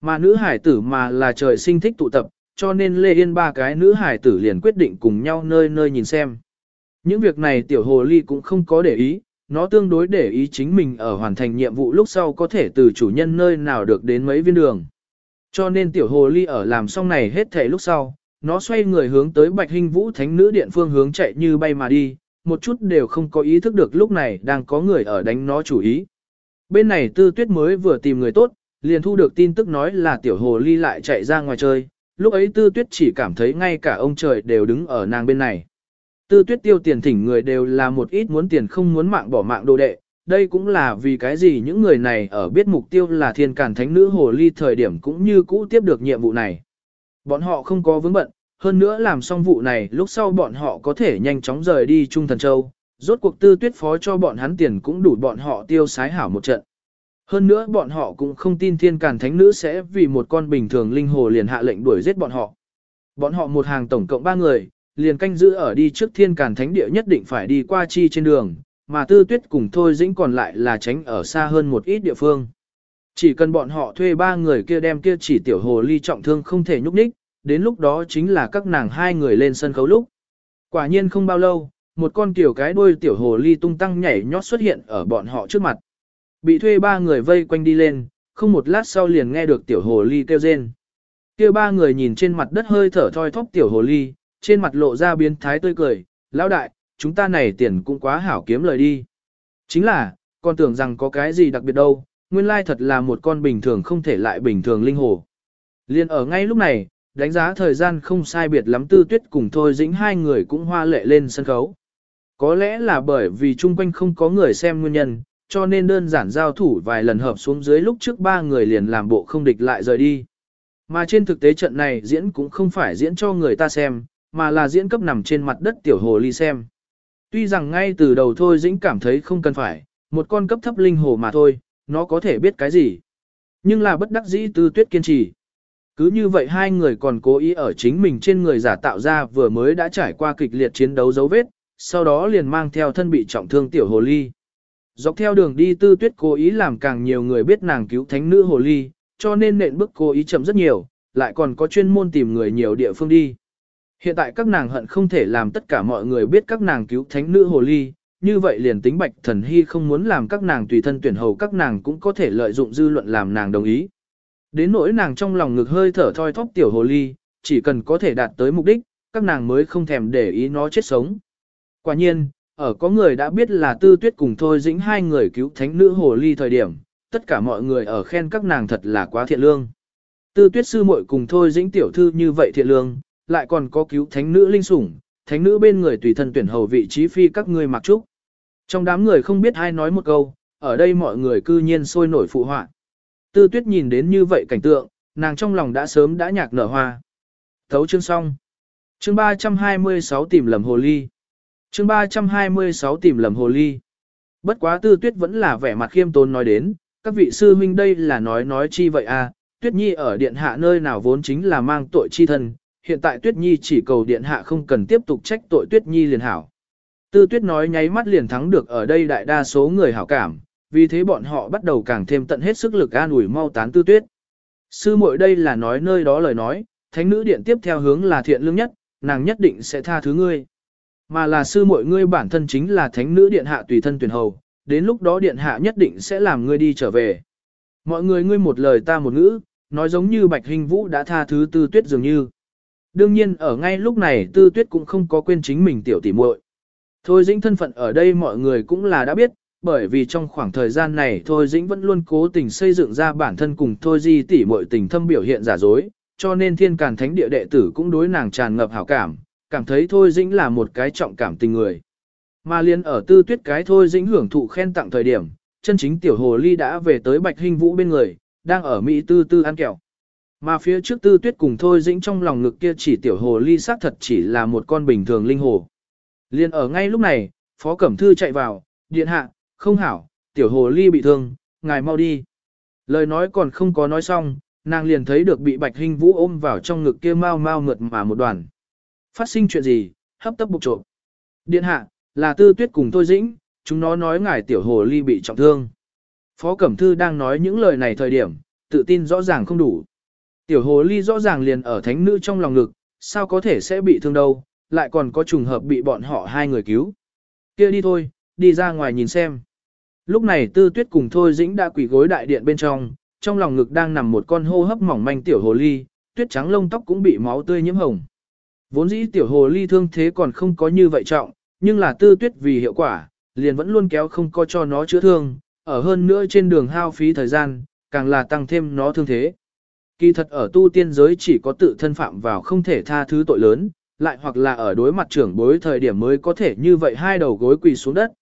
Mà nữ hải tử mà là trời sinh thích tụ tập, cho nên Lê Yên ba cái nữ hải tử liền quyết định cùng nhau nơi nơi nhìn xem. Những việc này tiểu hồ ly cũng không có để ý, nó tương đối để ý chính mình ở hoàn thành nhiệm vụ lúc sau có thể từ chủ nhân nơi nào được đến mấy viên đường. Cho nên tiểu hồ ly ở làm xong này hết thể lúc sau, nó xoay người hướng tới bạch hình vũ thánh nữ điện phương hướng chạy như bay mà đi, một chút đều không có ý thức được lúc này đang có người ở đánh nó chủ ý. Bên này tư tuyết mới vừa tìm người tốt, liền thu được tin tức nói là tiểu hồ ly lại chạy ra ngoài chơi, lúc ấy tư tuyết chỉ cảm thấy ngay cả ông trời đều đứng ở nàng bên này. Tư tuyết tiêu tiền thỉnh người đều là một ít muốn tiền không muốn mạng bỏ mạng đồ đệ, đây cũng là vì cái gì những người này ở biết mục tiêu là thiên cản thánh nữ hồ ly thời điểm cũng như cũ tiếp được nhiệm vụ này. Bọn họ không có vướng bận, hơn nữa làm xong vụ này lúc sau bọn họ có thể nhanh chóng rời đi Trung Thần Châu, rốt cuộc tư tuyết phó cho bọn hắn tiền cũng đủ bọn họ tiêu sái hảo một trận. Hơn nữa bọn họ cũng không tin thiên càn thánh nữ sẽ vì một con bình thường linh hồ liền hạ lệnh đuổi giết bọn họ. Bọn họ một hàng tổng cộng ba người, liền canh giữ ở đi trước thiên càn thánh địa nhất định phải đi qua chi trên đường, mà tư tuyết cùng thôi dĩnh còn lại là tránh ở xa hơn một ít địa phương. Chỉ cần bọn họ thuê ba người kia đem kia chỉ tiểu hồ ly trọng thương không thể nhúc nhích, đến lúc đó chính là các nàng hai người lên sân khấu lúc. Quả nhiên không bao lâu, một con tiểu cái đuôi tiểu hồ ly tung tăng nhảy nhót xuất hiện ở bọn họ trước mặt. Bị thuê ba người vây quanh đi lên, không một lát sau liền nghe được tiểu hồ ly kêu rên. Kia ba người nhìn trên mặt đất hơi thở thoi thóp tiểu hồ ly, trên mặt lộ ra biến thái tươi cười, lão đại, chúng ta này tiền cũng quá hảo kiếm lời đi. Chính là, con tưởng rằng có cái gì đặc biệt đâu, nguyên lai thật là một con bình thường không thể lại bình thường linh hồ. Liên ở ngay lúc này, đánh giá thời gian không sai biệt lắm tư tuyết cùng thôi dĩnh hai người cũng hoa lệ lên sân khấu. Có lẽ là bởi vì chung quanh không có người xem nguyên nhân, cho nên đơn giản giao thủ vài lần hợp xuống dưới lúc trước ba người liền làm bộ không địch lại rời đi. Mà trên thực tế trận này diễn cũng không phải diễn cho người ta xem, mà là diễn cấp nằm trên mặt đất tiểu hồ ly xem. Tuy rằng ngay từ đầu thôi dĩnh cảm thấy không cần phải, một con cấp thấp linh hồ mà thôi, nó có thể biết cái gì. Nhưng là bất đắc dĩ tư tuyết kiên trì. Cứ như vậy hai người còn cố ý ở chính mình trên người giả tạo ra vừa mới đã trải qua kịch liệt chiến đấu dấu vết, sau đó liền mang theo thân bị trọng thương tiểu hồ ly. Dọc theo đường đi tư tuyết cố ý làm càng nhiều người biết nàng cứu thánh nữ hồ ly, cho nên nện bước cố ý chậm rất nhiều, lại còn có chuyên môn tìm người nhiều địa phương đi. Hiện tại các nàng hận không thể làm tất cả mọi người biết các nàng cứu thánh nữ hồ ly, như vậy liền tính bạch thần hy không muốn làm các nàng tùy thân tuyển hầu các nàng cũng có thể lợi dụng dư luận làm nàng đồng ý. Đến nỗi nàng trong lòng ngực hơi thở thoi thóp tiểu hồ ly, chỉ cần có thể đạt tới mục đích, các nàng mới không thèm để ý nó chết sống. Quả nhiên, ở có người đã biết là tư tuyết cùng thôi dĩnh hai người cứu thánh nữ hồ ly thời điểm, tất cả mọi người ở khen các nàng thật là quá thiện lương. Tư tuyết sư muội cùng thôi dĩnh tiểu thư như vậy thiện lương, lại còn có cứu thánh nữ linh sủng, thánh nữ bên người tùy thân tuyển hầu vị trí phi các ngươi mặc trúc. Trong đám người không biết ai nói một câu, ở đây mọi người cư nhiên sôi nổi phụ họa. Tư tuyết nhìn đến như vậy cảnh tượng, nàng trong lòng đã sớm đã nhạc nở hoa. Thấu chương xong. Chương 326 tìm lầm hồ ly. Chương 326 tìm lầm hồ ly. Bất quá tư tuyết vẫn là vẻ mặt khiêm tốn nói đến, các vị sư huynh đây là nói nói chi vậy à, tuyết nhi ở điện hạ nơi nào vốn chính là mang tội chi thân, hiện tại tuyết nhi chỉ cầu điện hạ không cần tiếp tục trách tội tuyết nhi liền hảo. Tư tuyết nói nháy mắt liền thắng được ở đây đại đa số người hảo cảm, vì thế bọn họ bắt đầu càng thêm tận hết sức lực an ủi mau tán tư tuyết. Sư muội đây là nói nơi đó lời nói, thánh nữ điện tiếp theo hướng là thiện lương nhất, nàng nhất định sẽ tha thứ ngươi. Mà là sư muội ngươi bản thân chính là thánh nữ điện hạ tùy thân tuyển hầu, đến lúc đó điện hạ nhất định sẽ làm ngươi đi trở về. Mọi người ngươi một lời ta một ngữ, nói giống như bạch hình vũ đã tha thứ tư tuyết dường như. Đương nhiên ở ngay lúc này tư tuyết cũng không có quên chính mình tiểu tỉ muội. Thôi dĩnh thân phận ở đây mọi người cũng là đã biết, bởi vì trong khoảng thời gian này Thôi Dĩnh vẫn luôn cố tình xây dựng ra bản thân cùng Thôi Di tỷ muội tình thâm biểu hiện giả dối, cho nên thiên càn thánh địa đệ tử cũng đối nàng tràn ngập hảo cảm, cảm thấy Thôi Dĩnh là một cái trọng cảm tình người. Mà liên ở tư tuyết cái Thôi Dĩnh hưởng thụ khen tặng thời điểm, chân chính tiểu hồ ly đã về tới Bạch Hinh Vũ bên người, đang ở Mỹ tư tư ăn kẹo. Mà phía trước tư tuyết cùng Thôi Dĩnh trong lòng ngực kia chỉ tiểu hồ ly xác thật chỉ là một con bình thường linh hồ. Liên ở ngay lúc này, Phó Cẩm Thư chạy vào, điện hạ, không hảo, tiểu hồ ly bị thương, ngài mau đi. Lời nói còn không có nói xong, nàng liền thấy được bị bạch hình vũ ôm vào trong ngực kia mau mau mượt mà một đoàn. Phát sinh chuyện gì, hấp tấp bục trộm. Điện hạ, là tư tuyết cùng thôi dĩnh, chúng nó nói ngài tiểu hồ ly bị trọng thương. Phó Cẩm Thư đang nói những lời này thời điểm, tự tin rõ ràng không đủ. Tiểu hồ ly rõ ràng liền ở thánh nữ trong lòng ngực, sao có thể sẽ bị thương đâu, lại còn có trùng hợp bị bọn họ hai người cứu. kia đi thôi, đi ra ngoài nhìn xem. Lúc này tư tuyết cùng Thôi Dĩnh đã quỳ gối đại điện bên trong, trong lòng ngực đang nằm một con hô hấp mỏng manh tiểu hồ ly, tuyết trắng lông tóc cũng bị máu tươi nhiễm hồng. Vốn dĩ tiểu hồ ly thương thế còn không có như vậy trọng, nhưng là tư tuyết vì hiệu quả, liền vẫn luôn kéo không có cho nó chữa thương, ở hơn nữa trên đường hao phí thời gian, càng là tăng thêm nó thương thế. Kỳ thật ở tu tiên giới chỉ có tự thân phạm vào không thể tha thứ tội lớn, lại hoặc là ở đối mặt trưởng bối thời điểm mới có thể như vậy hai đầu gối quỳ xuống đất.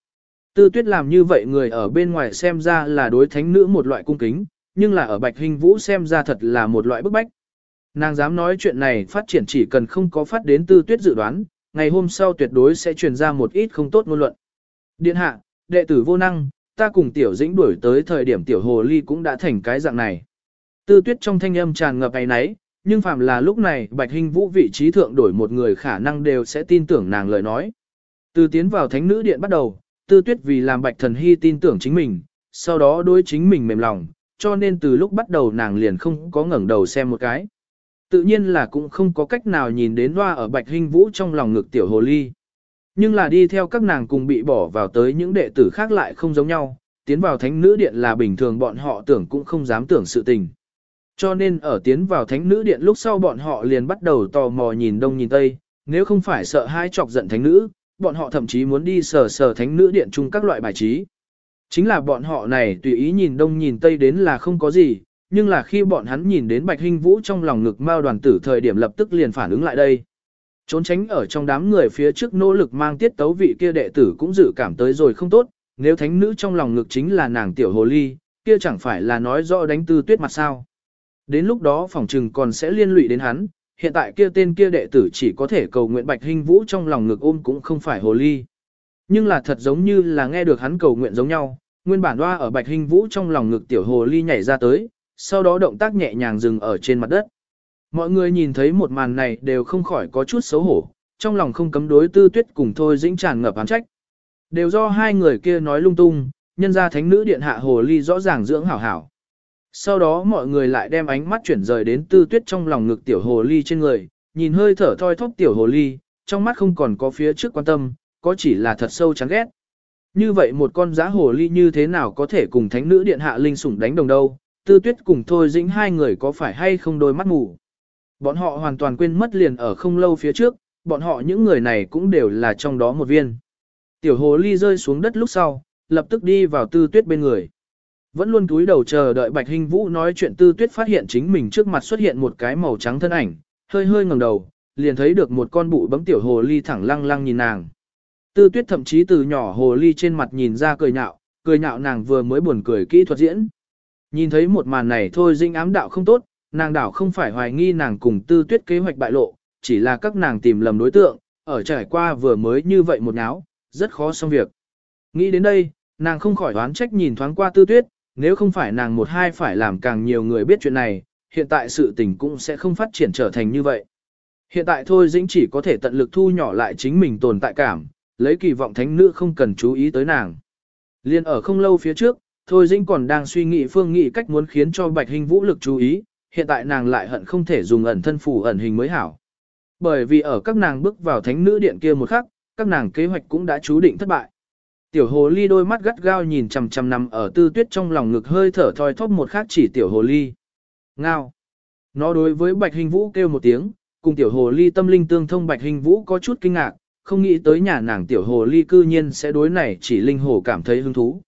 Tư tuyết làm như vậy người ở bên ngoài xem ra là đối thánh nữ một loại cung kính, nhưng là ở bạch hình vũ xem ra thật là một loại bức bách. Nàng dám nói chuyện này phát triển chỉ cần không có phát đến tư tuyết dự đoán, ngày hôm sau tuyệt đối sẽ truyền ra một ít không tốt ngôn luận. Điện hạ, đệ tử vô năng, ta cùng tiểu dĩnh đuổi tới thời điểm tiểu hồ ly cũng đã thành cái dạng này. Tư tuyết trong thanh âm tràn ngập ấy nấy, nhưng phàm là lúc này bạch hình vũ vị trí thượng đổi một người khả năng đều sẽ tin tưởng nàng lời nói. Từ tiến vào thánh nữ điện bắt đầu, tư tuyết vì làm bạch thần hy tin tưởng chính mình, sau đó đối chính mình mềm lòng, cho nên từ lúc bắt đầu nàng liền không có ngẩng đầu xem một cái. Tự nhiên là cũng không có cách nào nhìn đến loa ở bạch hình vũ trong lòng ngực tiểu hồ ly. Nhưng là đi theo các nàng cùng bị bỏ vào tới những đệ tử khác lại không giống nhau, tiến vào thánh nữ điện là bình thường bọn họ tưởng cũng không dám tưởng sự tình. Cho nên ở tiến vào thánh nữ điện lúc sau bọn họ liền bắt đầu tò mò nhìn đông nhìn tây, nếu không phải sợ hai chọc giận thánh nữ, bọn họ thậm chí muốn đi sờ sờ thánh nữ điện chung các loại bài trí. Chính là bọn họ này tùy ý nhìn đông nhìn tây đến là không có gì, nhưng là khi bọn hắn nhìn đến Bạch Hinh Vũ trong lòng ngực Mao đoàn tử thời điểm lập tức liền phản ứng lại đây. Trốn tránh ở trong đám người phía trước nỗ lực mang tiết tấu vị kia đệ tử cũng dự cảm tới rồi không tốt, nếu thánh nữ trong lòng ngực chính là nàng tiểu hồ ly, kia chẳng phải là nói rõ đánh tư tuyết mặt sao. Đến lúc đó phòng trừng còn sẽ liên lụy đến hắn, hiện tại kia tên kia đệ tử chỉ có thể cầu nguyện Bạch Hinh Vũ trong lòng ngực ôm cũng không phải hồ ly. Nhưng là thật giống như là nghe được hắn cầu nguyện giống nhau, nguyên bản hoa ở Bạch Hinh Vũ trong lòng ngực tiểu hồ ly nhảy ra tới, sau đó động tác nhẹ nhàng dừng ở trên mặt đất. Mọi người nhìn thấy một màn này đều không khỏi có chút xấu hổ, trong lòng không cấm đối tư tuyết cùng thôi dĩnh tràn ngập án trách. Đều do hai người kia nói lung tung, nhân ra thánh nữ điện hạ hồ ly rõ ràng dưỡng hảo hảo. Sau đó mọi người lại đem ánh mắt chuyển rời đến tư tuyết trong lòng ngực tiểu hồ ly trên người, nhìn hơi thở thoi thóp tiểu hồ ly, trong mắt không còn có phía trước quan tâm, có chỉ là thật sâu chán ghét. Như vậy một con giá hồ ly như thế nào có thể cùng thánh nữ điện hạ linh sủng đánh đồng đâu, tư tuyết cùng thôi dĩnh hai người có phải hay không đôi mắt ngủ. Bọn họ hoàn toàn quên mất liền ở không lâu phía trước, bọn họ những người này cũng đều là trong đó một viên. Tiểu hồ ly rơi xuống đất lúc sau, lập tức đi vào tư tuyết bên người. Vẫn luôn túi đầu chờ đợi Bạch Hình Vũ nói chuyện tư tuyết phát hiện chính mình trước mặt xuất hiện một cái màu trắng thân ảnh, hơi hơi ngẩng đầu, liền thấy được một con bụ bấm tiểu hồ ly thẳng lăng lăng nhìn nàng. Tư tuyết thậm chí từ nhỏ hồ ly trên mặt nhìn ra cười nhạo, cười nhạo nàng vừa mới buồn cười kỹ thuật diễn. Nhìn thấy một màn này thôi dinh ám đạo không tốt, nàng đảo không phải hoài nghi nàng cùng tư tuyết kế hoạch bại lộ, chỉ là các nàng tìm lầm đối tượng, ở trải qua vừa mới như vậy một náo, rất khó xong việc. Nghĩ đến đây, nàng không khỏi đoán trách nhìn thoáng qua tư tuyết, nếu không phải nàng một hai phải làm càng nhiều người biết chuyện này, hiện tại sự tình cũng sẽ không phát triển trở thành như vậy. Hiện tại thôi dĩnh chỉ có thể tận lực thu nhỏ lại chính mình tồn tại cảm, lấy kỳ vọng thánh nữ không cần chú ý tới nàng. Liên ở không lâu phía trước, thôi dĩnh còn đang suy nghĩ phương nghị cách muốn khiến cho bạch hình vũ lực chú ý, hiện tại nàng lại hận không thể dùng ẩn thân phủ ẩn hình mới hảo. Bởi vì ở các nàng bước vào thánh nữ điện kia một khắc, các nàng kế hoạch cũng đã chú định thất bại. Tiểu hồ ly đôi mắt gắt gao nhìn chằm chằm nằm ở tư tuyết trong lòng ngực hơi thở thoi thóp một khắc chỉ tiểu hồ ly. Ngao. Nó đối với bạch hình vũ kêu một tiếng, cùng tiểu hồ ly tâm linh tương thông bạch hình vũ có chút kinh ngạc, không nghĩ tới nhà nàng tiểu hồ ly cư nhiên sẽ đối này chỉ linh hồ cảm thấy hứng thú.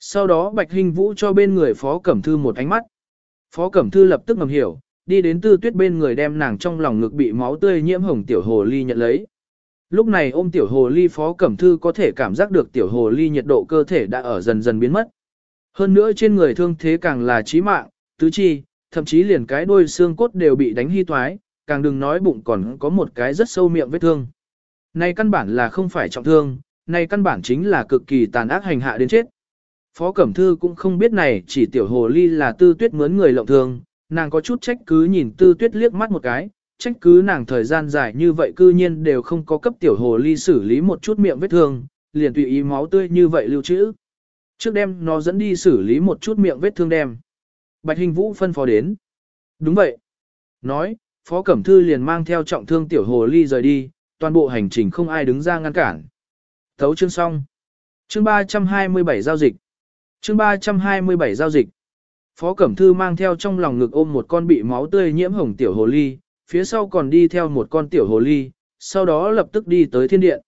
Sau đó bạch hình vũ cho bên người phó cẩm thư một ánh mắt. Phó cẩm thư lập tức ngầm hiểu, đi đến tư tuyết bên người đem nàng trong lòng ngực bị máu tươi nhiễm hồng tiểu hồ ly nhận lấy. Lúc này ôm tiểu hồ ly phó cẩm thư có thể cảm giác được tiểu hồ ly nhiệt độ cơ thể đã ở dần dần biến mất. Hơn nữa trên người thương thế càng là chí mạng, tứ chi, thậm chí liền cái đuôi xương cốt đều bị đánh hy toái, càng đừng nói bụng còn có một cái rất sâu miệng vết thương. Này căn bản là không phải trọng thương, này căn bản chính là cực kỳ tàn ác hành hạ đến chết. Phó Cẩm Thư cũng không biết này chỉ tiểu hồ ly là tư tuyết mướn người lộng thương, nàng có chút trách cứ nhìn tư tuyết liếc mắt một cái, trách cứ nàng thời gian dài như vậy cư nhiên đều không có cấp tiểu hồ ly xử lý một chút miệng vết thương, liền tùy ý máu tươi như vậy lưu trữ. Trước đêm nó dẫn đi xử lý một chút miệng vết thương đem. Bạch Hình Vũ phân phó đến. Đúng vậy. Nói, Phó Cẩm Thư liền mang theo trọng thương tiểu hồ ly rời đi, toàn bộ hành trình không ai đứng ra ngăn cản. Thấu chương xong. Chương 327 giao dịch. Chương 327 giao dịch. Phó Cẩm Thư mang theo trong lòng ngực ôm một con bị máu tươi nhiễm hồng tiểu hồ ly, phía sau còn đi theo một con tiểu hồ ly, sau đó lập tức đi tới thiên điện.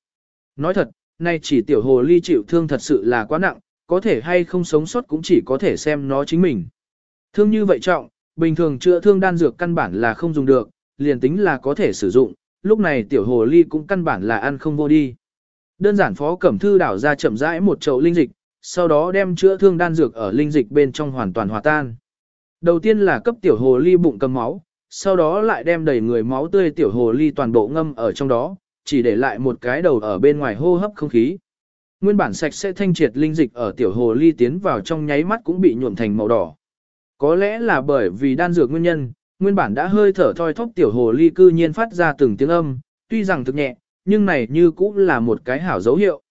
Nói thật, nay chỉ tiểu hồ ly chịu thương thật sự là quá nặng, có thể hay không sống sót cũng chỉ có thể xem nó chính mình. Thương như vậy trọng, bình thường chữa thương đan dược căn bản là không dùng được, liền tính là có thể sử dụng, lúc này tiểu hồ ly cũng căn bản là ăn không vô đi. Đơn giản phó cẩm thư đảo ra chậm rãi một chậu linh dịch, sau đó đem chữa thương đan dược ở linh dịch bên trong hoàn toàn hòa tan. Đầu tiên là cấp tiểu hồ ly bụng cầm máu, sau đó lại đem đầy người máu tươi tiểu hồ ly toàn bộ ngâm ở trong đó, chỉ để lại một cái đầu ở bên ngoài hô hấp không khí. Nguyên bản sạch sẽ thanh triệt linh dịch ở tiểu hồ ly tiến vào trong nháy mắt cũng bị nhuộm thành màu đỏ. Có lẽ là bởi vì đan dược nguyên nhân, nguyên bản đã hơi thở thoi thóp tiểu hồ ly cư nhiên phát ra từng tiếng âm, tuy rằng thực nhẹ, nhưng này như cũng là một cái hảo dấu hiệu.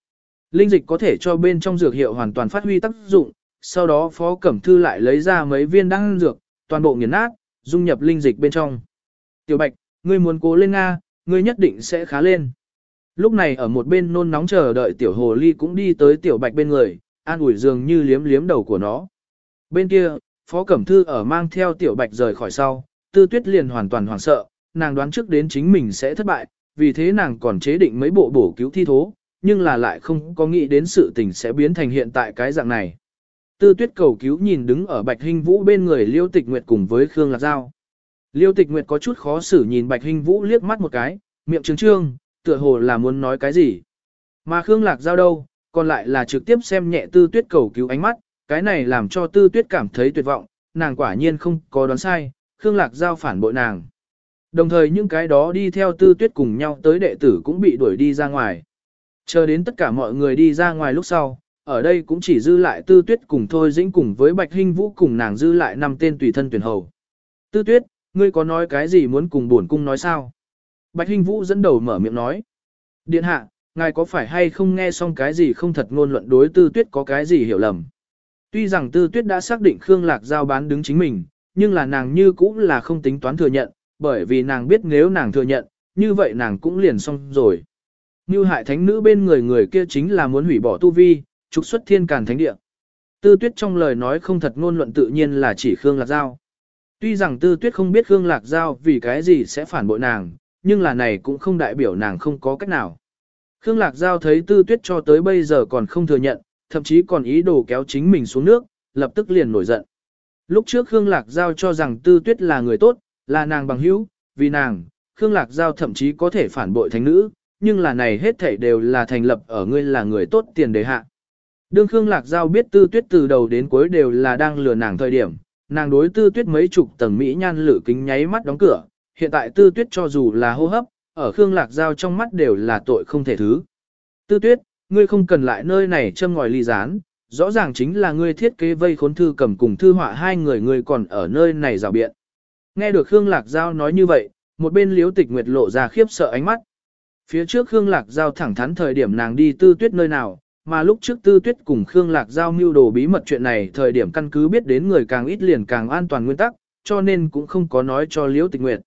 Linh dịch có thể cho bên trong dược hiệu hoàn toàn phát huy tác dụng, sau đó Phó Cẩm Thư lại lấy ra mấy viên đan dược, toàn bộ nghiền nát, dung nhập linh dịch bên trong. Tiểu Bạch, ngươi muốn cố lên Nga, ngươi nhất định sẽ khá lên. Lúc này ở một bên nôn nóng chờ đợi Tiểu Hồ Ly cũng đi tới Tiểu Bạch bên người, an ủi dường như liếm liếm đầu của nó. Bên kia, Phó Cẩm Thư ở mang theo Tiểu Bạch rời khỏi sau, Tư Tuyết liền hoàn toàn hoảng sợ, nàng đoán trước đến chính mình sẽ thất bại, vì thế nàng còn chế định mấy bộ bổ cứu thi thố, nhưng là lại không có nghĩ đến sự tình sẽ biến thành hiện tại cái dạng này. Tư tuyết cầu cứu nhìn đứng ở Bạch Hinh Vũ bên người Liêu Tịch Nguyệt cùng với Khương Lạc Giao. Liêu Tịch Nguyệt có chút khó xử nhìn Bạch Hinh Vũ liếc mắt một cái, miệng trướng trương, tựa hồ là muốn nói cái gì. Mà Khương Lạc Giao đâu, còn lại là trực tiếp xem nhẹ tư tuyết cầu cứu ánh mắt, cái này làm cho tư tuyết cảm thấy tuyệt vọng, nàng quả nhiên không có đoán sai, Khương Lạc Giao phản bội nàng. Đồng thời những cái đó đi theo tư tuyết cùng nhau tới đệ tử cũng bị đuổi đi ra ngoài. Chờ đến tất cả mọi người đi ra ngoài lúc sau, ở đây cũng chỉ dư lại tư tuyết cùng thôi dĩnh cùng với bạch hinh vũ cùng nàng dư lại năm tên tùy thân tuyển hầu. Tư tuyết, ngươi có nói cái gì muốn cùng bổn cung nói sao? Bạch hinh vũ dẫn đầu mở miệng nói. Điện hạ, ngài có phải hay không nghe xong cái gì không thật ngôn luận đối tư tuyết có cái gì hiểu lầm? Tuy rằng tư tuyết đã xác định Khương Lạc giao bán đứng chính mình, nhưng là nàng như cũng là không tính toán thừa nhận, bởi vì nàng biết nếu nàng thừa nhận, như vậy nàng cũng liền xong rồi. Như hại thánh nữ bên người người kia chính là muốn hủy bỏ tu vi, trục xuất thiên càn thánh địa. Tư tuyết trong lời nói không thật ngôn luận tự nhiên là chỉ Khương Lạc Giao. Tuy rằng tư tuyết không biết Khương Lạc Giao vì cái gì sẽ phản bội nàng, nhưng là này cũng không đại biểu nàng không có cách nào. Khương Lạc Giao thấy tư tuyết cho tới bây giờ còn không thừa nhận, thậm chí còn ý đồ kéo chính mình xuống nước, lập tức liền nổi giận. Lúc trước Khương Lạc Giao cho rằng tư tuyết là người tốt, là nàng bằng hữu, vì nàng, Khương Lạc Giao thậm chí có thể phản bội thánh nữ, nhưng là này hết thảy đều là thành lập ở ngươi là người tốt tiền đề hạ. Đương Khương Lạc Giao biết tư tuyết từ đầu đến cuối đều là đang lừa nàng thời điểm, nàng đối tư tuyết mấy chục tầng mỹ nhan lử kính nháy mắt đóng cửa, hiện tại tư tuyết cho dù là hô hấp, ở Khương Lạc Giao trong mắt đều là tội không thể thứ. Tư tuyết, ngươi không cần lại nơi này châm ngòi ly gián, rõ ràng chính là ngươi thiết kế vây khốn thư cầm cùng thư họa hai người ngươi còn ở nơi này rào biện. Nghe được Khương Lạc Giao nói như vậy, một bên liếu tịch nguyệt lộ ra khiếp sợ ánh mắt. Phía trước Khương Lạc Giao thẳng thắn thời điểm nàng đi tư tuyết nơi nào, mà lúc trước tư tuyết cùng Khương Lạc Giao mưu đồ bí mật chuyện này thời điểm căn cứ biết đến người càng ít liền càng an toàn nguyên tắc, cho nên cũng không có nói cho Liễu tịch nguyệt.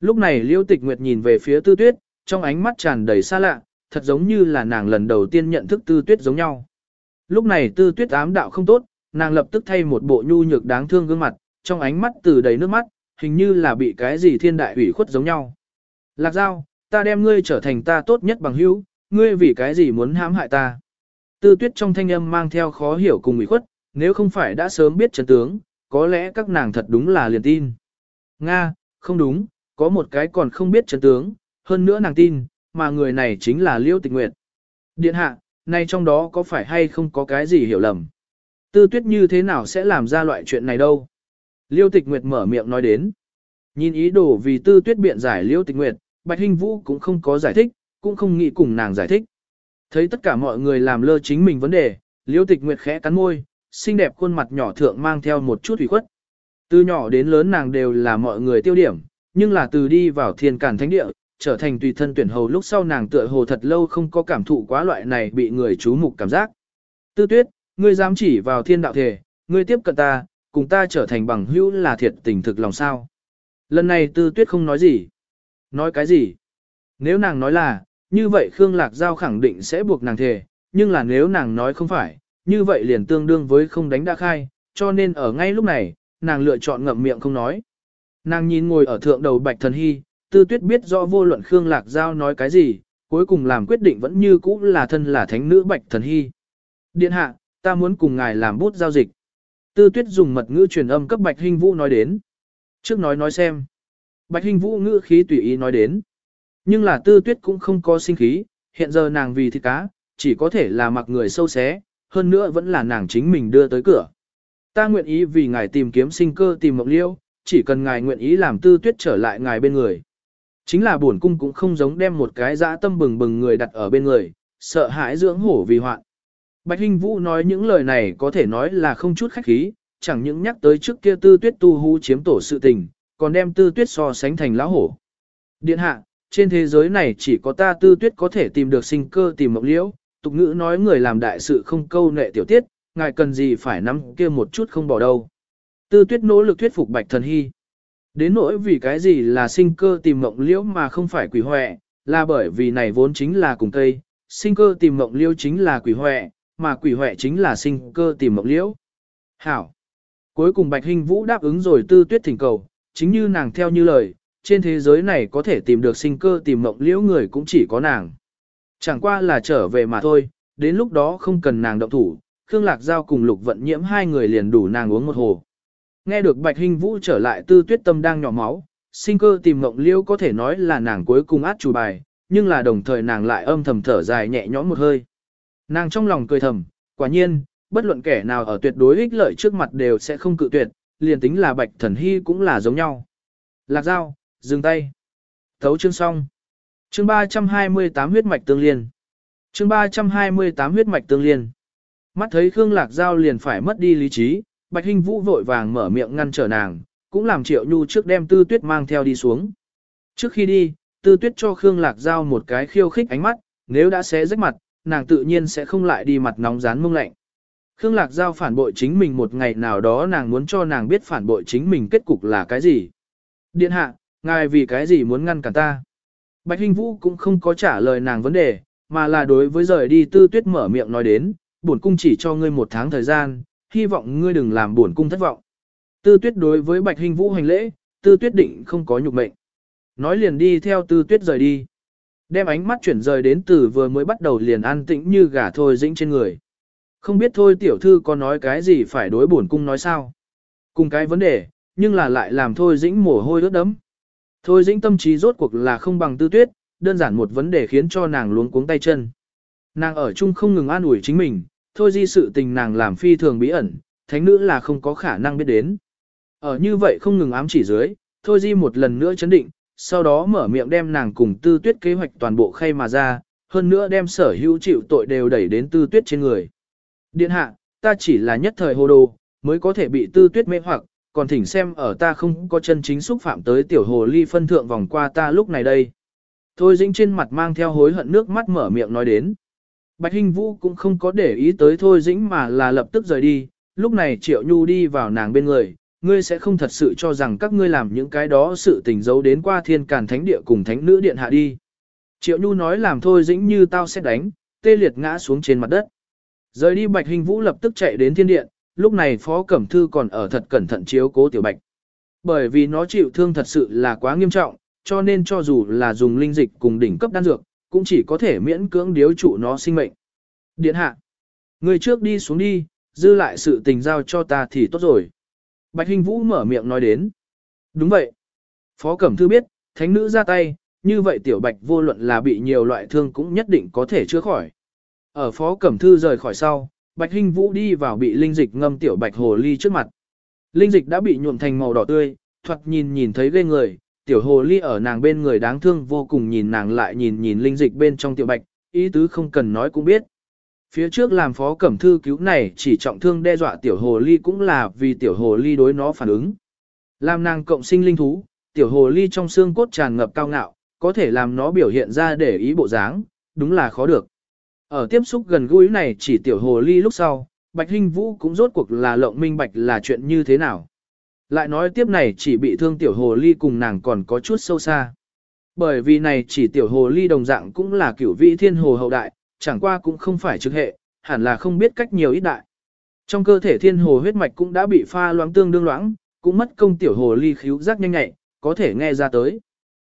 Lúc này Liễu tịch nguyệt nhìn về phía tư tuyết, trong ánh mắt tràn đầy xa lạ, thật giống như là nàng lần đầu tiên nhận thức tư tuyết giống nhau. Lúc này tư tuyết ám đạo không tốt, nàng lập tức thay một bộ nhu nhược đáng thương gương mặt, trong ánh mắt từ đầy nước mắt, hình như là bị cái gì thiên đại ủy khuất giống nhau. Lạc giao, ta đem ngươi trở thành ta tốt nhất bằng hữu, ngươi vì cái gì muốn hãm hại ta. Tư tuyết trong thanh âm mang theo khó hiểu cùng ủy khuất, nếu không phải đã sớm biết chân tướng, có lẽ các nàng thật đúng là liền tin. Nga, không đúng, có một cái còn không biết chân tướng, hơn nữa nàng tin, mà người này chính là Liêu Tịch Nguyệt. Điện hạ, nay trong đó có phải hay không có cái gì hiểu lầm? Tư tuyết như thế nào sẽ làm ra loại chuyện này đâu? Liêu Tịch Nguyệt mở miệng nói đến. Nhìn ý đồ vì tư tuyết biện giải Liêu Tịch Nguyệt, Bạch Hinh Vũ cũng không có giải thích, cũng không nghĩ cùng nàng giải thích. Thấy tất cả mọi người làm lơ chính mình vấn đề, Liêu Tịch Nguyệt khẽ cắn môi, xinh đẹp khuôn mặt nhỏ thượng mang theo một chút ủy khuất. Từ nhỏ đến lớn nàng đều là mọi người tiêu điểm, nhưng là từ đi vào thiên cản thánh địa, trở thành tùy thân tuyển hầu lúc sau nàng tựa hồ thật lâu không có cảm thụ quá loại này bị người chú mục cảm giác. Tư tuyết, ngươi dám chỉ vào thiên đạo thể, ngươi tiếp cận ta, cùng ta trở thành bằng hữu là thiệt tình thực lòng sao. Lần này tư tuyết không nói gì. Nói cái gì? Nếu nàng nói là, như vậy Khương Lạc Giao khẳng định sẽ buộc nàng thề, nhưng là nếu nàng nói không phải, như vậy liền tương đương với không đánh đã khai, cho nên ở ngay lúc này, nàng lựa chọn ngậm miệng không nói. Nàng nhìn ngồi ở thượng đầu Bạch Thần Hy, Tư Tuyết biết rõ vô luận Khương Lạc Giao nói cái gì, cuối cùng làm quyết định vẫn như cũ là thân là thánh nữ Bạch Thần Hy. Điện hạ, ta muốn cùng ngài làm bút giao dịch. Tư Tuyết dùng mật ngữ truyền âm cấp Bạch Hinh Vũ nói đến. Trước nói nói xem. Bạch Hinh Vũ ngữ khí tùy ý nói đến. Nhưng là Tư Tuyết cũng không có sinh khí, hiện giờ nàng vì thịt cá, chỉ có thể là mặc người sâu xé, hơn nữa vẫn là nàng chính mình đưa tới cửa. Ta nguyện ý vì ngài tìm kiếm sinh cơ tìm mộng liêu, chỉ cần ngài nguyện ý làm tư tuyết trở lại ngài bên người. Chính là buồn cung cũng không giống đem một cái dã tâm bừng bừng người đặt ở bên người, sợ hãi dưỡng hổ vì hoạn. Bạch Hinh Vũ nói những lời này có thể nói là không chút khách khí, chẳng những nhắc tới trước kia tư tuyết tu hú chiếm tổ sự tình, còn đem tư tuyết so sánh thành lão hổ. Điện hạ, trên thế giới này chỉ có ta tư tuyết có thể tìm được sinh cơ tìm mộng liễu, tục ngữ nói người làm đại sự không câu nệ tiểu tiết, ngài cần gì phải nắm kia một chút không bỏ đâu. Tư tuyết nỗ lực thuyết phục bạch thần hy. Đến nỗi vì cái gì là sinh cơ tìm mộng liễu mà không phải quỷ hoẹ, là bởi vì này vốn chính là cùng cây, sinh cơ tìm mộng liễu chính là quỷ hoẹ, mà quỷ hoẹ chính là sinh cơ tìm mộng liễu. Hảo. Cuối cùng Bạch Hinh Vũ đáp ứng rồi tư tuyết thỉnh cầu, chính như nàng theo như lời, trên thế giới này có thể tìm được sinh cơ tìm mộng liễu người cũng chỉ có nàng. Chẳng qua là trở về mà thôi, đến lúc đó không cần nàng động thủ, Khương Lạc Giao cùng Lục Vận Nhiễm hai người liền đủ nàng uống một hồ. Nghe được Bạch Hinh Vũ trở lại tư tuyết tâm đang nhỏ máu, sinh cơ tìm mộng liễu có thể nói là nàng cuối cùng át chủ bài, nhưng là đồng thời nàng lại âm thầm thở dài nhẹ nhõm một hơi. Nàng trong lòng cười thầm, quả nhiên, bất luận kẻ nào ở tuyệt đối ích lợi trước mặt đều sẽ không cự tuyệt, liền tính là Bạch Thần Hy cũng là giống nhau. Lạc Giao, dừng tay. Thấu chương xong. Chương 328 huyết mạch tương liên. Chương 328 huyết mạch tương liên. Mắt thấy Khương Lạc Giao liền phải mất đi lý trí, Bạch Hinh Vũ vội vàng mở miệng ngăn trở nàng, cũng làm Triệu Nhu trước đem Tư Tuyết mang theo đi xuống. Trước khi đi, Tư Tuyết cho Khương Lạc Giao một cái khiêu khích ánh mắt, nếu đã xé rách mặt, nàng tự nhiên sẽ không lại đi mặt nóng rán mông lạnh. Khương Lạc Giao phản bội chính mình một ngày nào đó nàng muốn cho nàng biết phản bội chính mình kết cục là cái gì. Điện hạ, ngài vì cái gì muốn ngăn cản ta? Bạch Hinh Vũ cũng không có trả lời nàng vấn đề, mà là đối với rời đi Tư Tuyết mở miệng nói đến, bổn cung chỉ cho ngươi một tháng thời gian, hy vọng ngươi đừng làm bổn cung thất vọng. Tư tuyết đối với bạch Hinh vũ hành lễ, tư tuyết định không có nhục mệnh. Nói liền đi theo tư tuyết rời đi. Đem ánh mắt chuyển rời đến từ vừa mới bắt đầu liền an tĩnh như gà thôi dĩnh trên người. Không biết thôi tiểu thư có nói cái gì phải đối bổn cung nói sao. Cùng cái vấn đề, nhưng là lại làm thôi dĩnh mồ hôi ướt đấm. Thôi dĩnh tâm trí rốt cuộc là không bằng tư tuyết, đơn giản một vấn đề khiến cho nàng luống cuống tay chân. Nàng ở chung không ngừng an ủi chính mình, thôi di sự tình nàng làm phi thường bí ẩn, thánh nữ là không có khả năng biết đến. Ở như vậy không ngừng ám chỉ dưới, thôi di một lần nữa chấn định, sau đó mở miệng đem nàng cùng tư tuyết kế hoạch toàn bộ khay mà ra, hơn nữa đem sở hữu chịu tội đều đẩy đến tư tuyết trên người. Điện hạ, ta chỉ là nhất thời hồ đồ, mới có thể bị tư tuyết mê hoặc, còn thỉnh xem ở ta không có chân chính xúc phạm tới tiểu hồ ly phân thượng vòng qua ta lúc này đây. Thôi dĩnh trên mặt mang theo hối hận nước mắt mở miệng nói đến. Bạch Hinh Vũ cũng không có để ý tới thôi dĩnh mà là lập tức rời đi, lúc này Triệu Nhu đi vào nàng bên người, ngươi sẽ không thật sự cho rằng các ngươi làm những cái đó sự tình giấu đến qua thiên càn thánh địa cùng thánh nữ điện hạ đi. Triệu Nhu nói làm thôi dĩnh như tao sẽ đánh, tê liệt ngã xuống trên mặt đất. Rời đi Bạch Hình Vũ lập tức chạy đến thiên điện, lúc này Phó Cẩm Thư còn ở thật cẩn thận chiếu cố Tiểu Bạch. Bởi vì nó chịu thương thật sự là quá nghiêm trọng, cho nên cho dù là dùng linh dịch cùng đỉnh cấp đan dược, cũng chỉ có thể miễn cưỡng điếu trụ nó sinh mệnh. Điện hạ, người trước đi xuống đi, dư lại sự tình giao cho ta thì tốt rồi. Bạch Hình Vũ mở miệng nói đến. Đúng vậy. Phó Cẩm Thư biết, thánh nữ ra tay, như vậy Tiểu Bạch vô luận là bị nhiều loại thương cũng nhất định có thể chữa khỏi. Ở Phó Cẩm Thư rời khỏi sau, Bạch Hinh Vũ đi vào bị linh dịch ngâm tiểu bạch hồ ly trước mặt. Linh dịch đã bị nhuộm thành màu đỏ tươi, thoạt nhìn nhìn thấy ghê người, tiểu hồ ly ở nàng bên người đáng thương vô cùng nhìn nàng lại nhìn nhìn linh dịch bên trong tiểu bạch, ý tứ không cần nói cũng biết. Phía trước làm phó cẩm thư cứu này chỉ trọng thương đe dọa tiểu hồ ly cũng là vì tiểu hồ ly đối nó phản ứng. Làm nàng cộng sinh linh thú, tiểu hồ ly trong xương cốt tràn ngập cao ngạo, có thể làm nó biểu hiện ra để ý bộ dáng, đúng là khó được. Ở tiếp xúc gần gũi này chỉ tiểu hồ ly lúc sau, Bạch Hinh Vũ cũng rốt cuộc là lộng minh bạch là chuyện như thế nào. Lại nói tiếp này chỉ bị thương tiểu hồ ly cùng nàng còn có chút sâu xa. Bởi vì này chỉ tiểu hồ ly đồng dạng cũng là kiểu vị thiên hồ hậu đại, chẳng qua cũng không phải trực hệ, hẳn là không biết cách nhiều ít đại. Trong cơ thể thiên hồ huyết mạch cũng đã bị pha loãng tương đương loãng, cũng mất công tiểu hồ ly khíu giác nhanh nhạy, có thể nghe ra tới.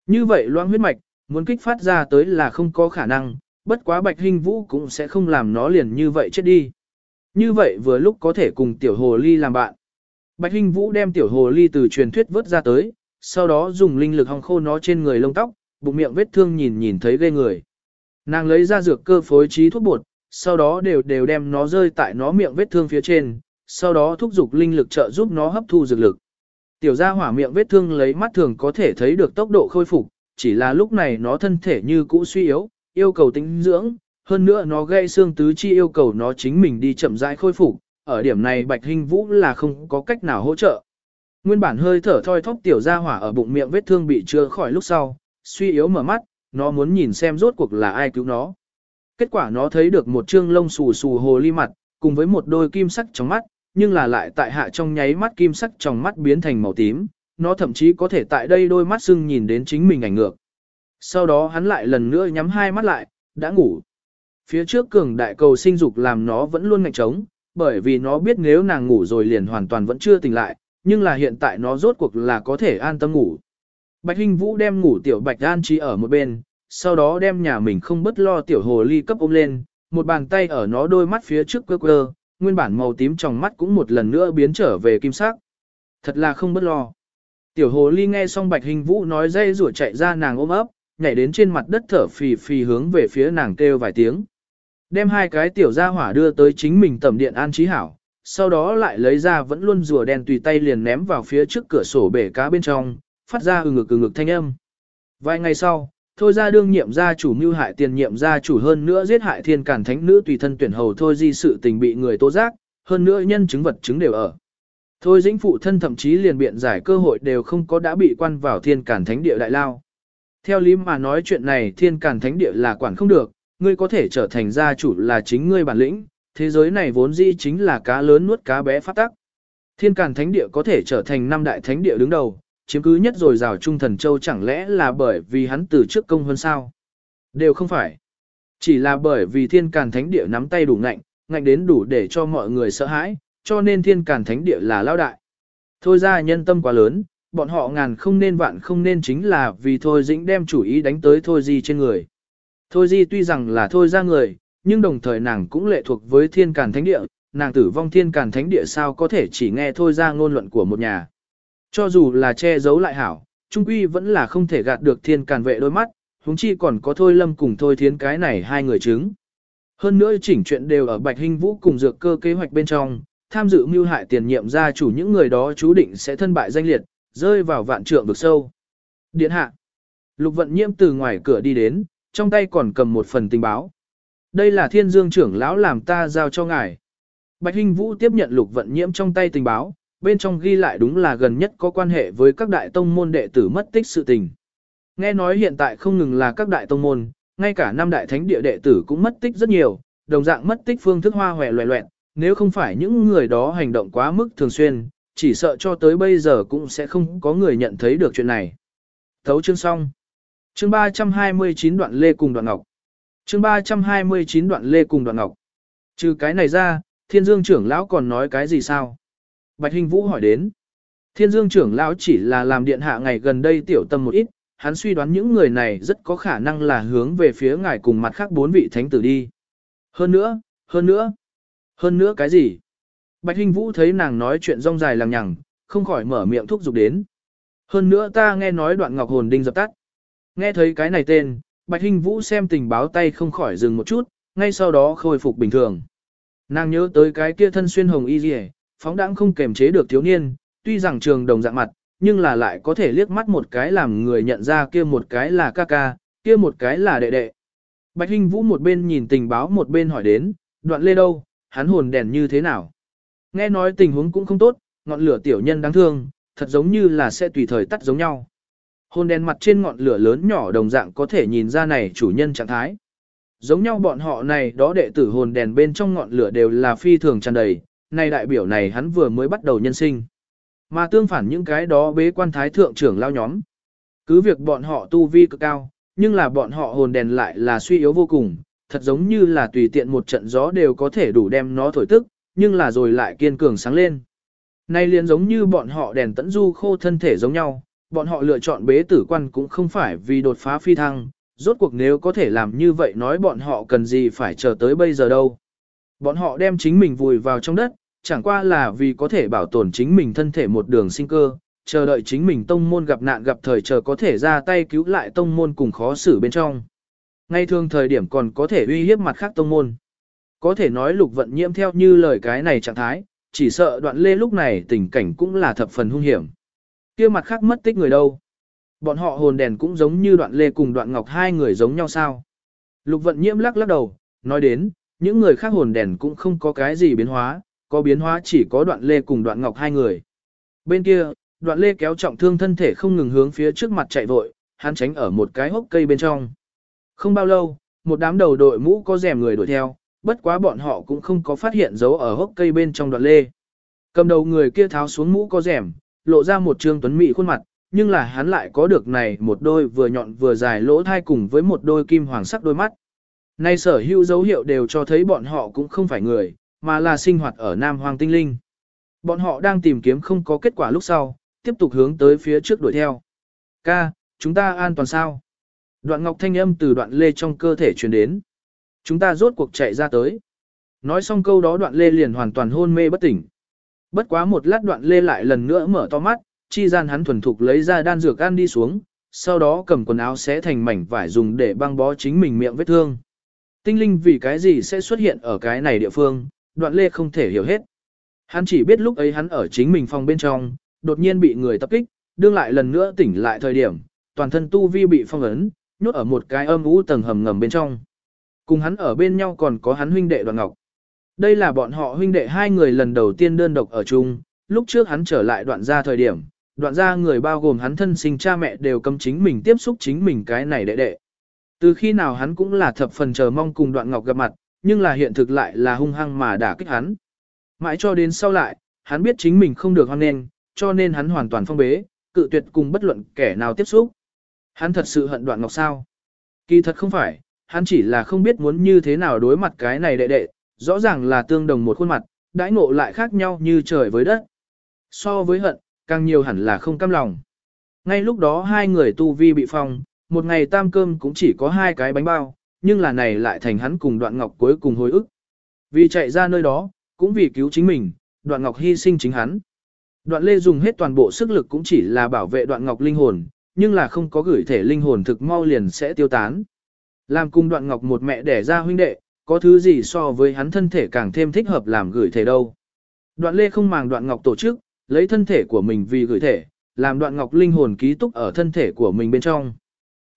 Như vậy loãng huyết mạch, muốn kích phát ra tới là không có khả năng, bất quá bạch hình vũ cũng sẽ không làm nó liền như vậy chết đi. Như vậy vừa lúc có thể cùng tiểu hồ ly làm bạn. Bạch hình vũ đem tiểu hồ ly từ truyền thuyết vớt ra tới, sau đó dùng linh lực hong khô nó trên người lông tóc, bụng miệng vết thương nhìn nhìn thấy ghê người. Nàng lấy ra dược cơ phối trí thuốc bột, sau đó đều đều đem nó rơi tại nó miệng vết thương phía trên, sau đó thúc giục linh lực trợ giúp nó hấp thu dược lực. Tiểu gia hỏa miệng vết thương lấy mắt thường có thể thấy được tốc độ khôi phục, chỉ là lúc này nó thân thể như cũ suy yếu, yêu cầu tính dưỡng, hơn nữa nó gây xương tứ chi yêu cầu nó chính mình đi chậm rãi khôi phục, ở điểm này Bạch Hình Vũ là không có cách nào hỗ trợ. Nguyên bản hơi thở thoi thóp tiểu ra hỏa ở bụng miệng vết thương bị chữa khỏi lúc sau, suy yếu mở mắt, nó muốn nhìn xem rốt cuộc là ai cứu nó. Kết quả nó thấy được một trương lông xù xù hồ ly mặt, cùng với một đôi kim sắc trong mắt, nhưng là lại tại hạ trong nháy mắt kim sắc trong mắt biến thành màu tím, nó thậm chí có thể tại đây đôi mắt sưng nhìn đến chính mình ảnh ngược. Sau đó hắn lại lần nữa nhắm hai mắt lại, đã ngủ. Phía trước cường đại cầu sinh dục làm nó vẫn luôn ngạnh trống, bởi vì nó biết nếu nàng ngủ rồi liền hoàn toàn vẫn chưa tỉnh lại, nhưng là hiện tại nó rốt cuộc là có thể an tâm ngủ. Bạch Hinh Vũ đem ngủ tiểu Bạch An trí ở một bên, sau đó đem nhà mình không bất lo tiểu hồ ly cấp ôm lên, một bàn tay ở nó đôi mắt phía trước quơ quơ, nguyên bản màu tím trong mắt cũng một lần nữa biến trở về kim sắc. Thật là không bất lo. Tiểu hồ ly nghe xong Bạch Hình Vũ nói dây rủa chạy ra nàng ôm ấp, nhảy đến trên mặt đất thở phì phì hướng về phía nàng kêu vài tiếng. Đem hai cái tiểu gia hỏa đưa tới chính mình tầm điện an trí hảo, sau đó lại lấy ra vẫn luôn rùa đen tùy tay liền ném vào phía trước cửa sổ bể cá bên trong, phát ra ừ ngực ừ ngực thanh âm. Vài ngày sau, thôi ra đương nhiệm gia chủ mưu hại tiền nhiệm gia chủ hơn nữa giết hại thiên cản thánh nữ tùy thân tuyển hầu thôi di sự tình bị người tố giác, hơn nữa nhân chứng vật chứng đều ở. Thôi dĩnh phụ thân thậm chí liền biện giải cơ hội đều không có đã bị quan vào thiên cản thánh địa đại lao. Theo lý mà nói chuyện này thiên càn thánh địa là quản không được, ngươi có thể trở thành gia chủ là chính ngươi bản lĩnh, thế giới này vốn dĩ chính là cá lớn nuốt cá bé phát tắc. Thiên càn thánh địa có thể trở thành năm đại thánh địa đứng đầu, chiếm cứ nhất rồi rào trung thần châu chẳng lẽ là bởi vì hắn từ trước công hơn sao? Đều không phải. Chỉ là bởi vì thiên càn thánh địa nắm tay đủ ngạnh, ngạnh đến đủ để cho mọi người sợ hãi, cho nên thiên càn thánh địa là lao đại. Thôi ra nhân tâm quá lớn, bọn họ ngàn không nên vạn không nên chính là vì Thôi Dĩnh đem chủ ý đánh tới Thôi Di trên người. Thôi Di tuy rằng là Thôi ra người, nhưng đồng thời nàng cũng lệ thuộc với thiên càn thánh địa, nàng tử vong thiên càn thánh địa sao có thể chỉ nghe Thôi ra ngôn luận của một nhà. Cho dù là che giấu lại hảo, trung quy vẫn là không thể gạt được thiên càn vệ đôi mắt, huống chi còn có Thôi Lâm cùng Thôi Thiến cái này hai người chứng. Hơn nữa chỉnh chuyện đều ở Bạch Hinh Vũ cùng dược cơ kế hoạch bên trong, tham dự mưu hại tiền nhiệm gia chủ những người đó chú định sẽ thân bại danh liệt, rơi vào vạn trượng vực sâu. Điện hạ. Lục vận nhiễm từ ngoài cửa đi đến, trong tay còn cầm một phần tình báo. Đây là thiên dương trưởng lão làm ta giao cho ngài. Bạch Hinh Vũ tiếp nhận lục vận nhiễm trong tay tình báo, bên trong ghi lại đúng là gần nhất có quan hệ với các đại tông môn đệ tử mất tích sự tình. Nghe nói hiện tại không ngừng là các đại tông môn, ngay cả năm đại thánh địa đệ tử cũng mất tích rất nhiều, đồng dạng mất tích phương thức hoa hòe loẹ loẹn, nếu không phải những người đó hành động quá mức thường xuyên, chỉ sợ cho tới bây giờ cũng sẽ không có người nhận thấy được chuyện này. Thấu chương xong. Chương 329 đoạn Lê cùng đoạn Ngọc. Chương 329 đoạn Lê cùng đoạn Ngọc. Trừ cái này ra, Thiên Dương trưởng lão còn nói cái gì sao? Bạch Hình Vũ hỏi đến. Thiên Dương trưởng lão chỉ là làm điện hạ ngày gần đây tiểu tâm một ít, hắn suy đoán những người này rất có khả năng là hướng về phía ngài cùng mặt khác bốn vị thánh tử đi. Hơn nữa, hơn nữa, hơn nữa cái gì? Bạch Hinh Vũ thấy nàng nói chuyện rong dài lằng nhằng, không khỏi mở miệng thúc giục đến. Hơn nữa ta nghe nói đoạn ngọc hồn đinh dập tắt. Nghe thấy cái này tên, Bạch Hinh Vũ xem tình báo tay không khỏi dừng một chút, ngay sau đó khôi phục bình thường. Nàng nhớ tới cái kia thân xuyên hồng y rìa, phóng đãng không kềm chế được thiếu niên, tuy rằng trường đồng dạng mặt, nhưng là lại có thể liếc mắt một cái làm người nhận ra kia một cái là ca ca, kia một cái là đệ đệ. Bạch Hinh Vũ một bên nhìn tình báo một bên hỏi đến, đoạn lê đâu, hắn hồn đèn như thế nào? Nghe nói tình huống cũng không tốt, ngọn lửa tiểu nhân đáng thương, thật giống như là sẽ tùy thời tắt giống nhau. Hồn đèn mặt trên ngọn lửa lớn nhỏ đồng dạng có thể nhìn ra này chủ nhân trạng thái. Giống nhau bọn họ này đó đệ tử hồn đèn bên trong ngọn lửa đều là phi thường tràn đầy, này đại biểu này hắn vừa mới bắt đầu nhân sinh. Mà tương phản những cái đó bế quan thái thượng trưởng lao nhóm. Cứ việc bọn họ tu vi cực cao, nhưng là bọn họ hồn đèn lại là suy yếu vô cùng, thật giống như là tùy tiện một trận gió đều có thể đủ đem nó thổi tức, nhưng là rồi lại kiên cường sáng lên. Nay liền giống như bọn họ đèn tẫn du khô thân thể giống nhau, bọn họ lựa chọn bế tử quan cũng không phải vì đột phá phi thăng, rốt cuộc nếu có thể làm như vậy nói bọn họ cần gì phải chờ tới bây giờ đâu. Bọn họ đem chính mình vùi vào trong đất, chẳng qua là vì có thể bảo tồn chính mình thân thể một đường sinh cơ, chờ đợi chính mình tông môn gặp nạn gặp thời chờ có thể ra tay cứu lại tông môn cùng khó xử bên trong. Ngay thường thời điểm còn có thể uy hiếp mặt khác tông môn. Có thể nói lục vận nhiễm theo như lời cái này trạng thái, chỉ sợ đoạn lê lúc này tình cảnh cũng là thập phần hung hiểm. kia mặt khác mất tích người đâu. Bọn họ hồn đèn cũng giống như đoạn lê cùng đoạn ngọc hai người giống nhau sao. Lục vận nhiễm lắc lắc đầu, nói đến, những người khác hồn đèn cũng không có cái gì biến hóa, có biến hóa chỉ có đoạn lê cùng đoạn ngọc hai người. Bên kia, đoạn lê kéo trọng thương thân thể không ngừng hướng phía trước mặt chạy vội, hắn tránh ở một cái hốc cây bên trong. Không bao lâu, một đám đầu đội mũ có rèm người đuổi theo, bất quá bọn họ cũng không có phát hiện dấu ở hốc cây bên trong đoạn lê. Cầm đầu người kia tháo xuống mũ có rẻm, lộ ra một trương tuấn mỹ khuôn mặt, nhưng là hắn lại có được này một đôi vừa nhọn vừa dài lỗ thai cùng với một đôi kim hoàng sắc đôi mắt. Nay sở hữu dấu hiệu đều cho thấy bọn họ cũng không phải người, mà là sinh hoạt ở Nam Hoàng Tinh Linh. Bọn họ đang tìm kiếm không có kết quả lúc sau, tiếp tục hướng tới phía trước đuổi theo. Ca, chúng ta an toàn sao? Đoạn ngọc thanh âm từ đoạn lê trong cơ thể truyền đến. Chúng ta rốt cuộc chạy ra tới. Nói xong câu đó đoạn lê liền hoàn toàn hôn mê bất tỉnh. Bất quá một lát đoạn lê lại lần nữa mở to mắt, chi gian hắn thuần thục lấy ra đan dược ăn đi xuống, sau đó cầm quần áo xé thành mảnh vải dùng để băng bó chính mình miệng vết thương. Tinh linh vì cái gì sẽ xuất hiện ở cái này địa phương, đoạn lê không thể hiểu hết. Hắn chỉ biết lúc ấy hắn ở chính mình phòng bên trong, đột nhiên bị người tập kích, đương lại lần nữa tỉnh lại thời điểm, toàn thân tu vi bị phong ấn, nhốt ở một cái âm u tầng hầm ngầm bên trong. Cùng hắn ở bên nhau còn có hắn huynh đệ Đoàn Ngọc. Đây là bọn họ huynh đệ hai người lần đầu tiên đơn độc ở chung, lúc trước hắn trở lại đoạn gia thời điểm, đoạn gia người bao gồm hắn thân sinh cha mẹ đều cấm chính mình tiếp xúc chính mình cái này đệ đệ. Từ khi nào hắn cũng là thập phần chờ mong cùng đoạn ngọc gặp mặt, nhưng là hiện thực lại là hung hăng mà đả kích hắn. Mãi cho đến sau lại, hắn biết chính mình không được hoan nên, cho nên hắn hoàn toàn phong bế, cự tuyệt cùng bất luận kẻ nào tiếp xúc. Hắn thật sự hận đoạn ngọc sao? Kỳ thật không phải, hắn chỉ là không biết muốn như thế nào đối mặt cái này đệ đệ, rõ ràng là tương đồng một khuôn mặt, đãi ngộ lại khác nhau như trời với đất. So với hận, càng nhiều hẳn là không cam lòng. Ngay lúc đó hai người tu vi bị phong, một ngày tam cơm cũng chỉ có hai cái bánh bao, nhưng là này lại thành hắn cùng đoạn ngọc cuối cùng hồi ức. Vì chạy ra nơi đó, cũng vì cứu chính mình, đoạn ngọc hy sinh chính hắn. Đoạn lê dùng hết toàn bộ sức lực cũng chỉ là bảo vệ đoạn ngọc linh hồn, nhưng là không có gửi thể linh hồn thực mau liền sẽ tiêu tán. Làm cùng đoạn ngọc một mẹ đẻ ra huynh đệ, có thứ gì so với hắn thân thể càng thêm thích hợp làm gửi thể đâu. Đoạn lê không màng đoạn ngọc tổ chức, lấy thân thể của mình vì gửi thể, làm đoạn ngọc linh hồn ký túc ở thân thể của mình bên trong.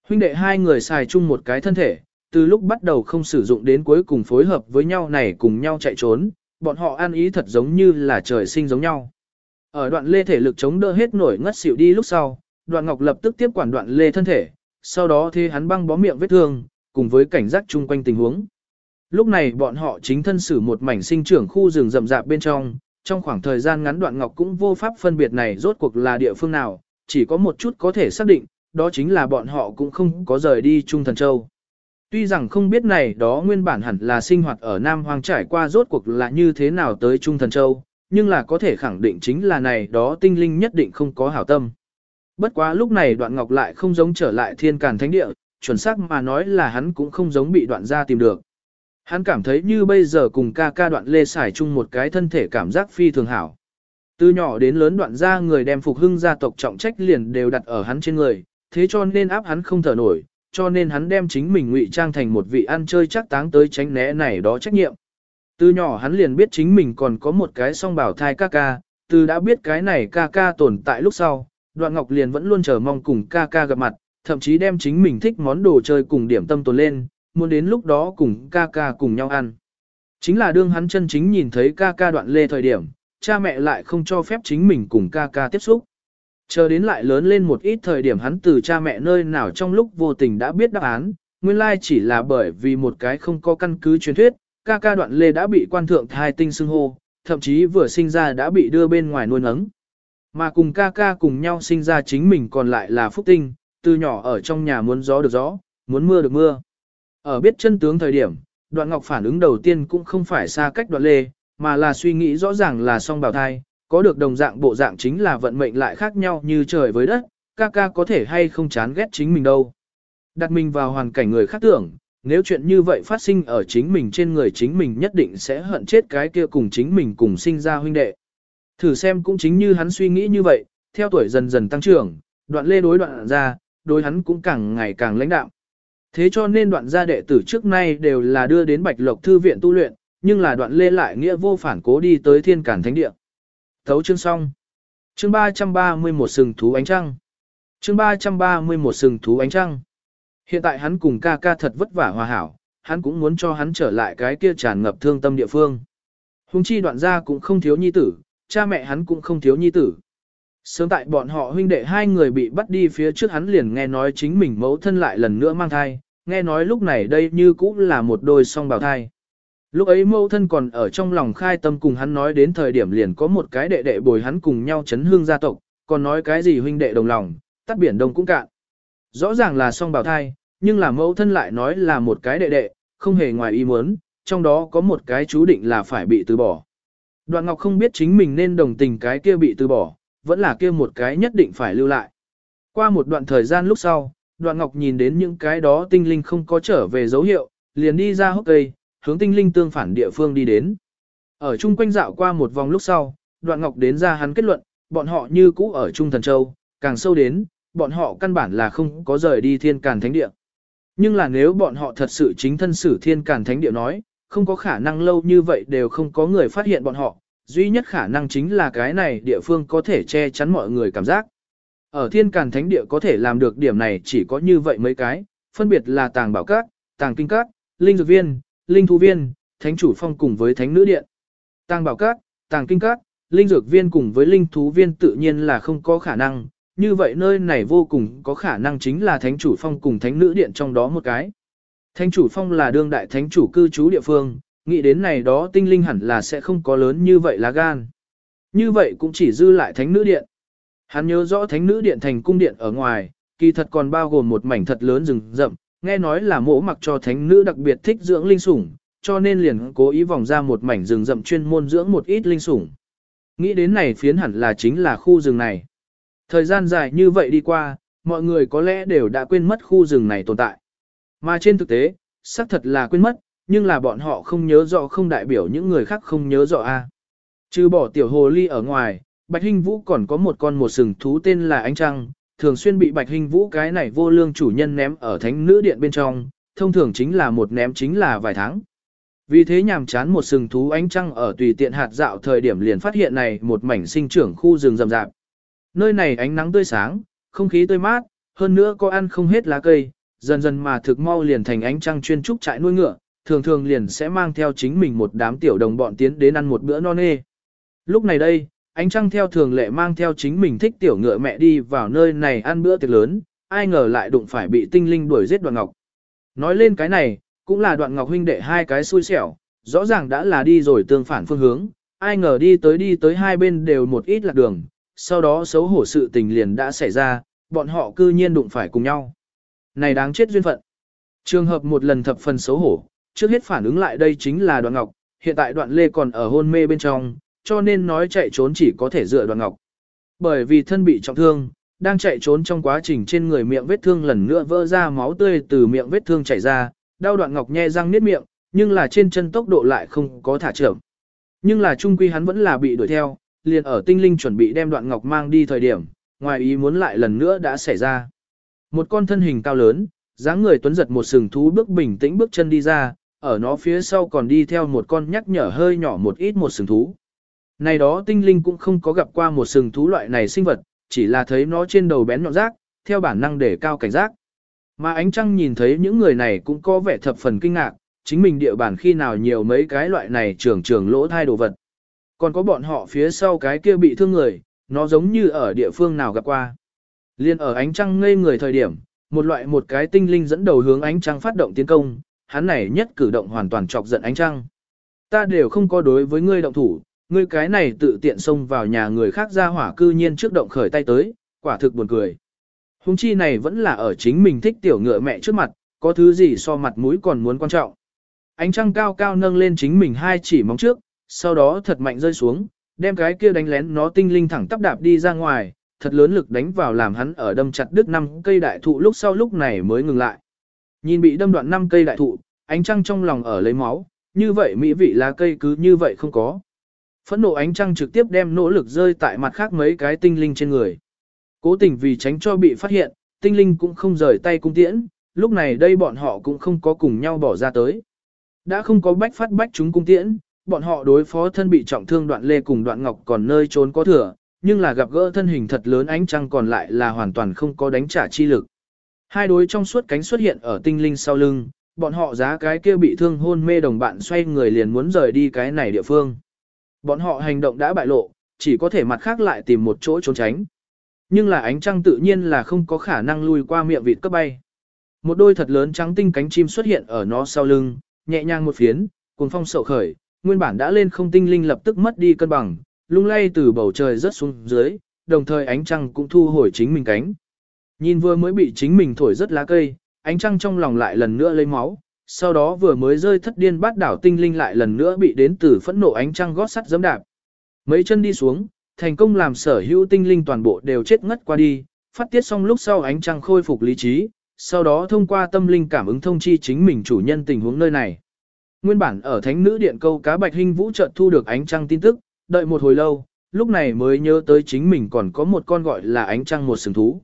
Huynh đệ hai người xài chung một cái thân thể, từ lúc bắt đầu không sử dụng đến cuối cùng phối hợp với nhau này cùng nhau chạy trốn, bọn họ an ý thật giống như là trời sinh giống nhau. Ở đoạn lê thể lực chống đỡ hết nổi ngất xỉu đi lúc sau, đoạn ngọc lập tức tiếp quản đoạn lê thân thể, sau đó thế hắn băng bó miệng vết thương, cùng với cảnh giác chung quanh tình huống. Lúc này bọn họ chính thân xử một mảnh sinh trưởng khu rừng rậm rạp bên trong, trong khoảng thời gian ngắn đoạn ngọc cũng vô pháp phân biệt này rốt cuộc là địa phương nào, chỉ có một chút có thể xác định, đó chính là bọn họ cũng không có rời đi Trung Thần Châu. Tuy rằng không biết này đó nguyên bản hẳn là sinh hoạt ở Nam Hoang trải qua rốt cuộc là như thế nào tới Trung Thần Châu, nhưng là có thể khẳng định chính là này đó tinh linh nhất định không có hảo tâm. Bất quá lúc này đoạn ngọc lại không giống trở lại thiên càn thánh địa, chuẩn xác mà nói là hắn cũng không giống bị đoạn gia tìm được. Hắn cảm thấy như bây giờ cùng ca ca đoạn lê xài chung một cái thân thể cảm giác phi thường hảo. Từ nhỏ đến lớn đoạn gia người đem phục hưng gia tộc trọng trách liền đều đặt ở hắn trên người, thế cho nên áp hắn không thở nổi, cho nên hắn đem chính mình ngụy trang thành một vị ăn chơi chắc táng tới tránh né này đó trách nhiệm. Từ nhỏ hắn liền biết chính mình còn có một cái song bảo thai ca ca, từ đã biết cái này ca ca tồn tại lúc sau, đoạn ngọc liền vẫn luôn chờ mong cùng ca ca gặp mặt, thậm chí đem chính mình thích món đồ chơi cùng điểm tâm tồn lên, muốn đến lúc đó cùng ca ca cùng nhau ăn. Chính là đương hắn chân chính nhìn thấy ca ca đoạn lê thời điểm, cha mẹ lại không cho phép chính mình cùng ca ca tiếp xúc. Chờ đến lại lớn lên một ít thời điểm hắn từ cha mẹ nơi nào trong lúc vô tình đã biết đáp án, nguyên lai chỉ là bởi vì một cái không có căn cứ truyền thuyết, ca ca đoạn lê đã bị quan thượng thai tinh xưng hô, thậm chí vừa sinh ra đã bị đưa bên ngoài nuôi nấng. Mà cùng ca ca cùng nhau sinh ra chính mình còn lại là phúc tinh, từ nhỏ ở trong nhà muốn gió được gió, muốn mưa được mưa. Ở biết chân tướng thời điểm, đoạn ngọc phản ứng đầu tiên cũng không phải xa cách đoạn lê, mà là suy nghĩ rõ ràng là song bào thai, có được đồng dạng bộ dạng chính là vận mệnh lại khác nhau như trời với đất, ca ca có thể hay không chán ghét chính mình đâu. Đặt mình vào hoàn cảnh người khác tưởng, nếu chuyện như vậy phát sinh ở chính mình trên người chính mình nhất định sẽ hận chết cái kia cùng chính mình cùng sinh ra huynh đệ. Thử xem cũng chính như hắn suy nghĩ như vậy, theo tuổi dần dần tăng trưởng, đoạn lê đối đoạn ra, đối hắn cũng càng ngày càng lãnh đạo. Thế cho nên đoạn gia đệ tử trước nay đều là đưa đến Bạch Lộc Thư viện tu luyện, nhưng là đoạn lê lại nghĩa vô phản cố đi tới thiên cản thánh địa. Thấu chương xong. Chương 331 sừng thú ánh trăng. Chương 331 sừng thú ánh trăng. Hiện tại hắn cùng ca ca thật vất vả hòa hảo, hắn cũng muốn cho hắn trở lại cái kia tràn ngập thương tâm địa phương. Hùng chi đoạn gia cũng không thiếu nhi tử, cha mẹ hắn cũng không thiếu nhi tử. Sớm tại bọn họ huynh đệ hai người bị bắt đi phía trước hắn liền nghe nói chính mình mẫu thân lại lần nữa mang thai, nghe nói lúc này đây như cũng là một đôi song bào thai. Lúc ấy mẫu thân còn ở trong lòng khai tâm cùng hắn nói đến thời điểm liền có một cái đệ đệ bồi hắn cùng nhau chấn hương gia tộc, còn nói cái gì huynh đệ đồng lòng, tắt biển đông cũng cạn. Rõ ràng là song bào thai, nhưng là mẫu thân lại nói là một cái đệ đệ, không hề ngoài ý muốn, trong đó có một cái chú định là phải bị từ bỏ. Đoạn Ngọc không biết chính mình nên đồng tình cái kia bị từ bỏ, vẫn là kia một cái nhất định phải lưu lại. Qua một đoạn thời gian lúc sau, Đoạn Ngọc nhìn đến những cái đó tinh linh không có trở về dấu hiệu, liền đi ra hốc cây, hướng tinh linh tương phản địa phương đi đến. Ở chung quanh dạo qua một vòng lúc sau, Đoạn Ngọc đến ra hắn kết luận, bọn họ như cũ ở Trung Thần Châu, càng sâu đến, bọn họ căn bản là không có rời đi thiên càn thánh địa. Nhưng là nếu bọn họ thật sự chính thân xử thiên càn thánh địa nói, không có khả năng lâu như vậy đều không có người phát hiện bọn họ, duy nhất khả năng chính là cái này địa phương có thể che chắn mọi người cảm giác. Ở thiên càn thánh địa có thể làm được điểm này chỉ có như vậy mấy cái, phân biệt là tàng bảo các, tàng kinh các, linh dược viên, linh thu viên, thánh chủ phong cùng với thánh nữ điện. Tàng bảo các, tàng kinh các, linh dược viên cùng với linh thú viên tự nhiên là không có khả năng, như vậy nơi này vô cùng có khả năng chính là thánh chủ phong cùng thánh nữ điện trong đó một cái. Thánh chủ phong là đương đại thánh chủ cư trú địa phương, nghĩ đến này đó tinh linh hẳn là sẽ không có lớn như vậy lá gan. Như vậy cũng chỉ dư lại thánh nữ điện. Hắn nhớ rõ thánh nữ điện thành cung điện ở ngoài, kỳ thật còn bao gồm một mảnh thật lớn rừng rậm, nghe nói là mỗ mặc cho thánh nữ đặc biệt thích dưỡng linh sủng, cho nên liền cố ý vòng ra một mảnh rừng rậm chuyên môn dưỡng một ít linh sủng. Nghĩ đến này phiến hẳn là chính là khu rừng này. Thời gian dài như vậy đi qua, mọi người có lẽ đều đã quên mất khu rừng này tồn tại. Mà trên thực tế, xác thật là quên mất, nhưng là bọn họ không nhớ rõ không đại biểu những người khác không nhớ rõ a. Trừ bỏ tiểu hồ ly ở ngoài, Bạch Hinh Vũ còn có một con một sừng thú tên là Ánh Trăng, thường xuyên bị Bạch Hình Vũ cái này vô lương chủ nhân ném ở thánh nữ điện bên trong, thông thường chính là một ném chính là vài tháng. Vì thế nhàm chán một sừng thú ánh trăng ở tùy tiện hạt dạo thời điểm liền phát hiện này một mảnh sinh trưởng khu rừng rậm rạp. Nơi này ánh nắng tươi sáng, không khí tươi mát, hơn nữa có ăn không hết lá cây, dần dần mà thực mau liền thành ánh trăng chuyên trúc trại nuôi ngựa, thường thường liền sẽ mang theo chính mình một đám tiểu đồng bọn tiến đến ăn một bữa no nê. Lúc này đây, ánh trăng theo thường lệ mang theo chính mình thích tiểu ngựa mẹ đi vào nơi này ăn bữa tiệc lớn, ai ngờ lại đụng phải bị tinh linh đuổi giết đoạn ngọc. Nói lên cái này, cũng là đoạn ngọc huynh đệ hai cái xui xẻo, rõ ràng đã là đi rồi tương phản phương hướng, ai ngờ đi tới đi tới hai bên đều một ít lạc đường, sau đó xấu hổ sự tình liền đã xảy ra, bọn họ cư nhiên đụng phải cùng nhau. Này đáng chết duyên phận. Trường hợp một lần thập phần xấu hổ, trước hết phản ứng lại đây chính là đoạn ngọc, hiện tại đoạn lê còn ở hôn mê bên trong, cho nên nói chạy trốn chỉ có thể dựa đoạn ngọc. Bởi vì thân bị trọng thương, đang chạy trốn trong quá trình trên người miệng vết thương lần nữa vỡ ra máu tươi từ miệng vết thương chảy ra, đau đoạn ngọc nhe răng niết miệng, nhưng là trên chân tốc độ lại không có thả trưởng. Nhưng là trung quy hắn vẫn là bị đuổi theo, liền ở tinh linh chuẩn bị đem đoạn ngọc mang đi thời điểm, ngoài ý muốn lại lần nữa đã xảy ra. Một con thân hình cao lớn, dáng người tuấn giật một sừng thú bước bình tĩnh bước chân đi ra, ở nó phía sau còn đi theo một con nhắc nhở hơi nhỏ một ít một sừng thú. Này đó tinh linh cũng không có gặp qua một sừng thú loại này sinh vật, chỉ là thấy nó trên đầu bén nhọn rác, theo bản năng để cao cảnh giác. Mà ánh trăng nhìn thấy những người này cũng có vẻ thập phần kinh ngạc, chính mình địa bàn khi nào nhiều mấy cái loại này trường trường lỗ thai đồ vật. Còn có bọn họ phía sau cái kia bị thương người, nó giống như ở địa phương nào gặp qua. Liên ở ánh trăng ngây người thời điểm, một loại một cái tinh linh dẫn đầu hướng ánh trăng phát động tiến công, hắn này nhất cử động hoàn toàn chọc giận ánh trăng. Ta đều không có đối với ngươi động thủ, ngươi cái này tự tiện xông vào nhà người khác ra hỏa cư nhiên trước động khởi tay tới, quả thực buồn cười. Hùng chi này vẫn là ở chính mình thích tiểu ngựa mẹ trước mặt, có thứ gì so mặt mũi còn muốn quan trọng. Ánh trăng cao cao nâng lên chính mình hai chỉ móng trước, sau đó thật mạnh rơi xuống, đem cái kia đánh lén nó tinh linh thẳng tắp đạp đi ra ngoài, thật lớn lực đánh vào làm hắn ở đâm chặt đứt năm cây đại thụ lúc sau lúc này mới ngừng lại. Nhìn bị đâm đoạn năm cây đại thụ, ánh trăng trong lòng ở lấy máu, như vậy mỹ vị lá cây cứ như vậy không có. Phẫn nộ ánh trăng trực tiếp đem nỗ lực rơi tại mặt khác mấy cái tinh linh trên người. Cố tình vì tránh cho bị phát hiện, tinh linh cũng không rời tay cung tiễn, lúc này đây bọn họ cũng không có cùng nhau bỏ ra tới. Đã không có bách phát bách chúng cung tiễn, bọn họ đối phó thân bị trọng thương đoạn lê cùng đoạn ngọc còn nơi trốn có thừa, nhưng là gặp gỡ thân hình thật lớn ánh trăng còn lại là hoàn toàn không có đánh trả chi lực. Hai đối trong suốt cánh xuất hiện ở tinh linh sau lưng, bọn họ giá cái kia bị thương hôn mê đồng bạn xoay người liền muốn rời đi cái này địa phương. Bọn họ hành động đã bại lộ, chỉ có thể mặt khác lại tìm một chỗ trốn tránh. Nhưng là ánh trăng tự nhiên là không có khả năng lui qua miệng vịt cấp bay. Một đôi thật lớn trắng tinh cánh chim xuất hiện ở nó sau lưng, nhẹ nhàng một phiến, cuồng phong sậu khởi, nguyên bản đã lên không tinh linh lập tức mất đi cân bằng, lung lay từ bầu trời rớt xuống dưới, đồng thời ánh trăng cũng thu hồi chính mình cánh. Nhìn vừa mới bị chính mình thổi rất lá cây, ánh trăng trong lòng lại lần nữa lấy máu, sau đó vừa mới rơi thất điên bát đảo tinh linh lại lần nữa bị đến từ phẫn nộ ánh trăng gót sắt giẫm đạp. Mấy chân đi xuống, thành công làm sở hữu tinh linh toàn bộ đều chết ngất qua đi, phát tiết xong lúc sau ánh trăng khôi phục lý trí, sau đó thông qua tâm linh cảm ứng thông chi chính mình chủ nhân tình huống nơi này. Nguyên bản ở thánh nữ điện câu cá bạch hình vũ chợt thu được ánh trăng tin tức, đợi một hồi lâu, lúc này mới nhớ tới chính mình còn có một con gọi là ánh trăng một sừng thú.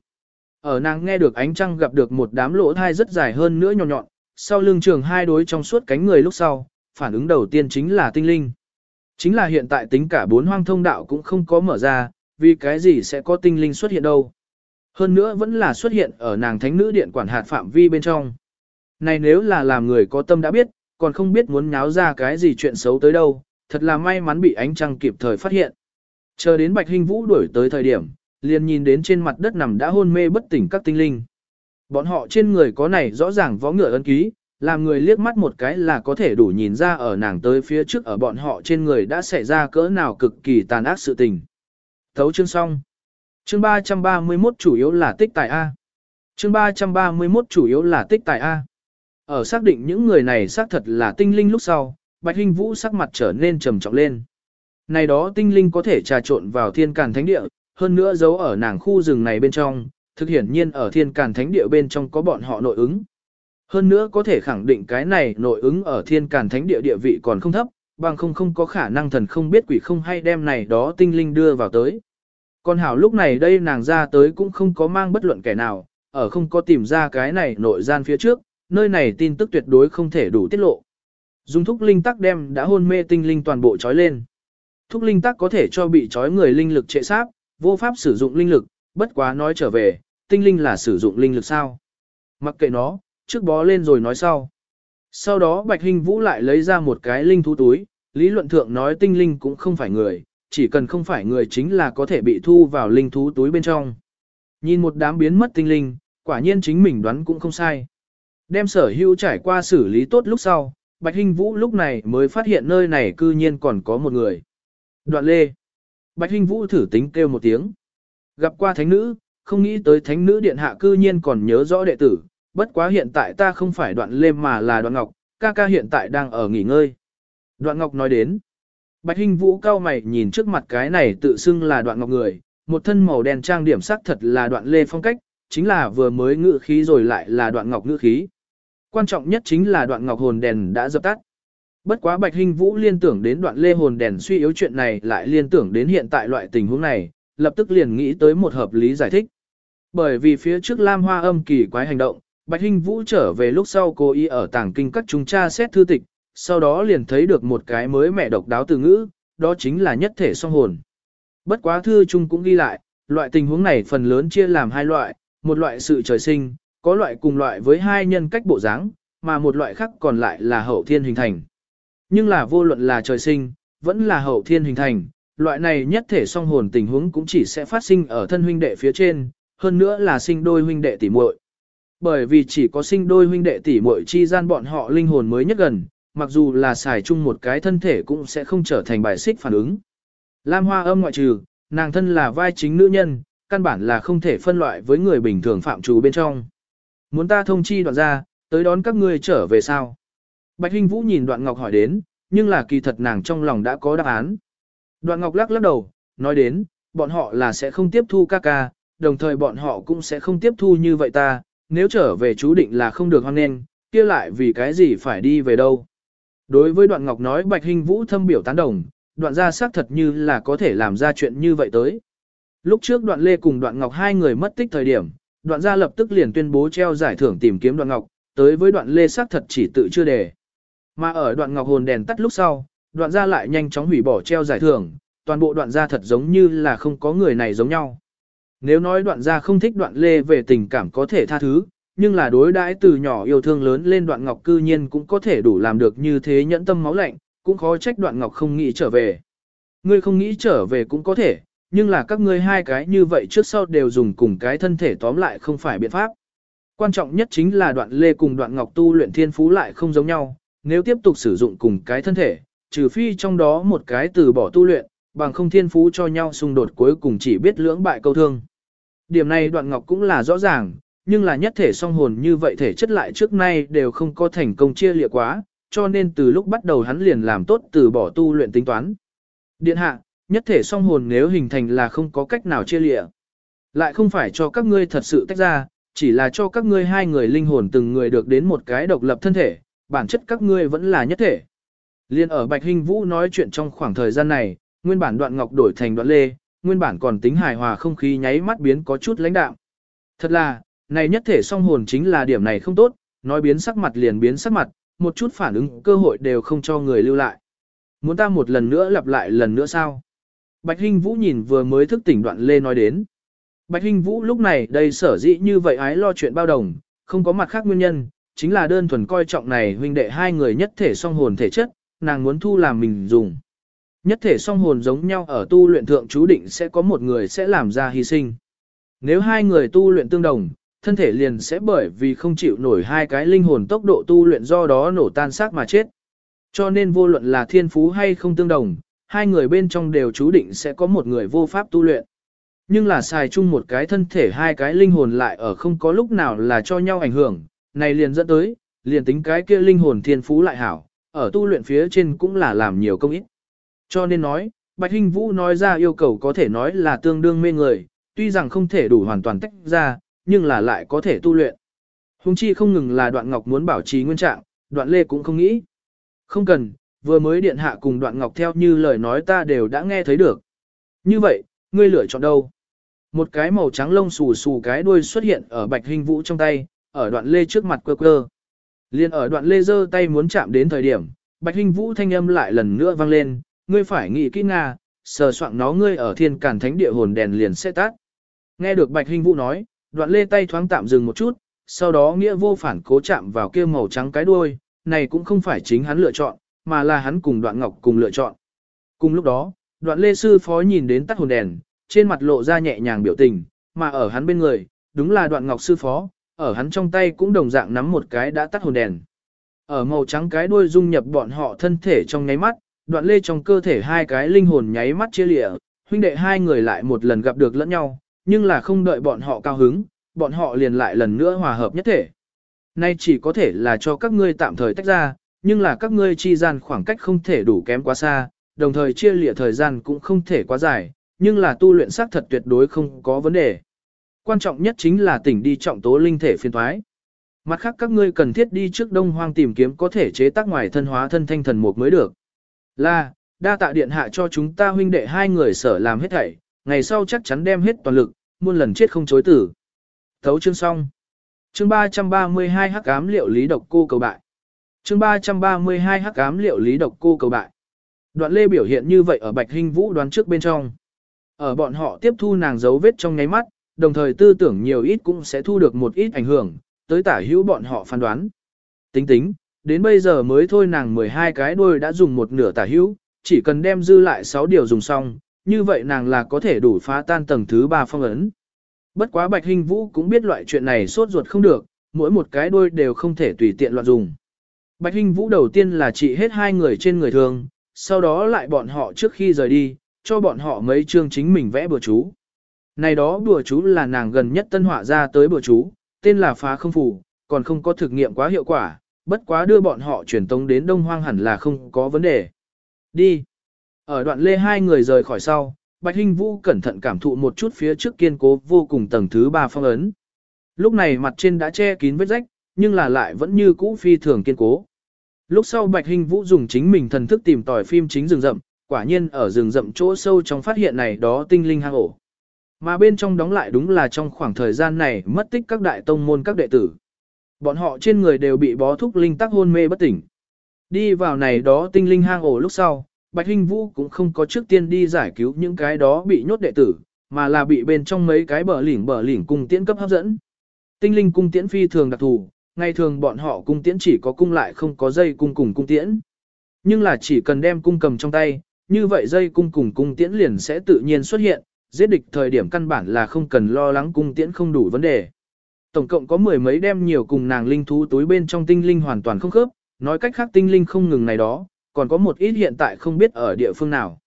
Ở nàng nghe được ánh trăng gặp được một đám lỗ thai rất dài hơn nữa nhọn nhọn, sau lưng trường hai đối trong suốt cánh người lúc sau, phản ứng đầu tiên chính là tinh linh. Chính là hiện tại tính cả bốn hoang thông đạo cũng không có mở ra, vì cái gì sẽ có tinh linh xuất hiện đâu. Hơn nữa vẫn là xuất hiện ở nàng thánh nữ điện quản hạt phạm vi bên trong. Này nếu là làm người có tâm đã biết, còn không biết muốn nháo ra cái gì chuyện xấu tới đâu, thật là may mắn bị ánh trăng kịp thời phát hiện. Chờ đến Bạch Hinh Vũ đuổi tới thời điểm, liền nhìn đến trên mặt đất nằm đã hôn mê bất tỉnh các tinh linh. Bọn họ trên người có này rõ ràng võ ngựa ấn ký, làm người liếc mắt một cái là có thể đủ nhìn ra ở nàng tới phía trước ở bọn họ trên người đã xảy ra cỡ nào cực kỳ tàn ác sự tình. Thấu chương xong. Chương 331 chủ yếu là tích tài A. Chương 331 chủ yếu là tích tài A. Ở xác định những người này xác thật là tinh linh lúc sau, Bạch Hinh Vũ sắc mặt trở nên trầm trọng lên. Này đó tinh linh có thể trà trộn vào thiên càn thánh địa, hơn nữa giấu ở nàng khu rừng này bên trong, thực hiển nhiên ở thiên càn thánh địa bên trong có bọn họ nội ứng. Hơn nữa có thể khẳng định cái này nội ứng ở thiên càn thánh địa địa vị còn không thấp, bằng không không có khả năng thần không biết quỷ không hay đem này đó tinh linh đưa vào tới. Còn hảo lúc này đây nàng ra tới cũng không có mang bất luận kẻ nào, ở không có tìm ra cái này nội gian phía trước, nơi này tin tức tuyệt đối không thể đủ tiết lộ. Dùng thúc linh tắc đem đã hôn mê tinh linh toàn bộ trói lên. Thúc linh tắc có thể cho bị trói người linh lực trệ sáp, vô pháp sử dụng linh lực, bất quá nói trở về, tinh linh là sử dụng linh lực sao. Mặc kệ nó, trước bó lên rồi nói sau. Sau đó Bạch Hình Vũ lại lấy ra một cái linh thú túi, lý luận thượng nói tinh linh cũng không phải người, chỉ cần không phải người chính là có thể bị thu vào linh thú túi bên trong. Nhìn một đám biến mất tinh linh, quả nhiên chính mình đoán cũng không sai. Đem sở hữu trải qua xử lý tốt lúc sau, Bạch Hinh Vũ lúc này mới phát hiện nơi này cư nhiên còn có một người. Đoạn lê. Bạch Hinh Vũ thử tính kêu một tiếng. Gặp qua thánh nữ, không nghĩ tới thánh nữ điện hạ cư nhiên còn nhớ rõ đệ tử, bất quá hiện tại ta không phải đoạn lê mà là đoạn ngọc, ca ca hiện tại đang ở nghỉ ngơi. Đoạn ngọc nói đến. Bạch Hinh Vũ cao mày nhìn trước mặt cái này tự xưng là đoạn ngọc người, một thân màu đen trang điểm sắc thật là đoạn lê phong cách, chính là vừa mới ngự khí rồi lại là đoạn ngọc ngự khí. Quan trọng nhất chính là đoạn ngọc hồn đèn đã dập tắt. Bất quá Bạch Hinh Vũ liên tưởng đến đoạn lê hồn đèn suy yếu chuyện này lại liên tưởng đến hiện tại loại tình huống này, lập tức liền nghĩ tới một hợp lý giải thích. Bởi vì phía trước Lam Hoa âm kỳ quái hành động, Bạch Hinh Vũ trở về lúc sau cô y ở tàng kinh các chúng cha xét thư tịch, sau đó liền thấy được một cái mới mẹ độc đáo từ ngữ, đó chính là nhất thể song hồn. Bất quá thư chung cũng ghi lại, loại tình huống này phần lớn chia làm hai loại, một loại sự trời sinh, có loại cùng loại với hai nhân cách bộ dáng, mà một loại khác còn lại là hậu thiên hình thành. Nhưng là vô luận là trời sinh, vẫn là hậu thiên hình thành, loại này nhất thể song hồn tình huống cũng chỉ sẽ phát sinh ở thân huynh đệ phía trên, hơn nữa là sinh đôi huynh đệ tỷ muội. Bởi vì chỉ có sinh đôi huynh đệ tỷ muội chi gian bọn họ linh hồn mới nhất gần, mặc dù là xài chung một cái thân thể cũng sẽ không trở thành bài xích phản ứng. Lam Hoa âm ngoại trừ, nàng thân là vai chính nữ nhân, căn bản là không thể phân loại với người bình thường phạm trù bên trong. Muốn ta thông chi đoạn ra, tới đón các ngươi trở về sao? Bạch Hinh Vũ nhìn đoạn ngọc hỏi đến, nhưng là kỳ thật nàng trong lòng đã có đáp án. Đoạn ngọc lắc lắc đầu, nói đến, bọn họ là sẽ không tiếp thu ca ca, đồng thời bọn họ cũng sẽ không tiếp thu như vậy ta, nếu trở về chú định là không được hoan nên, kia lại vì cái gì phải đi về đâu. Đối với đoạn ngọc nói Bạch Hinh Vũ thâm biểu tán đồng, đoạn ra xác thật như là có thể làm ra chuyện như vậy tới. Lúc trước đoạn lê cùng đoạn ngọc hai người mất tích thời điểm, đoạn gia lập tức liền tuyên bố treo giải thưởng tìm kiếm đoạn ngọc, tới với đoạn lê xác thật chỉ tự chưa đề. Mà ở đoạn ngọc hồn đèn tắt lúc sau, đoạn gia lại nhanh chóng hủy bỏ treo giải thưởng, toàn bộ đoạn gia thật giống như là không có người này giống nhau. Nếu nói đoạn gia không thích đoạn lê về tình cảm có thể tha thứ, nhưng là đối đãi từ nhỏ yêu thương lớn lên đoạn ngọc cư nhiên cũng có thể đủ làm được như thế nhẫn tâm máu lạnh, cũng khó trách đoạn ngọc không nghĩ trở về. Ngươi không nghĩ trở về cũng có thể, nhưng là các ngươi hai cái như vậy trước sau đều dùng cùng cái thân thể tóm lại không phải biện pháp. Quan trọng nhất chính là đoạn lê cùng đoạn ngọc tu luyện thiên phú lại không giống nhau, nếu tiếp tục sử dụng cùng cái thân thể, trừ phi trong đó một cái từ bỏ tu luyện, bằng không thiên phú cho nhau xung đột cuối cùng chỉ biết lưỡng bại câu thương. Điểm này đoạn ngọc cũng là rõ ràng, nhưng là nhất thể song hồn như vậy thể chất lại trước nay đều không có thành công chia lịa quá, cho nên từ lúc bắt đầu hắn liền làm tốt từ bỏ tu luyện tính toán. Điện hạ, nhất thể song hồn nếu hình thành là không có cách nào chia lịa. Lại không phải cho các ngươi thật sự tách ra, chỉ là cho các ngươi hai người linh hồn từng người được đến một cái độc lập thân thể, bản chất các ngươi vẫn là nhất thể. Liên ở Bạch Hình Vũ nói chuyện trong khoảng thời gian này, nguyên bản đoạn ngọc đổi thành đoạn lê, nguyên bản còn tính hài hòa không khí nháy mắt biến có chút lãnh đạm. Thật là, này nhất thể song hồn chính là điểm này không tốt, nói biến sắc mặt liền biến sắc mặt, một chút phản ứng cơ hội đều không cho người lưu lại. Muốn ta một lần nữa lặp lại lần nữa sao? Bạch Hinh Vũ nhìn vừa mới thức tỉnh đoạn lê nói đến. Bạch Hinh Vũ lúc này đây sở dĩ như vậy ái lo chuyện bao đồng, không có mặt khác nguyên nhân, chính là đơn thuần coi trọng này huynh đệ hai người nhất thể song hồn thể chất, nàng muốn thu làm mình dùng. Nhất thể song hồn giống nhau ở tu luyện thượng chú định sẽ có một người sẽ làm ra hy sinh. Nếu hai người tu luyện tương đồng, thân thể liền sẽ bởi vì không chịu nổi hai cái linh hồn tốc độ tu luyện do đó nổ tan xác mà chết. Cho nên vô luận là thiên phú hay không tương đồng, hai người bên trong đều chú định sẽ có một người vô pháp tu luyện. Nhưng là xài chung một cái thân thể hai cái linh hồn lại ở không có lúc nào là cho nhau ảnh hưởng, này liền dẫn tới, liền tính cái kia linh hồn thiên phú lại hảo, ở tu luyện phía trên cũng là làm nhiều công ít. Cho nên nói, Bạch Hinh Vũ nói ra yêu cầu có thể nói là tương đương mê người, tuy rằng không thể đủ hoàn toàn tách ra, nhưng là lại có thể tu luyện. Hùng chi không ngừng là đoạn ngọc muốn bảo trì nguyên trạng, đoạn lê cũng không nghĩ. Không cần, vừa mới điện hạ cùng đoạn ngọc theo như lời nói ta đều đã nghe thấy được. Như vậy, ngươi lựa chọn đâu? Một cái màu trắng lông xù xù cái đuôi xuất hiện ở bạch hình vũ trong tay, ở đoạn lê trước mặt quơ quơ. Liên ở đoạn lê giơ tay muốn chạm đến thời điểm, bạch hình vũ thanh âm lại lần nữa vang lên, ngươi phải nghĩ kỹ nga, sờ soạn nó ngươi ở thiên cản thánh địa hồn đèn liền sẽ tắt. Nghe được bạch hình vũ nói, đoạn lê tay thoáng tạm dừng một chút, sau đó nghĩa vô phản cố chạm vào kia màu trắng cái đuôi, này cũng không phải chính hắn lựa chọn, mà là hắn cùng đoạn ngọc cùng lựa chọn. Cùng lúc đó, đoạn lê sư phó nhìn đến tắt hồn đèn, trên mặt lộ ra nhẹ nhàng biểu tình, mà ở hắn bên người, đúng là đoạn ngọc sư phó, ở hắn trong tay cũng đồng dạng nắm một cái đã tắt hồn đèn. Ở màu trắng cái đuôi dung nhập bọn họ thân thể trong nháy mắt, đoạn lê trong cơ thể hai cái linh hồn nháy mắt chia lịa, huynh đệ hai người lại một lần gặp được lẫn nhau, nhưng là không đợi bọn họ cao hứng, bọn họ liền lại lần nữa hòa hợp nhất thể. Nay chỉ có thể là cho các ngươi tạm thời tách ra, nhưng là các ngươi chi gian khoảng cách không thể đủ kém quá xa, đồng thời chia lịa thời gian cũng không thể quá dài, nhưng là tu luyện xác thật tuyệt đối không có vấn đề. Quan trọng nhất chính là tỉnh đi trọng tố linh thể phiên thoái. Mặt khác các ngươi cần thiết đi trước đông hoang tìm kiếm có thể chế tác ngoài thân hóa thân thanh thần mục mới được. Là, đa tạ điện hạ cho chúng ta huynh đệ hai người sở làm hết thảy, ngày sau chắc chắn đem hết toàn lực, muôn lần chết không chối tử. Thấu chương xong. Chương 332 hắc ám liệu lý độc cô cầu bại. Chương 332 hắc ám liệu lý độc cô cầu bại. Đoạn lê biểu hiện như vậy ở Bạch Hinh Vũ đoán trước bên trong. Ở bọn họ tiếp thu nàng dấu vết trong nháy mắt, đồng thời tư tưởng nhiều ít cũng sẽ thu được một ít ảnh hưởng, tới tả hữu bọn họ phán đoán. Tính tính, đến bây giờ mới thôi nàng 12 cái đôi đã dùng một nửa tả hữu, chỉ cần đem dư lại 6 điều dùng xong, như vậy nàng là có thể đủ phá tan tầng thứ 3 phong ấn. Bất quá Bạch Hinh Vũ cũng biết loại chuyện này sốt ruột không được, mỗi một cái đôi đều không thể tùy tiện loạn dùng. Bạch Hinh Vũ đầu tiên là trị hết hai người trên người thường, sau đó lại bọn họ trước khi rời đi, cho bọn họ mấy chương chính mình vẽ bừa chú. Này đó bừa chú là nàng gần nhất tân họa ra tới bừa chú, tên là phá không phù, còn không có thực nghiệm quá hiệu quả, bất quá đưa bọn họ truyền tống đến Đông Hoang hẳn là không có vấn đề. Đi. Ở đoạn lê hai người rời khỏi sau, Bạch Hinh Vũ cẩn thận cảm thụ một chút phía trước kiên cố vô cùng tầng thứ ba phong ấn. Lúc này mặt trên đã che kín vết rách, nhưng là lại vẫn như cũ phi thường kiên cố. Lúc sau Bạch Hinh Vũ dùng chính mình thần thức tìm tòi phim chính rừng rậm, quả nhiên ở rừng rậm chỗ sâu trong phát hiện này đó tinh linh hang ổ. Mà bên trong đóng lại đúng là trong khoảng thời gian này mất tích các đại tông môn các đệ tử. Bọn họ trên người đều bị bó thúc linh tắc hôn mê bất tỉnh. Đi vào này đó tinh linh hang ổ lúc sau, Bạch Hinh Vũ cũng không có trước tiên đi giải cứu những cái đó bị nhốt đệ tử, mà là bị bên trong mấy cái bờ lỉnh bờ lỉnh cung tiễn cấp hấp dẫn. Tinh linh cung tiễn phi thường đặc thù, ngày thường bọn họ cung tiễn chỉ có cung lại không có dây cung cùng cung tiễn. Nhưng là chỉ cần đem cung cầm trong tay, như vậy dây cung cùng cung tiễn liền sẽ tự nhiên xuất hiện, giết địch thời điểm căn bản là không cần lo lắng cung tiễn không đủ vấn đề. Tổng cộng có mười mấy đem nhiều cùng nàng linh thú túi bên trong tinh linh hoàn toàn không khớp, nói cách khác tinh linh không ngừng này đó, còn có một ít hiện tại không biết ở địa phương nào.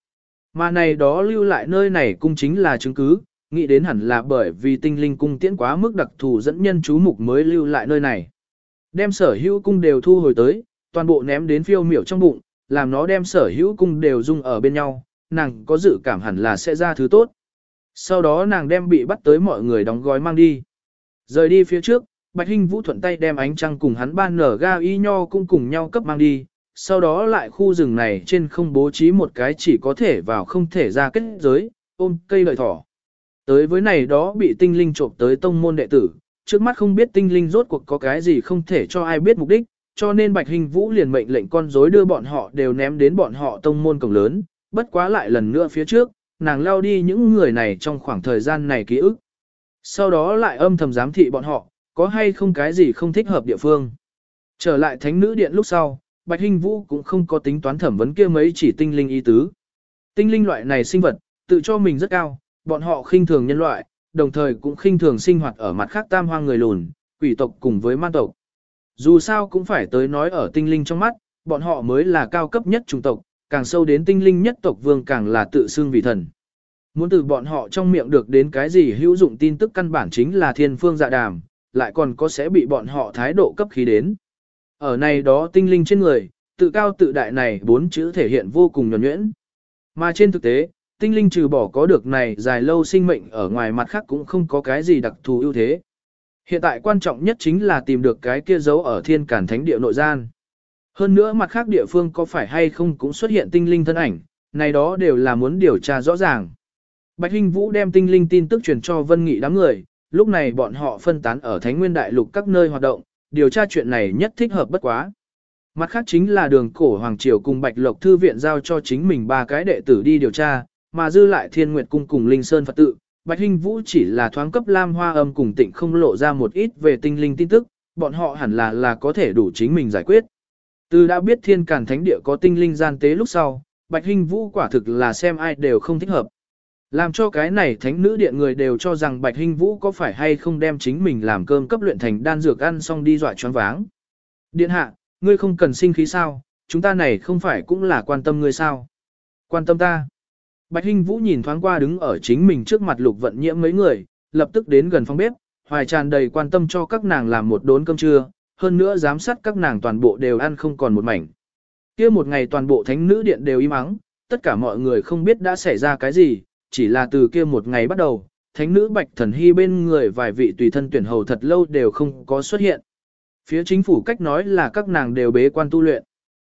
Mà này đó lưu lại nơi này cung chính là chứng cứ, nghĩ đến hẳn là bởi vì tinh linh cung tiễn quá mức đặc thù dẫn nhân chú mục mới lưu lại nơi này. Đem sở hữu cung đều thu hồi tới, toàn bộ ném đến phiêu miểu trong bụng, làm nó đem sở hữu cung đều dung ở bên nhau, nàng có dự cảm hẳn là sẽ ra thứ tốt. Sau đó nàng đem bị bắt tới mọi người đóng gói mang đi. Rời đi phía trước, Bạch Hinh Vũ thuận tay đem ánh trăng cùng hắn ban nở ga y nho cũng cùng nhau cấp mang đi, sau đó lại khu rừng này trên không bố trí một cái chỉ có thể vào không thể ra kết giới, ôm cây lợi thỏ. Tới với này đó bị tinh linh trộm tới tông môn đệ tử, trước mắt không biết tinh linh rốt cuộc có cái gì không thể cho ai biết mục đích, cho nên Bạch Hình Vũ liền mệnh lệnh con rối đưa bọn họ đều ném đến bọn họ tông môn cổng lớn, bất quá lại lần nữa phía trước, nàng lao đi những người này trong khoảng thời gian này ký ức. Sau đó lại âm thầm giám thị bọn họ, có hay không cái gì không thích hợp địa phương. Trở lại thánh nữ điện lúc sau, Bạch Hinh Vũ cũng không có tính toán thẩm vấn kia mấy chỉ tinh linh ý tứ. Tinh linh loại này sinh vật, tự cho mình rất cao, bọn họ khinh thường nhân loại, đồng thời cũng khinh thường sinh hoạt ở mặt khác tam hoang người lùn, quỷ tộc cùng với man tộc. Dù sao cũng phải tới nói ở tinh linh trong mắt, bọn họ mới là cao cấp nhất chủng tộc, càng sâu đến tinh linh nhất tộc vương càng là tự xưng vị thần. Muốn từ bọn họ trong miệng được đến cái gì hữu dụng tin tức căn bản chính là thiên phương dạ đàm, lại còn có sẽ bị bọn họ thái độ cấp khí đến. Ở này đó tinh linh trên người, tự cao tự đại này bốn chữ thể hiện vô cùng nhuẩn nhuyễn. Mà trên thực tế, tinh linh trừ bỏ có được này dài lâu sinh mệnh ở ngoài mặt khác cũng không có cái gì đặc thù ưu thế. Hiện tại quan trọng nhất chính là tìm được cái kia dấu ở thiên cản thánh địa nội gian. Hơn nữa mặt khác địa phương có phải hay không cũng xuất hiện tinh linh thân ảnh, này đó đều là muốn điều tra rõ ràng. Bạch Hinh Vũ đem tinh linh tin tức truyền cho Vân Nghị đám người, lúc này bọn họ phân tán ở Thánh Nguyên Đại Lục các nơi hoạt động, điều tra chuyện này nhất thích hợp bất quá. Mặt khác chính là đường cổ Hoàng Triều cùng Bạch Lộc Thư Viện giao cho chính mình ba cái đệ tử đi điều tra, mà dư lại Thiên Nguyệt Cung cùng Linh Sơn Phật tự. Bạch Hinh Vũ chỉ là thoáng cấp Lam Hoa Âm cùng Tịnh không lộ ra một ít về tinh linh tin tức, bọn họ hẳn là là có thể đủ chính mình giải quyết. Từ đã biết Thiên Càn Thánh Địa có tinh linh gian tế lúc sau, Bạch Hinh Vũ quả thực là xem ai đều không thích hợp. Làm cho cái này thánh nữ điện người đều cho rằng Bạch Hinh Vũ có phải hay không đem chính mình làm cơm cấp luyện thành đan dược ăn xong đi dọa choáng váng. Điện hạ, ngươi không cần sinh khí sao, chúng ta này không phải cũng là quan tâm ngươi sao. Quan tâm ta. Bạch Hinh Vũ nhìn thoáng qua đứng ở chính mình trước mặt lục vận nhiễm mấy người, lập tức đến gần phòng bếp, hoài tràn đầy quan tâm cho các nàng làm một đốn cơm trưa, hơn nữa giám sát các nàng toàn bộ đều ăn không còn một mảnh. kia một ngày toàn bộ thánh nữ điện đều im ắng, tất cả mọi người không biết đã xảy ra cái gì, chỉ là từ kia một ngày bắt đầu, thánh nữ bạch thần hy bên người vài vị tùy thân tuyển hầu thật lâu đều không có xuất hiện. Phía chính phủ cách nói là các nàng đều bế quan tu luyện.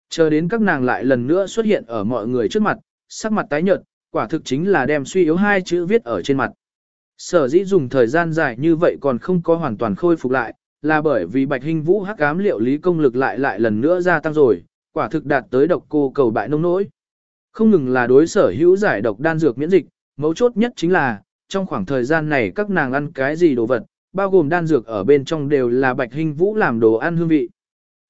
Chờ đến các nàng lại lần nữa xuất hiện ở mọi người trước mặt, sắc mặt tái nhợt, quả thực chính là đem suy yếu hai chữ viết ở trên mặt. Sở dĩ dùng thời gian dài như vậy còn không có hoàn toàn khôi phục lại, là bởi vì bạch hình vũ hắc ám liệu lý công lực lại lại lần nữa gia tăng rồi, quả thực đạt tới độc cô cầu bại nông nỗi. Không ngừng là đối sở hữu giải độc đan dược miễn dịch, mấu chốt nhất chính là, trong khoảng thời gian này các nàng ăn cái gì đồ vật, bao gồm đan dược ở bên trong đều là bạch hình vũ làm đồ ăn hương vị.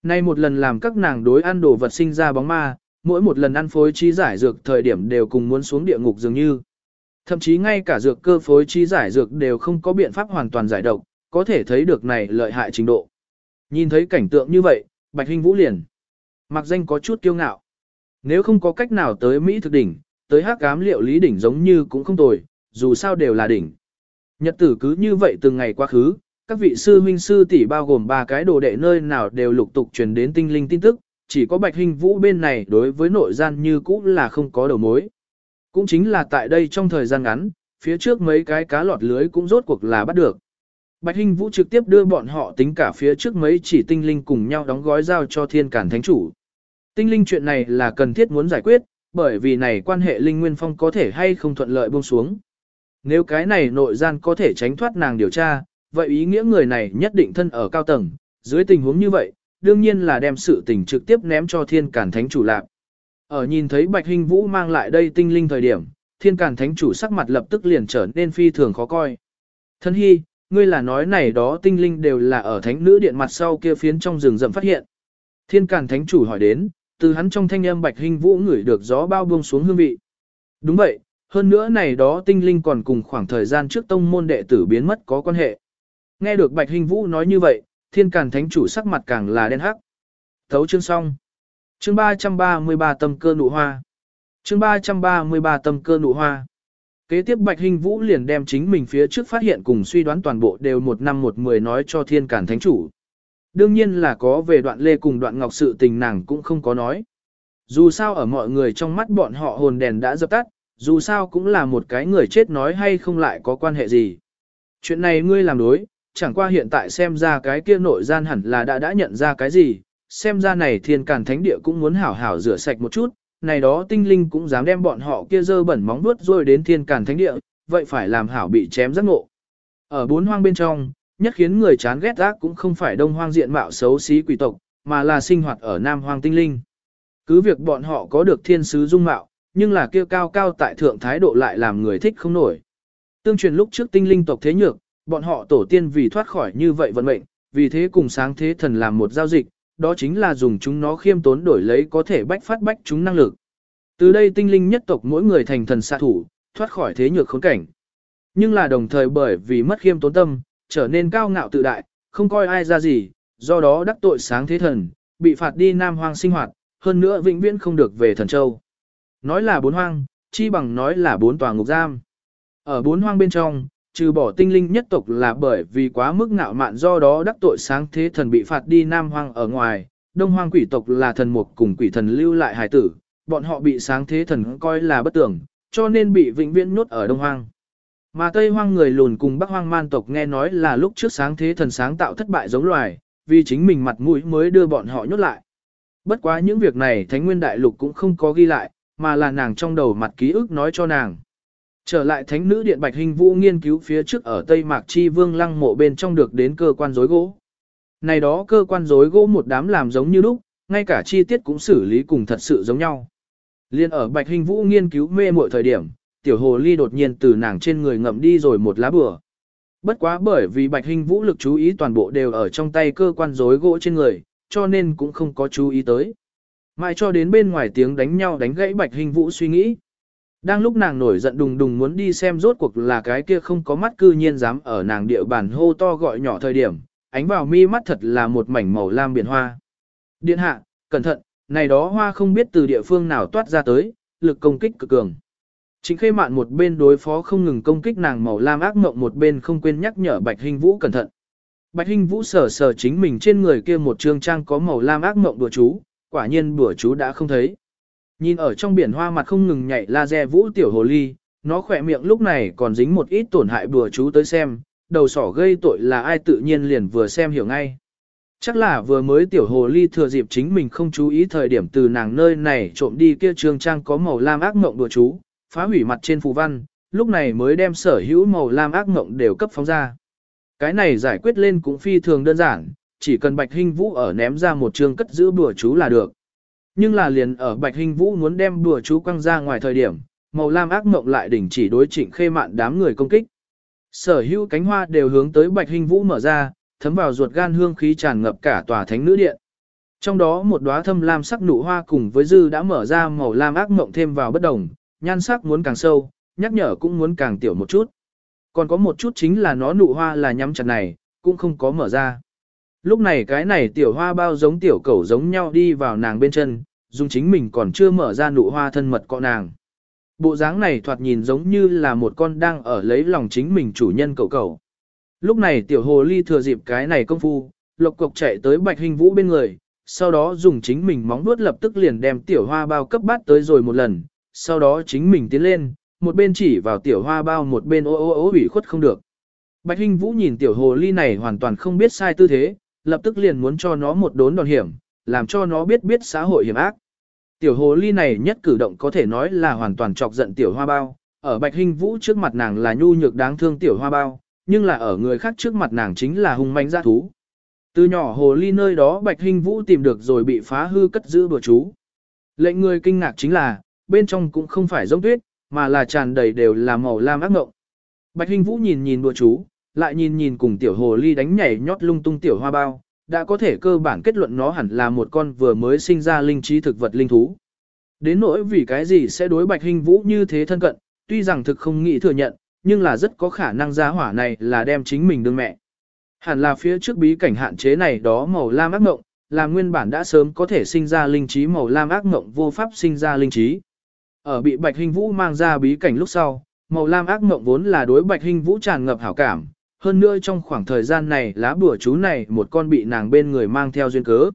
Nay một lần làm các nàng đối ăn đồ vật sinh ra bóng ma, mỗi một lần ăn phối trí giải dược thời điểm đều cùng muốn xuống địa ngục dường như. Thậm chí ngay cả dược cơ phối trí giải dược đều không có biện pháp hoàn toàn giải độc, có thể thấy được này lợi hại trình độ. Nhìn thấy cảnh tượng như vậy, Bạch Hinh Vũ liền. Mặc danh có chút kiêu ngạo. Nếu không có cách nào tới Mỹ thực đỉnh, tới hắc cám liệu lý đỉnh giống như cũng không tồi, dù sao đều là đỉnh. Nhật tử cứ như vậy từng ngày quá khứ, các vị sư huynh sư tỷ bao gồm ba cái đồ đệ nơi nào đều lục tục truyền đến tinh linh tin tức, chỉ có Bạch Hình Vũ bên này đối với nội gian như cũ là không có đầu mối. Cũng chính là tại đây trong thời gian ngắn, phía trước mấy cái cá lọt lưới cũng rốt cuộc là bắt được. Bạch Hinh Vũ trực tiếp đưa bọn họ tính cả phía trước mấy chỉ tinh linh cùng nhau đóng gói giao cho thiên cản thánh chủ. Tinh linh chuyện này là cần thiết muốn giải quyết, bởi vì này quan hệ linh nguyên phong có thể hay không thuận lợi buông xuống. Nếu cái này nội gian có thể tránh thoát nàng điều tra, vậy ý nghĩa người này nhất định thân ở cao tầng, dưới tình huống như vậy, đương nhiên là đem sự tình trực tiếp ném cho thiên cản thánh chủ lạc. Ở nhìn thấy Bạch Hinh Vũ mang lại đây tinh linh thời điểm, thiên cản thánh chủ sắc mặt lập tức liền trở nên phi thường khó coi. Thân hy, ngươi là nói này đó tinh linh đều là ở thánh nữ điện mặt sau kia phiến trong rừng rậm phát hiện. Thiên càn thánh chủ hỏi đến, từ hắn trong thanh âm Bạch Hình Vũ ngửi được gió bao buông xuống hương vị. Đúng vậy, hơn nữa này đó tinh linh còn cùng khoảng thời gian trước tông môn đệ tử biến mất có quan hệ. Nghe được Bạch Hình Vũ nói như vậy, thiên càn thánh chủ sắc mặt càng là đen hắc. Thấu chương xong. Chương 333 tâm cơ nụ hoa. Chương 333 tâm cơ nụ hoa. Kế tiếp Bạch Hình Vũ liền đem chính mình phía trước phát hiện cùng suy đoán toàn bộ đều một năm một mười nói cho thiên càn thánh chủ. Đương nhiên là có về đoạn lê cùng đoạn ngọc sự tình nàng cũng không có nói. Dù sao ở mọi người trong mắt bọn họ hồn đèn đã dập tắt, dù sao cũng là một cái người chết nói hay không lại có quan hệ gì. Chuyện này ngươi làm đối, chẳng qua hiện tại xem ra cái kia nội gian hẳn là đã đã nhận ra cái gì, xem ra này thiên càn thánh địa cũng muốn hảo hảo rửa sạch một chút, này đó tinh linh cũng dám đem bọn họ kia dơ bẩn móng vuốt rồi đến thiên càn thánh địa, vậy phải làm hảo bị chém giác ngộ. Ở bốn hoang bên trong, nhất khiến người chán ghét ác cũng không phải đông hoang diện mạo xấu xí quỷ tộc, mà là sinh hoạt ở nam hoang tinh linh. Cứ việc bọn họ có được thiên sứ dung mạo, nhưng là kia cao cao tại thượng thái độ lại làm người thích không nổi. Tương truyền lúc trước tinh linh tộc thế nhược, bọn họ tổ tiên vì thoát khỏi như vậy vận mệnh, vì thế cùng sáng thế thần làm một giao dịch, đó chính là dùng chúng nó khiêm tốn đổi lấy có thể bách phát bách chúng năng lực. Từ đây tinh linh nhất tộc mỗi người thành thần xạ thủ, thoát khỏi thế nhược khốn cảnh. Nhưng là đồng thời bởi vì mất khiêm tốn tâm, trở nên cao ngạo tự đại, không coi ai ra gì, do đó đắc tội sáng thế thần, bị phạt đi nam hoang sinh hoạt, hơn nữa vĩnh viễn không được về thần châu. Nói là bốn hoang, chi bằng nói là bốn tòa ngục giam. Ở bốn hoang bên trong, trừ bỏ tinh linh nhất tộc là bởi vì quá mức ngạo mạn do đó đắc tội sáng thế thần bị phạt đi nam hoang ở ngoài, đông hoang quỷ tộc là thần mục cùng quỷ thần lưu lại hải tử, bọn họ bị sáng thế thần coi là bất tưởng, cho nên bị vĩnh viễn nhốt ở đông hoang. Mà Tây Hoang người lùn cùng Bắc Hoang man tộc nghe nói là lúc trước sáng thế thần sáng tạo thất bại giống loài, vì chính mình mặt mũi mới đưa bọn họ nhốt lại. Bất quá những việc này Thánh Nguyên Đại Lục cũng không có ghi lại, mà là nàng trong đầu mặt ký ức nói cho nàng. Trở lại thánh nữ điện Bạch Hình Vũ nghiên cứu phía trước ở Tây Mạc Chi Vương lăng mộ bên trong được đến cơ quan rối gỗ. Này đó cơ quan rối gỗ một đám làm giống như lúc, ngay cả chi tiết cũng xử lý cùng thật sự giống nhau. Liên ở Bạch Hình Vũ nghiên cứu mê mọi thời điểm, tiểu hồ ly đột nhiên từ nàng trên người ngậm đi rồi một lá bừa. Bất quá bởi vì Bạch Hình Vũ lực chú ý toàn bộ đều ở trong tay cơ quan rối gỗ trên người, cho nên cũng không có chú ý tới. Mãi cho đến bên ngoài tiếng đánh nhau đánh gãy Bạch Hình Vũ suy nghĩ. Đang lúc nàng nổi giận đùng đùng muốn đi xem rốt cuộc là cái kia không có mắt cư nhiên dám ở nàng địa bàn hô to gọi nhỏ thời điểm, ánh vào mi mắt thật là một mảnh màu lam biển hoa. Điện hạ, cẩn thận, này đó hoa không biết từ địa phương nào toát ra tới, lực công kích cực cường. Chính khê mạn một bên đối phó không ngừng công kích nàng màu lam ác mộng một bên không quên nhắc nhở Bạch Hình Vũ cẩn thận. Bạch Hình Vũ sờ sờ chính mình trên người kia một trương trang có màu lam ác mộng đùa chú, quả nhiên đùa chú đã không thấy. Nhìn ở trong biển hoa mặt không ngừng nhảy laser vũ tiểu hồ ly, nó khỏe miệng lúc này còn dính một ít tổn hại bừa chú tới xem, đầu sỏ gây tội là ai tự nhiên liền vừa xem hiểu ngay. Chắc là vừa mới tiểu hồ ly thừa dịp chính mình không chú ý thời điểm từ nàng nơi này trộm đi kia trương trang có màu lam ác mộng đùa chú, phá hủy mặt trên phù văn, lúc này mới đem sở hữu màu lam ác mộng đều cấp phóng ra. Cái này giải quyết lên cũng phi thường đơn giản, chỉ cần Bạch hình Vũ ở ném ra một trường cất giữ bùa chú là được. Nhưng là liền ở Bạch hình Vũ muốn đem đùa chú quăng ra ngoài thời điểm, màu lam ác mộng lại đỉnh chỉ đối trịnh khê mạn đám người công kích. Sở hữu cánh hoa đều hướng tới Bạch hình Vũ mở ra, thấm vào ruột gan hương khí tràn ngập cả tòa thánh nữ điện. Trong đó một đóa thâm lam sắc nụ hoa cùng với dư đã mở ra màu lam ác mộng thêm vào bất đồng, nhan sắc muốn càng sâu, nhắc nhở cũng muốn càng tiểu một chút. Còn có một chút chính là nó nụ hoa là nhắm chặt này, cũng không có mở ra. Lúc này cái này tiểu hoa bao giống tiểu cẩu giống nhau đi vào nàng bên chân, dùng chính mình còn chưa mở ra nụ hoa thân mật cọ nàng. Bộ dáng này thoạt nhìn giống như là một con đang ở lấy lòng chính mình chủ nhân cậu cậu. Lúc này tiểu hồ ly thừa dịp cái này công phu, lộc cộc chạy tới bạch hình vũ bên người, sau đó dùng chính mình móng vuốt lập tức liền đem tiểu hoa bao cấp bát tới rồi một lần, sau đó chính mình tiến lên, một bên chỉ vào tiểu hoa bao một bên ô ô ô ủy khuất không được. Bạch Hinh Vũ nhìn tiểu hồ ly này hoàn toàn không biết sai tư thế, lập tức liền muốn cho nó một đốn đòn hiểm, làm cho nó biết biết xã hội hiểm ác. Tiểu hồ ly này nhất cử động có thể nói là hoàn toàn chọc giận tiểu hoa bao, ở Bạch Hinh Vũ trước mặt nàng là nhu nhược đáng thương tiểu hoa bao, nhưng là ở người khác trước mặt nàng chính là hung manh dã thú. Từ nhỏ hồ ly nơi đó Bạch Hinh Vũ tìm được rồi bị phá hư cất giữ bừa chú. Lệnh người kinh ngạc chính là, bên trong cũng không phải giống tuyết, mà là tràn đầy đều là màu lam ác ngộng. Bạch Hinh Vũ nhìn nhìn bừa chú, lại nhìn nhìn cùng tiểu hồ ly đánh nhảy nhót lung tung tiểu hoa bao, đã có thể cơ bản kết luận nó hẳn là một con vừa mới sinh ra linh trí thực vật linh thú. Đến nỗi vì cái gì sẽ đối Bạch hình Vũ như thế thân cận, tuy rằng thực không nghĩ thừa nhận, nhưng là rất có khả năng gia hỏa này là đem chính mình đương mẹ. Hẳn là phía trước bí cảnh hạn chế này đó màu lam ác ngộng, là nguyên bản đã sớm có thể sinh ra linh trí màu lam ác ngộng vô pháp sinh ra linh trí. Ở bị Bạch hình Vũ mang ra bí cảnh lúc sau, màu lam ác ngộng vốn là đối Bạch hình Vũ tràn ngập hảo cảm, hơn nữa trong khoảng thời gian này lá bùa chú này một con bị nàng bên người mang theo duyên cớ.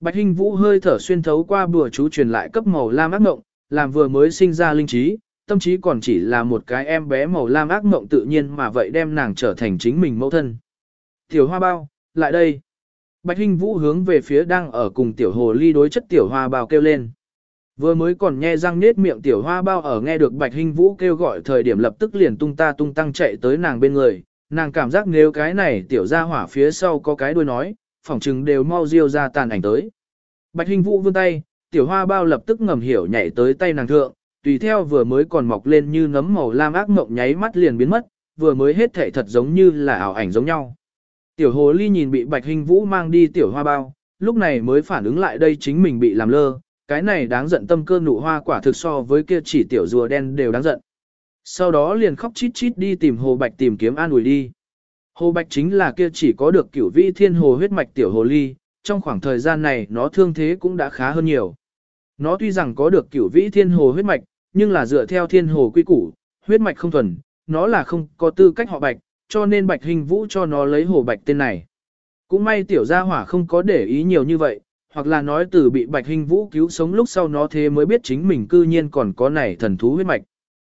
Bạch Hinh Vũ hơi thở xuyên thấu qua bùa chú truyền lại cấp màu lam ác mộng, làm vừa mới sinh ra linh trí, tâm trí còn chỉ là một cái em bé màu lam ác mộng tự nhiên mà vậy đem nàng trở thành chính mình mẫu thân. Tiểu hoa bao, lại đây. Bạch Hinh Vũ hướng về phía đang ở cùng tiểu hồ ly đối chất tiểu hoa bao kêu lên. Vừa mới còn nghe răng nết miệng tiểu hoa bao ở nghe được Bạch Hinh Vũ kêu gọi thời điểm lập tức liền tung ta tung tăng chạy tới nàng bên người, nàng cảm giác nếu cái này tiểu ra hỏa phía sau có cái đuôi nói, phỏng chừng đều mau riêu ra tàn ảnh tới. Bạch hình Vũ vươn tay, tiểu hoa bao lập tức ngầm hiểu nhảy tới tay nàng thượng, tùy theo vừa mới còn mọc lên như nấm màu lam ác mộng nháy mắt liền biến mất, vừa mới hết thể thật giống như là ảo ảnh giống nhau. Tiểu hồ ly nhìn bị Bạch hình Vũ mang đi tiểu hoa bao, lúc này mới phản ứng lại đây chính mình bị làm lơ, cái này đáng giận tâm cơ nụ hoa quả thực so với kia chỉ tiểu rùa đen đều đáng giận. Sau đó liền khóc chít chít đi tìm Hồ Bạch tìm kiếm an ủi đi. Hồ Bạch chính là kia chỉ có được cửu vĩ thiên hồ huyết mạch tiểu hồ ly, trong khoảng thời gian này nó thương thế cũng đã khá hơn nhiều. Nó tuy rằng có được cửu vĩ thiên hồ huyết mạch, nhưng là dựa theo thiên hồ quy củ, huyết mạch không thuần, nó là không có tư cách họ Bạch, cho nên Bạch Hình Vũ cho nó lấy hồ Bạch tên này. Cũng may tiểu gia hỏa không có để ý nhiều như vậy, hoặc là nói từ bị Bạch Hình Vũ cứu sống lúc sau nó thế mới biết chính mình cư nhiên còn có này thần thú huyết mạch.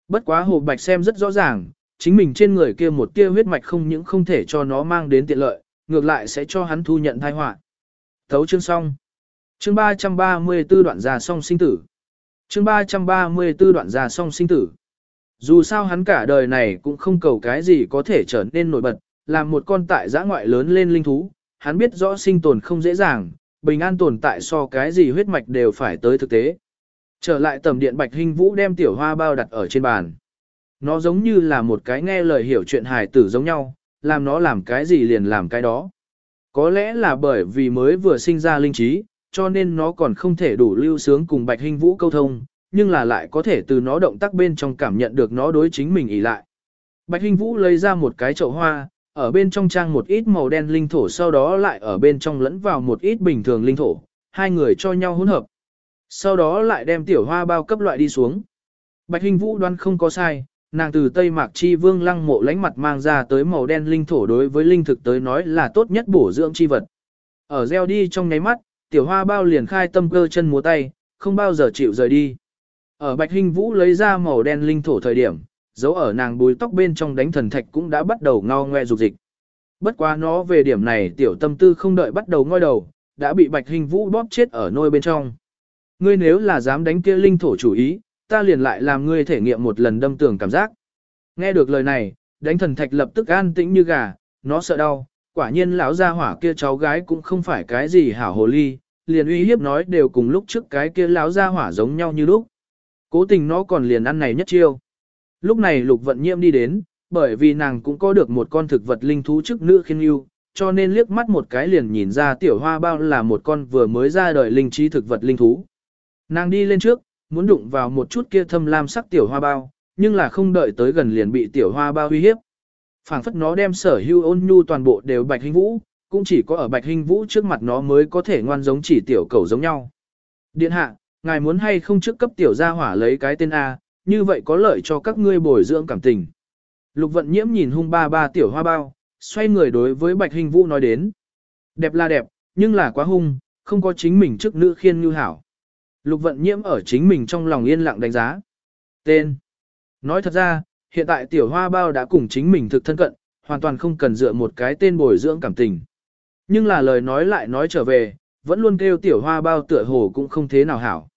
Bất quá hồ bạch xem rất rõ ràng, chính mình trên người kia một tia huyết mạch không những không thể cho nó mang đến tiện lợi, ngược lại sẽ cho hắn thu nhận tai họa. Thấu chương xong. Chương 334 đoạn già song sinh tử. Chương 334 đoạn già song sinh tử. Dù sao hắn cả đời này cũng không cầu cái gì có thể trở nên nổi bật, làm một con tại giã ngoại lớn lên linh thú, hắn biết rõ sinh tồn không dễ dàng, bình an tồn tại so cái gì huyết mạch đều phải tới thực tế. Trở lại tầm điện Bạch Hinh Vũ đem tiểu hoa bao đặt ở trên bàn. Nó giống như là một cái nghe lời hiểu chuyện hài tử giống nhau, làm nó làm cái gì liền làm cái đó. Có lẽ là bởi vì mới vừa sinh ra linh trí, cho nên nó còn không thể đủ lưu sướng cùng Bạch Hinh Vũ câu thông, nhưng là lại có thể từ nó động tác bên trong cảm nhận được nó đối chính mình ỉ lại. Bạch Hinh Vũ lấy ra một cái chậu hoa, ở bên trong trang một ít màu đen linh thổ sau đó lại ở bên trong lẫn vào một ít bình thường linh thổ, hai người cho nhau hỗn hợp. Sau đó lại đem tiểu hoa bao cấp loại đi xuống. Bạch hình Vũ đoán không có sai, nàng từ Tây Mạc Chi Vương lăng mộ lánh mặt mang ra tới màu đen linh thổ đối với linh thực tới nói là tốt nhất bổ dưỡng chi vật. Ở gieo đi trong nháy mắt, tiểu hoa bao liền khai tâm cơ chân múa tay, không bao giờ chịu rời đi. Ở Bạch hình Vũ lấy ra màu đen linh thổ thời điểm, dấu ở nàng bùi tóc bên trong đánh thần thạch cũng đã bắt đầu ngao ngoe dục dịch. Bất quá nó về điểm này tiểu tâm tư không đợi bắt đầu ngoi đầu, đã bị Bạch hình Vũ bóp chết ở nôi bên trong. Ngươi nếu là dám đánh kia linh thổ chủ ý, ta liền lại làm ngươi thể nghiệm một lần đâm tường cảm giác. Nghe được lời này, đánh thần thạch lập tức an tĩnh như gà, nó sợ đau, quả nhiên lão gia hỏa kia cháu gái cũng không phải cái gì hảo hồ ly, liền uy hiếp nói đều cùng lúc trước cái kia lão gia hỏa giống nhau như lúc. Cố tình nó còn liền ăn này nhất chiêu. Lúc này lục vận nhiễm đi đến, bởi vì nàng cũng có được một con thực vật linh thú chức nữ khiên yêu, cho nên liếc mắt một cái liền nhìn ra tiểu hoa bao là một con vừa mới ra đời linh trí thực vật linh thú. Nàng đi lên trước, muốn đụng vào một chút kia thâm lam sắc tiểu hoa bao, nhưng là không đợi tới gần liền bị tiểu hoa bao uy hiếp. phảng phất nó đem sở hưu ôn nhu toàn bộ đều bạch hình vũ, cũng chỉ có ở bạch hình vũ trước mặt nó mới có thể ngoan giống chỉ tiểu cầu giống nhau. Điện hạ, ngài muốn hay không trước cấp tiểu gia hỏa lấy cái tên A, như vậy có lợi cho các ngươi bồi dưỡng cảm tình. Lục vận nhiễm nhìn hung ba ba tiểu hoa bao, xoay người đối với bạch hình vũ nói đến. Đẹp là đẹp, nhưng là quá hung, không có chính mình trước nữ khiên như hảo. Lục vận nhiễm ở chính mình trong lòng yên lặng đánh giá. Tên. Nói thật ra, hiện tại tiểu hoa bao đã cùng chính mình thực thân cận, hoàn toàn không cần dựa một cái tên bồi dưỡng cảm tình. Nhưng là lời nói lại nói trở về, vẫn luôn kêu tiểu hoa bao tựa hồ cũng không thế nào hảo.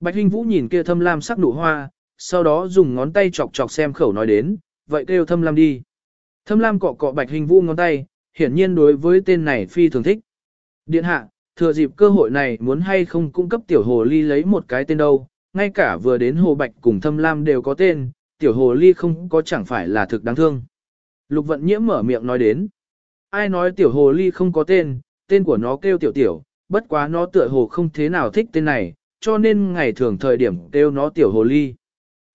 Bạch Hinh Vũ nhìn kia thâm lam sắc nụ hoa, sau đó dùng ngón tay chọc chọc xem khẩu nói đến, vậy kêu thâm lam đi. Thâm lam cọ cọ Bạch Hinh Vũ ngón tay, hiển nhiên đối với tên này phi thường thích. Điện hạ, thừa dịp cơ hội này muốn hay không cung cấp tiểu hồ ly lấy một cái tên đâu, ngay cả vừa đến hồ bạch cùng thâm lam đều có tên, tiểu hồ ly không có chẳng phải là thực đáng thương. Lục vận nhiễm mở miệng nói đến. Ai nói tiểu hồ ly không có tên, tên của nó kêu tiểu tiểu, bất quá nó tựa hồ không thế nào thích tên này, cho nên ngày thường thời điểm kêu nó tiểu hồ ly.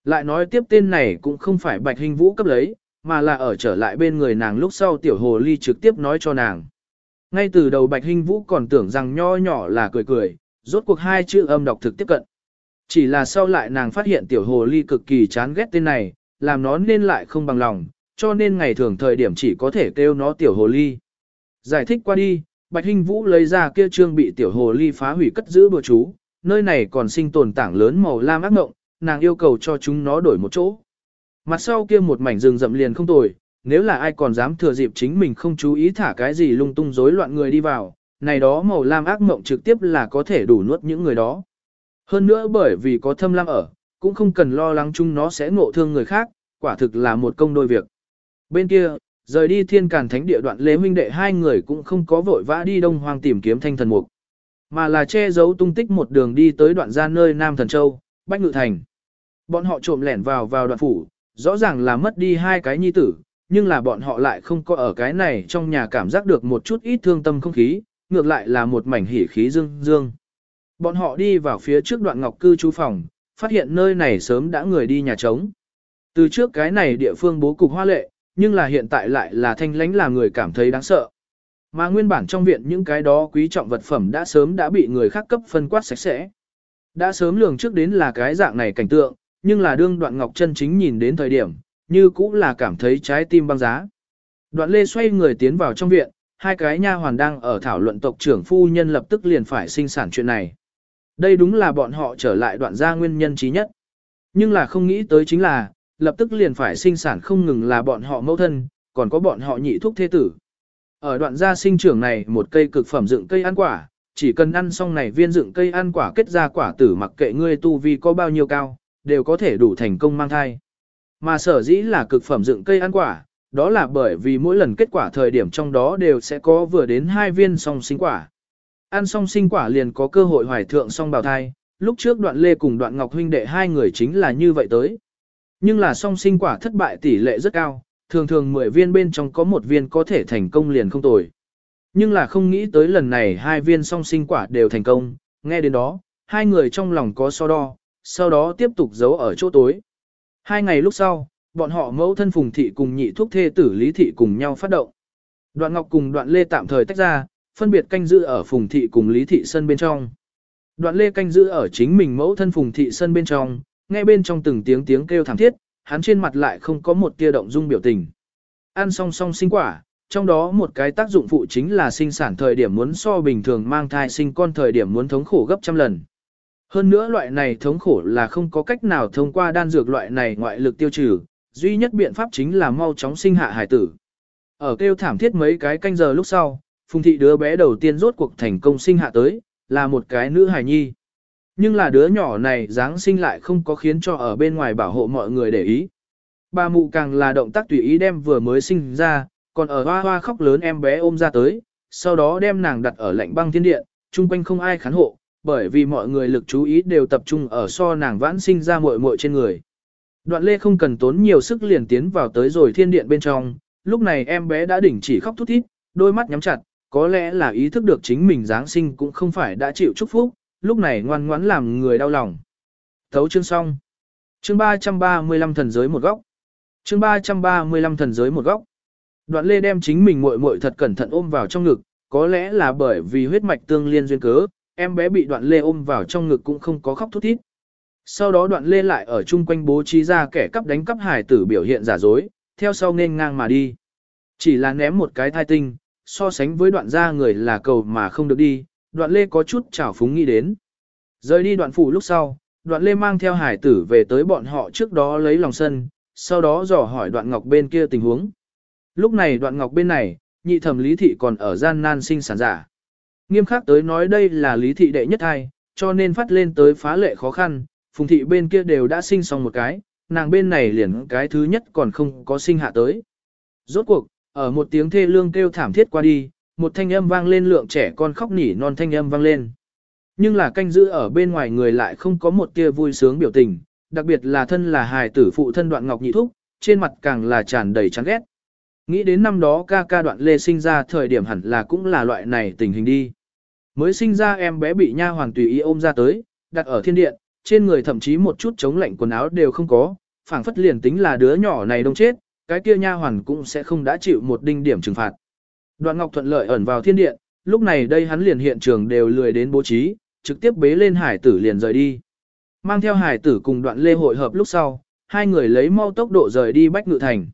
Lại nói tiếp tên này cũng không phải bạch hình vũ cấp lấy, mà là ở trở lại bên người nàng lúc sau tiểu hồ ly trực tiếp nói cho nàng. Ngay từ đầu Bạch Hinh Vũ còn tưởng rằng nho nhỏ là cười cười, rốt cuộc hai chữ âm đọc thực tiếp cận. Chỉ là sau lại nàng phát hiện tiểu hồ ly cực kỳ chán ghét tên này, làm nó nên lại không bằng lòng, cho nên ngày thường thời điểm chỉ có thể kêu nó tiểu hồ ly. Giải thích qua đi, Bạch Hinh Vũ lấy ra kia trương bị tiểu hồ ly phá hủy cất giữ bừa chú, nơi này còn sinh tồn tảng lớn màu lam ác ngộng, nàng yêu cầu cho chúng nó đổi một chỗ. Mặt sau kia một mảnh rừng rậm liền không tồi, nếu là ai còn dám thừa dịp chính mình không chú ý thả cái gì lung tung rối loạn người đi vào, này đó màu lam ác mộng trực tiếp là có thể đủ nuốt những người đó. Hơn nữa bởi vì có thâm lam ở, cũng không cần lo lắng chung nó sẽ ngộ thương người khác, quả thực là một công đôi việc. Bên kia, rời đi thiên càn thánh địa đoạn lễ huynh đệ hai người cũng không có vội vã đi đông hoang tìm kiếm thanh thần mục, mà là che giấu tung tích một đường đi tới đoạn ra nơi Nam Thần Châu, Bách Ngự Thành. Bọn họ trộm lẻn vào vào đoạn phủ, rõ ràng là mất đi hai cái nhi tử, nhưng là bọn họ lại không có ở cái này trong nhà cảm giác được một chút ít thương tâm không khí, ngược lại là một mảnh hỉ khí dương dương. Bọn họ đi vào phía trước đoạn ngọc cư trú phòng, phát hiện nơi này sớm đã người đi nhà trống. Từ trước cái này địa phương bố cục hoa lệ, nhưng là hiện tại lại là thanh lánh là người cảm thấy đáng sợ. Mà nguyên bản trong viện những cái đó quý trọng vật phẩm đã sớm đã bị người khác cấp phân quát sạch sẽ. Đã sớm lường trước đến là cái dạng này cảnh tượng, nhưng là đương đoạn ngọc chân chính nhìn đến thời điểm, như cũng là cảm thấy trái tim băng giá. Đoạn lê xoay người tiến vào trong viện, hai cái nha hoàn đang ở thảo luận tộc trưởng phu nhân lập tức liền phải sinh sản chuyện này. Đây đúng là bọn họ trở lại đoạn gia nguyên nhân trí nhất. Nhưng là không nghĩ tới chính là, lập tức liền phải sinh sản không ngừng là bọn họ mẫu thân, còn có bọn họ nhị thúc thế tử. Ở đoạn gia sinh trưởng này một cây cực phẩm dựng cây ăn quả, chỉ cần ăn xong này viên dựng cây ăn quả kết ra quả tử mặc kệ ngươi tu vi có bao nhiêu cao, đều có thể đủ thành công mang thai. Mà sở dĩ là cực phẩm dựng cây ăn quả, đó là bởi vì mỗi lần kết quả thời điểm trong đó đều sẽ có vừa đến hai viên song sinh quả. Ăn song sinh quả liền có cơ hội hoài thượng song bào thai, lúc trước đoạn lê cùng đoạn ngọc huynh đệ hai người chính là như vậy tới. Nhưng là song sinh quả thất bại tỷ lệ rất cao, thường thường 10 viên bên trong có một viên có thể thành công liền không tồi. Nhưng là không nghĩ tới lần này hai viên song sinh quả đều thành công, nghe đến đó, hai người trong lòng có so đo, sau đó tiếp tục giấu ở chỗ tối. Hai ngày lúc sau, bọn họ mẫu thân phùng thị cùng nhị thuốc thê tử lý thị cùng nhau phát động. Đoạn Ngọc cùng đoạn Lê tạm thời tách ra, phân biệt canh giữ ở phùng thị cùng lý thị sân bên trong. Đoạn Lê canh giữ ở chính mình mẫu thân phùng thị sân bên trong, nghe bên trong từng tiếng tiếng kêu thảm thiết, hắn trên mặt lại không có một tia động dung biểu tình. Ăn song song sinh quả, trong đó một cái tác dụng phụ chính là sinh sản thời điểm muốn so bình thường mang thai sinh con thời điểm muốn thống khổ gấp trăm lần. Hơn nữa loại này thống khổ là không có cách nào thông qua đan dược loại này ngoại lực tiêu trừ, duy nhất biện pháp chính là mau chóng sinh hạ hải tử. Ở kêu thảm thiết mấy cái canh giờ lúc sau, phùng thị đứa bé đầu tiên rốt cuộc thành công sinh hạ tới, là một cái nữ hài nhi. Nhưng là đứa nhỏ này dáng sinh lại không có khiến cho ở bên ngoài bảo hộ mọi người để ý. Bà mụ càng là động tác tùy ý đem vừa mới sinh ra, còn ở hoa hoa khóc lớn em bé ôm ra tới, sau đó đem nàng đặt ở lạnh băng thiên điện, chung quanh không ai khán hộ, bởi vì mọi người lực chú ý đều tập trung ở so nàng vãn sinh ra muội muội trên người. Đoạn lê không cần tốn nhiều sức liền tiến vào tới rồi thiên điện bên trong, lúc này em bé đã đỉnh chỉ khóc thút thít, đôi mắt nhắm chặt, có lẽ là ý thức được chính mình Giáng sinh cũng không phải đã chịu chúc phúc, lúc này ngoan ngoãn làm người đau lòng. Thấu chương xong. Chương 335 thần giới một góc. Chương 335 thần giới một góc. Đoạn lê đem chính mình muội muội thật cẩn thận ôm vào trong ngực, có lẽ là bởi vì huyết mạch tương liên duyên cớ, em bé bị đoạn lê ôm vào trong ngực cũng không có khóc thút thít. Sau đó đoạn lê lại ở chung quanh bố trí ra kẻ cắp đánh cắp hải tử biểu hiện giả dối, theo sau nên ngang mà đi. Chỉ là ném một cái thai tinh, so sánh với đoạn gia người là cầu mà không được đi, đoạn lê có chút chảo phúng nghĩ đến. Rời đi đoạn phủ lúc sau, đoạn lê mang theo hải tử về tới bọn họ trước đó lấy lòng sân, sau đó dò hỏi đoạn ngọc bên kia tình huống. Lúc này đoạn ngọc bên này, nhị thẩm lý thị còn ở gian nan sinh sản giả. Nghiêm khắc tới nói đây là lý thị đệ nhất thai, cho nên phát lên tới phá lệ khó khăn, phùng thị bên kia đều đã sinh xong một cái, nàng bên này liền cái thứ nhất còn không có sinh hạ tới. Rốt cuộc, ở một tiếng thê lương kêu thảm thiết qua đi, một thanh âm vang lên lượng trẻ con khóc nỉ non thanh âm vang lên. Nhưng là canh giữ ở bên ngoài người lại không có một tia vui sướng biểu tình, đặc biệt là thân là hài tử phụ thân đoạn ngọc nhị thúc, trên mặt càng là tràn đầy chán ghét. Nghĩ đến năm đó ca ca đoạn lê sinh ra thời điểm hẳn là cũng là loại này tình hình đi. Mới sinh ra em bé bị nha hoàng tùy ý ôm ra tới, đặt ở thiên điện, trên người thậm chí một chút chống lạnh quần áo đều không có, phảng phất liền tính là đứa nhỏ này đông chết, cái kia nha hoàn cũng sẽ không đã chịu một đinh điểm trừng phạt. Đoạn Ngọc thuận lợi ẩn vào thiên điện, lúc này đây hắn liền hiện trường đều lười đến bố trí, trực tiếp bế lên hải tử liền rời đi. Mang theo hải tử cùng đoạn lê hội hợp lúc sau, hai người lấy mau tốc độ rời đi bách ngự thành.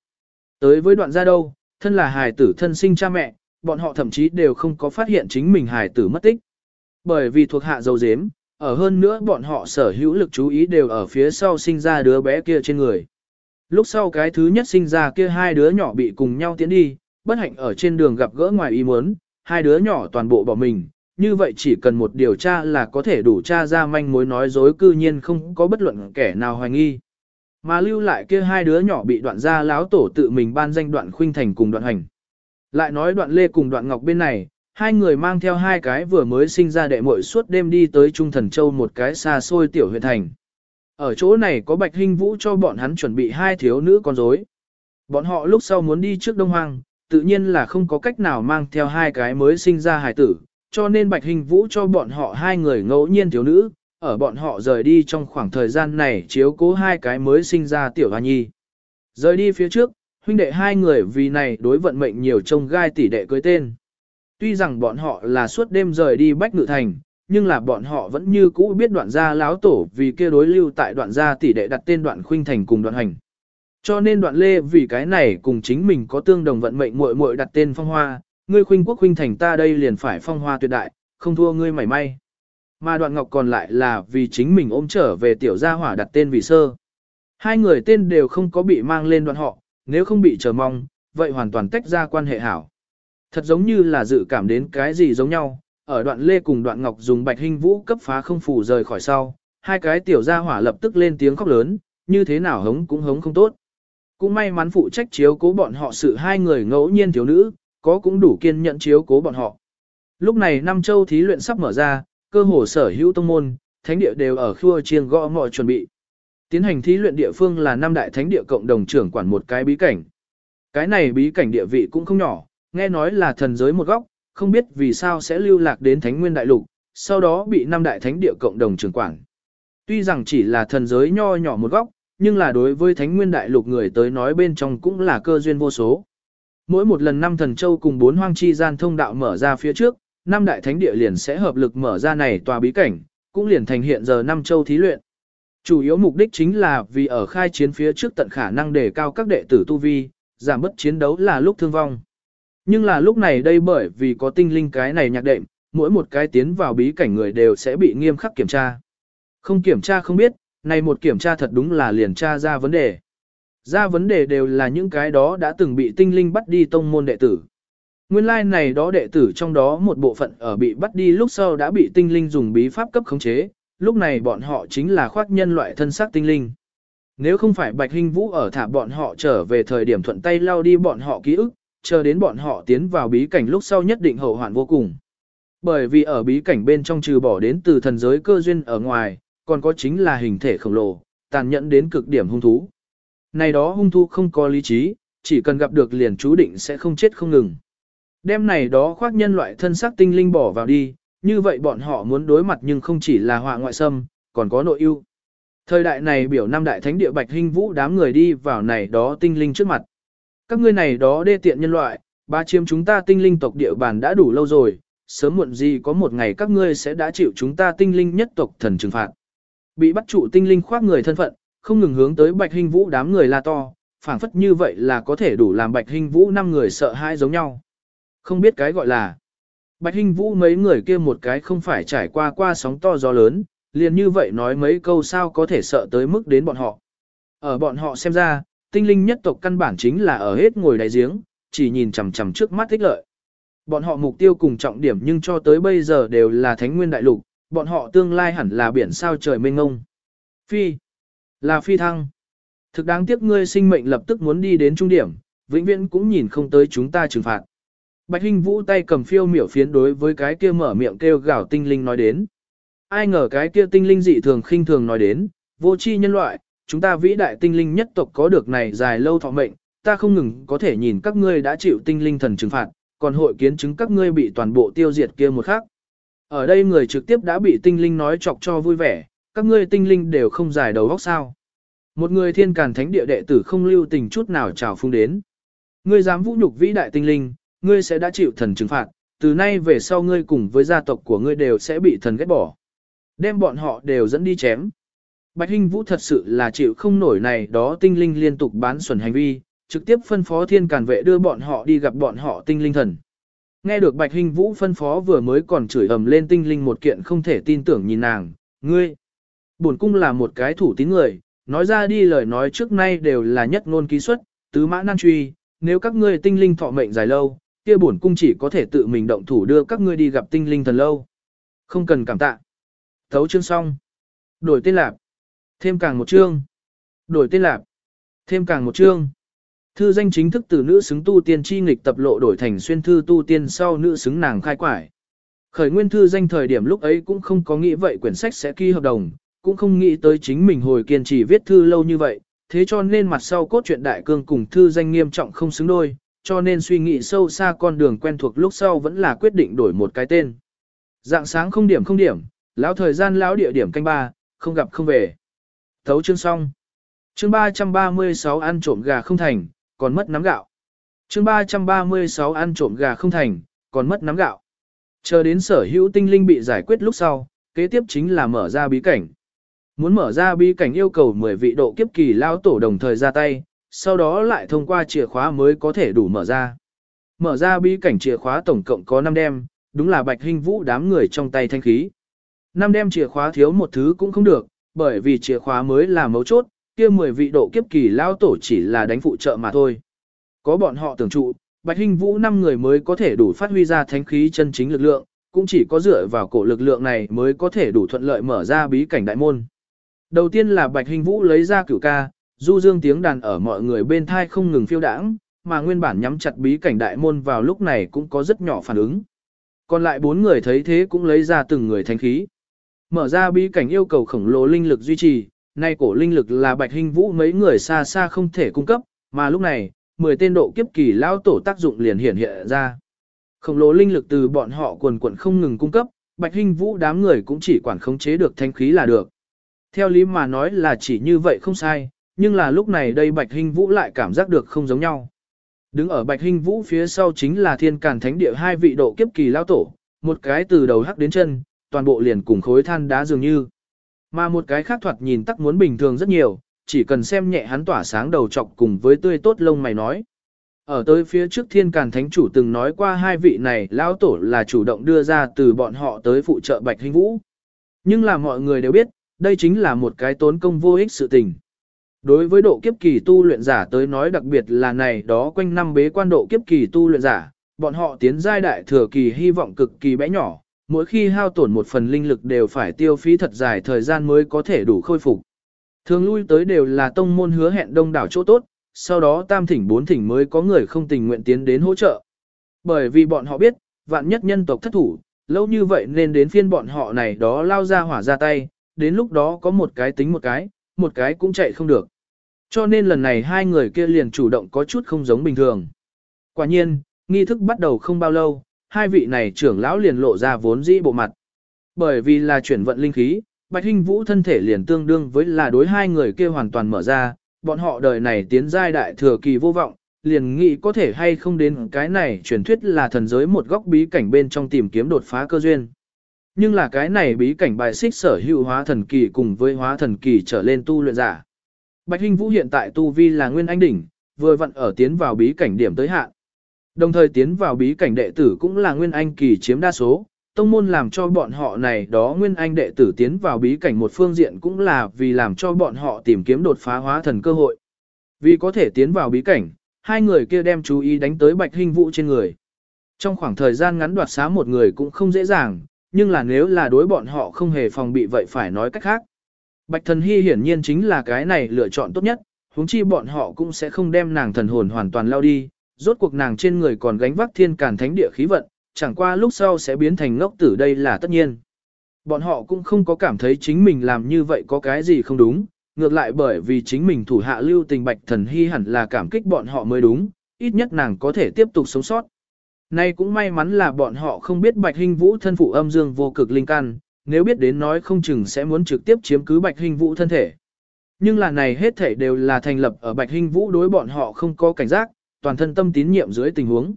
Tới với đoạn ra đâu, thân là hải tử thân sinh cha mẹ, bọn họ thậm chí đều không có phát hiện chính mình hải tử mất tích. Bởi vì thuộc hạ dầu dếm, ở hơn nữa bọn họ sở hữu lực chú ý đều ở phía sau sinh ra đứa bé kia trên người. Lúc sau cái thứ nhất sinh ra kia hai đứa nhỏ bị cùng nhau tiến đi, bất hạnh ở trên đường gặp gỡ ngoài ý muốn, hai đứa nhỏ toàn bộ bỏ mình, như vậy chỉ cần một điều tra là có thể đủ tra ra manh mối nói dối cư nhiên không có bất luận kẻ nào hoài nghi. Mà lưu lại kia hai đứa nhỏ bị đoạn ra láo tổ tự mình ban danh đoạn khuynh thành cùng đoạn hành. Lại nói đoạn lê cùng đoạn ngọc bên này, hai người mang theo hai cái vừa mới sinh ra đệ muội suốt đêm đi tới Trung Thần Châu một cái xa xôi tiểu huyện thành. Ở chỗ này có Bạch Hinh Vũ cho bọn hắn chuẩn bị hai thiếu nữ con rối. Bọn họ lúc sau muốn đi trước Đông Hoang, tự nhiên là không có cách nào mang theo hai cái mới sinh ra hài tử, cho nên Bạch Hình Vũ cho bọn họ hai người ngẫu nhiên thiếu nữ, ở bọn họ rời đi trong khoảng thời gian này chiếu cố hai cái mới sinh ra tiểu hoa nhi. Rời đi phía trước, huynh đệ hai người vì này đối vận mệnh nhiều trông gai tỷ đệ cưới tên. Tuy rằng bọn họ là suốt đêm rời đi Bách Ngự Thành, nhưng là bọn họ vẫn như cũ biết đoạn gia láo tổ vì kia đối lưu tại đoạn gia tỷ đệ đặt tên đoạn khuynh thành cùng đoạn hành. Cho nên đoạn lê vì cái này cùng chính mình có tương đồng vận mệnh muội muội đặt tên phong hoa, ngươi khuynh quốc khuynh thành ta đây liền phải phong hoa tuyệt đại, không thua ngươi mảy may. Mà đoạn ngọc còn lại là vì chính mình ôm trở về tiểu gia hỏa đặt tên vì sơ. Hai người tên đều không có bị mang lên đoạn họ, nếu không bị chờ mong, vậy hoàn toàn tách ra quan hệ hảo. Thật giống như là dự cảm đến cái gì giống nhau, ở đoạn lê cùng đoạn ngọc dùng bạch hình vũ cấp phá không phủ rời khỏi sau, hai cái tiểu gia hỏa lập tức lên tiếng khóc lớn, như thế nào hống cũng hống không tốt. Cũng may mắn phụ trách chiếu cố bọn họ sự hai người ngẫu nhiên thiếu nữ, có cũng đủ kiên nhẫn chiếu cố bọn họ. Lúc này Nam Châu thí luyện sắp mở ra, cơ hồ sở hữu tông môn, thánh địa đều ở khua chiêng gõ mọi chuẩn bị. Tiến hành thí luyện địa phương là năm đại thánh địa cộng đồng trưởng quản một cái bí cảnh. Cái này bí cảnh địa vị cũng không nhỏ, nghe nói là thần giới một góc, không biết vì sao sẽ lưu lạc đến thánh nguyên đại lục, sau đó bị năm đại thánh địa cộng đồng trưởng quản. Tuy rằng chỉ là thần giới nho nhỏ một góc, nhưng là đối với thánh nguyên đại lục người tới nói bên trong cũng là cơ duyên vô số. Mỗi một lần năm thần châu cùng bốn hoang chi gian thông đạo mở ra phía trước, năm đại thánh địa liền sẽ hợp lực mở ra này tòa bí cảnh, cũng liền thành hiện giờ năm châu thí luyện. Chủ yếu mục đích chính là vì ở khai chiến phía trước tận khả năng đề cao các đệ tử tu vi, giảm bất chiến đấu là lúc thương vong. Nhưng là lúc này đây bởi vì có tinh linh cái này nhạc đệm, mỗi một cái tiến vào bí cảnh người đều sẽ bị nghiêm khắc kiểm tra. Không kiểm tra không biết, này một kiểm tra thật đúng là liền tra ra vấn đề. Ra vấn đề đều là những cái đó đã từng bị tinh linh bắt đi tông môn đệ tử. Nguyên lai like này đó đệ tử trong đó một bộ phận ở bị bắt đi lúc sau đã bị tinh linh dùng bí pháp cấp khống chế, lúc này bọn họ chính là khoác nhân loại thân xác tinh linh. Nếu không phải Bạch Hinh Vũ ở thả bọn họ trở về thời điểm thuận tay lao đi bọn họ ký ức, chờ đến bọn họ tiến vào bí cảnh lúc sau nhất định hậu hoạn vô cùng. Bởi vì ở bí cảnh bên trong trừ bỏ đến từ thần giới cơ duyên ở ngoài, còn có chính là hình thể khổng lồ, tàn nhẫn đến cực điểm hung thú. Này đó hung thú không có lý trí, chỉ cần gặp được liền chú định sẽ không chết không ngừng. Đêm này đó khoác nhân loại thân xác tinh linh bỏ vào đi, như vậy bọn họ muốn đối mặt nhưng không chỉ là họa ngoại xâm, còn có nội ưu. Thời đại này biểu năm đại thánh địa bạch hình vũ đám người đi vào này đó tinh linh trước mặt. Các ngươi này đó đê tiện nhân loại, ba chiếm chúng ta tinh linh tộc địa bàn đã đủ lâu rồi, sớm muộn gì có một ngày các ngươi sẽ đã chịu chúng ta tinh linh nhất tộc thần trừng phạt. Bị bắt trụ tinh linh khoác người thân phận, không ngừng hướng tới bạch hình vũ đám người la to, phảng phất như vậy là có thể đủ làm bạch hình vũ năm người sợ hãi giống nhau. Không biết cái gọi là Bạch Hinh Vũ mấy người kia một cái không phải trải qua qua sóng to gió lớn, liền như vậy nói mấy câu sao có thể sợ tới mức đến bọn họ. Ở bọn họ xem ra, tinh linh nhất tộc căn bản chính là ở hết ngồi đáy giếng, chỉ nhìn chằm chằm trước mắt thích lợi. Bọn họ mục tiêu cùng trọng điểm nhưng cho tới bây giờ đều là thánh nguyên đại lục, bọn họ tương lai hẳn là biển sao trời mênh ngông. Phi, là phi thăng. Thực đáng tiếc ngươi sinh mệnh lập tức muốn đi đến trung điểm, vĩnh viễn cũng nhìn không tới chúng ta trừng phạt. Bạch Hinh Vũ tay cầm phiêu miểu phiến đối với cái kia mở miệng kêu gào tinh linh nói đến. Ai ngờ cái kia tinh linh dị thường khinh thường nói đến, vô chi nhân loại, chúng ta vĩ đại tinh linh nhất tộc có được này dài lâu thọ mệnh, ta không ngừng có thể nhìn các ngươi đã chịu tinh linh thần trừng phạt, còn hội kiến chứng các ngươi bị toàn bộ tiêu diệt kia một khắc. Ở đây người trực tiếp đã bị tinh linh nói chọc cho vui vẻ, các ngươi tinh linh đều không giải đầu óc sao. Một người thiên càn thánh địa đệ tử không lưu tình chút nào chào phung đến. Ngươi dám vũ nhục vĩ đại tinh linh, ngươi sẽ đã chịu thần trừng phạt, từ nay về sau ngươi cùng với gia tộc của ngươi đều sẽ bị thần ghét bỏ. Đem bọn họ đều dẫn đi chém. Bạch Hinh Vũ thật sự là chịu không nổi này đó tinh linh liên tục bán xuẩn hành vi, trực tiếp phân phó thiên càn vệ đưa bọn họ đi gặp bọn họ tinh linh thần. Nghe được Bạch Hinh Vũ phân phó vừa mới còn chửi ầm lên tinh linh một kiện không thể tin tưởng nhìn nàng, ngươi. Bổn cung là một cái thủ tín người, nói ra đi lời nói trước nay đều là nhất ngôn ký xuất, tứ mã nan truy, nếu các ngươi tinh linh thọ mệnh dài lâu, kia bổn cung chỉ có thể tự mình động thủ đưa các ngươi đi gặp tinh linh thần lâu. Không cần cảm tạ. Thấu chương xong. Đổi tên lạp. Thêm càng một chương. Đổi tên lạp. Thêm càng một chương. Thư danh chính thức từ nữ xứng tu tiên chi nghịch tập lộ đổi thành xuyên thư tu tiên sau nữ xứng nàng khai quải. Khởi nguyên thư danh thời điểm lúc ấy cũng không có nghĩ vậy quyển sách sẽ ký hợp đồng, cũng không nghĩ tới chính mình hồi kiên trì viết thư lâu như vậy, thế cho nên mặt sau cốt truyện đại cương cùng thư danh nghiêm trọng không xứng đôi, cho nên suy nghĩ sâu xa con đường quen thuộc lúc sau vẫn là quyết định đổi một cái tên. Dạng sáng không điểm không điểm, lão thời gian lão địa điểm canh ba, không gặp không về. Thấu chương xong. Chương 336 ăn trộm gà không thành, còn mất nắm gạo. Chương 336 ăn trộm gà không thành, còn mất nắm gạo. Chờ đến sở hữu tinh linh bị giải quyết lúc sau, kế tiếp chính là mở ra bí cảnh. Muốn mở ra bí cảnh yêu cầu 10 vị độ kiếp kỳ lao tổ đồng thời ra tay, sau đó lại thông qua chìa khóa mới có thể đủ mở ra. Mở ra bí cảnh chìa khóa tổng cộng có 5 đem, đúng là bạch hình vũ đám người trong tay thanh khí. 5 đem chìa khóa thiếu một thứ cũng không được, bởi vì chìa khóa mới là mấu chốt, kia 10 vị độ kiếp kỳ lao tổ chỉ là đánh phụ trợ mà thôi. Có bọn họ tưởng trụ, bạch hình vũ 5 người mới có thể đủ phát huy ra thanh khí chân chính lực lượng, cũng chỉ có dựa vào cổ lực lượng này mới có thể đủ thuận lợi mở ra bí cảnh đại môn. Đầu tiên là bạch hình vũ lấy ra cửu ca, du dương tiếng đàn ở mọi người bên thai không ngừng phiêu đãng, mà nguyên bản nhắm chặt bí cảnh đại môn vào lúc này cũng có rất nhỏ phản ứng. Còn lại bốn người thấy thế cũng lấy ra từng người thánh khí. Mở ra bí cảnh yêu cầu khổng lồ linh lực duy trì, nay cổ linh lực là bạch hình vũ mấy người xa xa không thể cung cấp, mà lúc này, 10 tên độ kiếp kỳ lao tổ tác dụng liền hiện hiện ra. Khổng lồ linh lực từ bọn họ quần quần không ngừng cung cấp, bạch hình vũ đám người cũng chỉ quản khống chế được thanh khí là được. Theo lý mà nói là chỉ như vậy không sai, nhưng là lúc này đây bạch hinh vũ lại cảm giác được không giống nhau. Đứng ở bạch hinh vũ phía sau chính là thiên càn thánh địa hai vị độ kiếp kỳ lao tổ, một cái từ đầu hắc đến chân, toàn bộ liền cùng khối than đá dường như. Mà một cái khác thoạt nhìn tắc muốn bình thường rất nhiều, chỉ cần xem nhẹ hắn tỏa sáng đầu trọc cùng với tươi tốt lông mày nói. Ở tới phía trước thiên càn thánh chủ từng nói qua hai vị này lão tổ là chủ động đưa ra từ bọn họ tới phụ trợ bạch hinh vũ. Nhưng là mọi người đều biết, đây chính là một cái tốn công vô ích sự tình. Đối với độ kiếp kỳ tu luyện giả tới nói đặc biệt là này đó quanh năm bế quan độ kiếp kỳ tu luyện giả, bọn họ tiến giai đại thừa kỳ hy vọng cực kỳ bé nhỏ, mỗi khi hao tổn một phần linh lực đều phải tiêu phí thật dài thời gian mới có thể đủ khôi phục. Thường lui tới đều là tông môn hứa hẹn đông đảo chỗ tốt, sau đó tam thỉnh bốn thỉnh mới có người không tình nguyện tiến đến hỗ trợ. Bởi vì bọn họ biết, vạn nhất nhân tộc thất thủ, lâu như vậy nên đến phiên bọn họ này đó lao ra hỏa ra tay, đến lúc đó có một cái tính một cái, một cái cũng chạy không được. Cho nên lần này hai người kia liền chủ động có chút không giống bình thường. Quả nhiên, nghi thức bắt đầu không bao lâu, hai vị này trưởng lão liền lộ ra vốn dĩ bộ mặt. Bởi vì là chuyển vận linh khí, Bạch Hinh Vũ thân thể liền tương đương với là đối hai người kia hoàn toàn mở ra, bọn họ đời này tiến giai đại thừa kỳ vô vọng, liền nghĩ có thể hay không đến cái này truyền thuyết là thần giới một góc bí cảnh bên trong tìm kiếm đột phá cơ duyên. Nhưng là cái này bí cảnh bài xích sở hữu hóa thần kỳ cùng với hóa thần kỳ trở lên tu luyện giả. Bạch Hinh Vũ hiện tại tu vi là nguyên anh đỉnh, vừa vặn ở tiến vào bí cảnh điểm tới hạn. Đồng thời tiến vào bí cảnh đệ tử cũng là nguyên anh kỳ chiếm đa số, tông môn làm cho bọn họ này đó nguyên anh đệ tử tiến vào bí cảnh một phương diện cũng là vì làm cho bọn họ tìm kiếm đột phá hóa thần cơ hội. Vì có thể tiến vào bí cảnh, hai người kia đem chú ý đánh tới bạch Hinh vũ trên người. Trong khoảng thời gian ngắn đoạt xá một người cũng không dễ dàng, nhưng là nếu là đối bọn họ không hề phòng bị vậy phải nói cách khác. Bạch thần hy hiển nhiên chính là cái này lựa chọn tốt nhất, huống chi bọn họ cũng sẽ không đem nàng thần hồn hoàn toàn lao đi, rốt cuộc nàng trên người còn gánh vác thiên càn thánh địa khí vận, chẳng qua lúc sau sẽ biến thành ngốc tử đây là tất nhiên. Bọn họ cũng không có cảm thấy chính mình làm như vậy có cái gì không đúng, ngược lại bởi vì chính mình thủ hạ lưu tình bạch thần hy hẳn là cảm kích bọn họ mới đúng, ít nhất nàng có thể tiếp tục sống sót. Nay cũng may mắn là bọn họ không biết bạch hình vũ thân phụ âm dương vô cực linh căn, nếu biết đến nói không chừng sẽ muốn trực tiếp chiếm cứ bạch hình vũ thân thể. Nhưng là này hết thể đều là thành lập ở bạch hình vũ đối bọn họ không có cảnh giác, toàn thân tâm tín nhiệm dưới tình huống.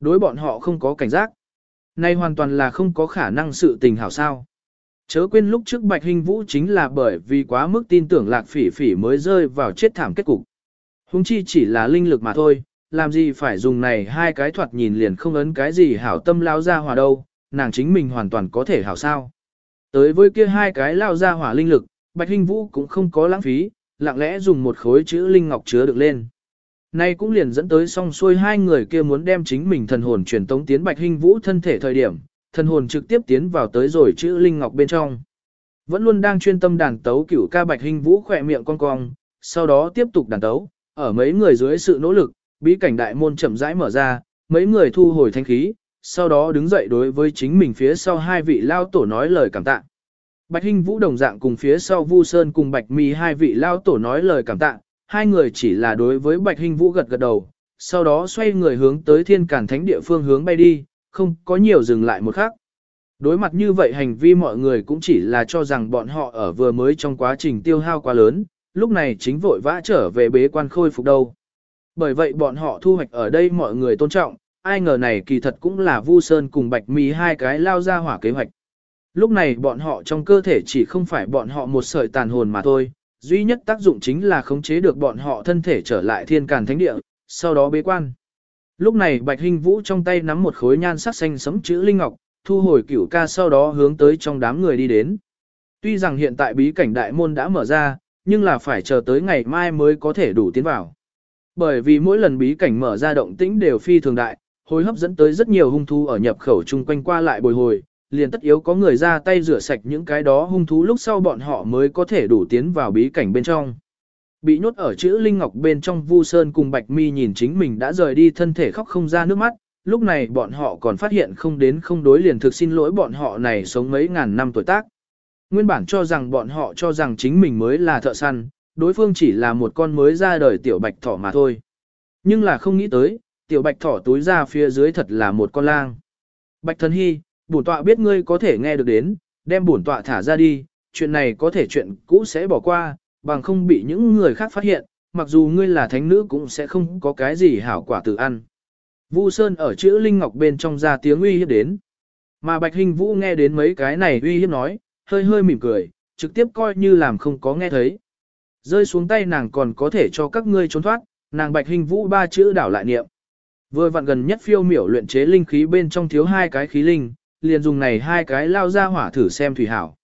Đối bọn họ không có cảnh giác. Nay hoàn toàn là không có khả năng sự tình hảo sao. Chớ quên lúc trước Bạch Hình Vũ chính là bởi vì quá mức tin tưởng lạc phỉ phỉ mới rơi vào chết thảm kết cục. Hùng chi chỉ là linh lực mà thôi, làm gì phải dùng này hai cái thoạt nhìn liền không ấn cái gì hảo tâm lao ra hỏa đâu, nàng chính mình hoàn toàn có thể hảo sao. Tới với kia hai cái lao ra hỏa linh lực, Bạch Hình Vũ cũng không có lãng phí, lặng lẽ dùng một khối chữ linh ngọc chứa được lên. Nay cũng liền dẫn tới song xuôi hai người kia muốn đem chính mình thần hồn truyền tống tiến Bạch Hinh Vũ thân thể thời điểm, thần hồn trực tiếp tiến vào tới rồi chữ linh ngọc bên trong. Vẫn luôn đang chuyên tâm đàn tấu cửu ca Bạch Hinh Vũ khỏe miệng cong cong, sau đó tiếp tục đàn tấu, ở mấy người dưới sự nỗ lực, bí cảnh đại môn chậm rãi mở ra, mấy người thu hồi thanh khí, sau đó đứng dậy đối với chính mình phía sau hai vị lao tổ nói lời cảm tạ. Bạch Hinh Vũ đồng dạng cùng phía sau Vu Sơn cùng Bạch Mi hai vị lao tổ nói lời cảm tạ, hai người chỉ là đối với Bạch Hinh Vũ gật gật đầu, sau đó xoay người hướng tới thiên cản thánh địa phương hướng bay đi, không có nhiều dừng lại một khắc. Đối mặt như vậy hành vi mọi người cũng chỉ là cho rằng bọn họ ở vừa mới trong quá trình tiêu hao quá lớn, lúc này chính vội vã trở về bế quan khôi phục đâu. Bởi vậy bọn họ thu hoạch ở đây mọi người tôn trọng, ai ngờ này kỳ thật cũng là Vu Sơn cùng Bạch Mi hai cái lao ra hỏa kế hoạch. Lúc này bọn họ trong cơ thể chỉ không phải bọn họ một sợi tàn hồn mà thôi, duy nhất tác dụng chính là khống chế được bọn họ thân thể trở lại thiên càn thánh địa, sau đó bế quan. Lúc này Bạch Hinh Vũ trong tay nắm một khối nhan sắc xanh sấm chữ linh ngọc, thu hồi cửu ca sau đó hướng tới trong đám người đi đến. Tuy rằng hiện tại bí cảnh đại môn đã mở ra, nhưng là phải chờ tới ngày mai mới có thể đủ tiến vào. Bởi vì mỗi lần bí cảnh mở ra động tĩnh đều phi thường đại, hồi hấp dẫn tới rất nhiều hung thú ở nhập khẩu chung quanh qua lại bồi hồi, liền tất yếu có người ra tay rửa sạch những cái đó hung thú lúc sau bọn họ mới có thể đủ tiến vào bí cảnh bên trong. Bị nhốt ở chữ Linh Ngọc bên trong Vu Sơn cùng Bạch Mi nhìn chính mình đã rời đi thân thể khóc không ra nước mắt, lúc này bọn họ còn phát hiện không đến không đối liền thực xin lỗi bọn họ này sống mấy ngàn năm tuổi tác. Nguyên bản cho rằng bọn họ cho rằng chính mình mới là thợ săn, đối phương chỉ là một con mới ra đời tiểu bạch thỏ mà thôi. Nhưng là không nghĩ tới, tiểu bạch thỏ túi ra phía dưới thật là một con lang. Bạch thần hy, bổn tọa biết ngươi có thể nghe được đến, đem bổn tọa thả ra đi, chuyện này có thể chuyện cũ sẽ bỏ qua, bằng không bị những người khác phát hiện, mặc dù ngươi là thánh nữ cũng sẽ không có cái gì hảo quả tự ăn. Vu Sơn ở chữ Linh Ngọc bên trong ra tiếng uy hiếp đến. Mà Bạch Hình Vũ nghe đến mấy cái này uy hiếp nói, hơi hơi mỉm cười, trực tiếp coi như làm không có nghe thấy. Rơi xuống tay nàng còn có thể cho các ngươi trốn thoát, nàng Bạch Hình Vũ ba chữ đảo lại niệm. Vừa vặn gần nhất phiêu miểu luyện chế linh khí bên trong thiếu hai cái khí linh, liền dùng này hai cái lao ra hỏa thử xem thủy hảo.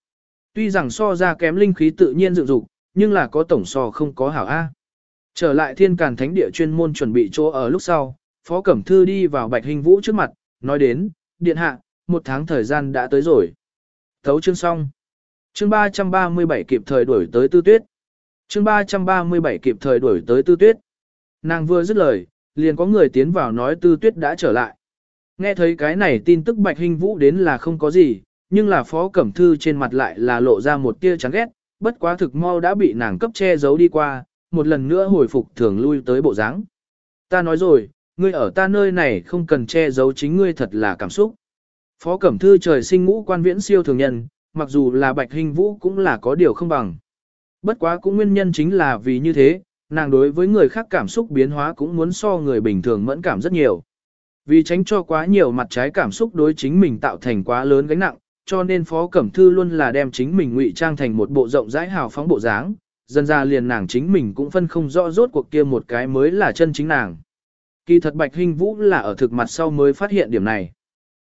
Tuy rằng so ra kém linh khí tự nhiên dựng dục, nhưng là có tổng so không có hảo A. Trở lại thiên càn thánh địa chuyên môn chuẩn bị chỗ ở lúc sau, Phó Cẩm Thư đi vào Bạch Hình Vũ trước mặt, nói đến, điện hạ, một tháng thời gian đã tới rồi. Thấu chương xong. Chương 337 kịp thời đuổi tới tư tuyết. Chương 337 kịp thời đuổi tới tư tuyết. Nàng vừa dứt lời, liền có người tiến vào nói tư tuyết đã trở lại. Nghe thấy cái này tin tức Bạch Hình Vũ đến là không có gì, nhưng là Phó Cẩm Thư trên mặt lại là lộ ra một tia chán ghét, bất quá thực mau đã bị nàng cấp che giấu đi qua, một lần nữa hồi phục thường lui tới bộ dáng. Ta nói rồi, ngươi ở ta nơi này không cần che giấu chính ngươi thật là cảm xúc. Phó Cẩm Thư trời sinh ngũ quan viễn siêu thường nhân, mặc dù là Bạch Hình Vũ cũng là có điều không bằng. Bất quá cũng nguyên nhân chính là vì như thế, nàng đối với người khác cảm xúc biến hóa cũng muốn so người bình thường mẫn cảm rất nhiều. Vì tránh cho quá nhiều mặt trái cảm xúc đối chính mình tạo thành quá lớn gánh nặng, cho nên Phó Cẩm Thư luôn là đem chính mình ngụy trang thành một bộ rộng rãi hào phóng bộ dáng, dần ra liền nàng chính mình cũng phân không rõ rốt cuộc kia một cái mới là chân chính nàng. Kỳ thật Bạch Hinh Vũ là ở thực mặt sau mới phát hiện điểm này.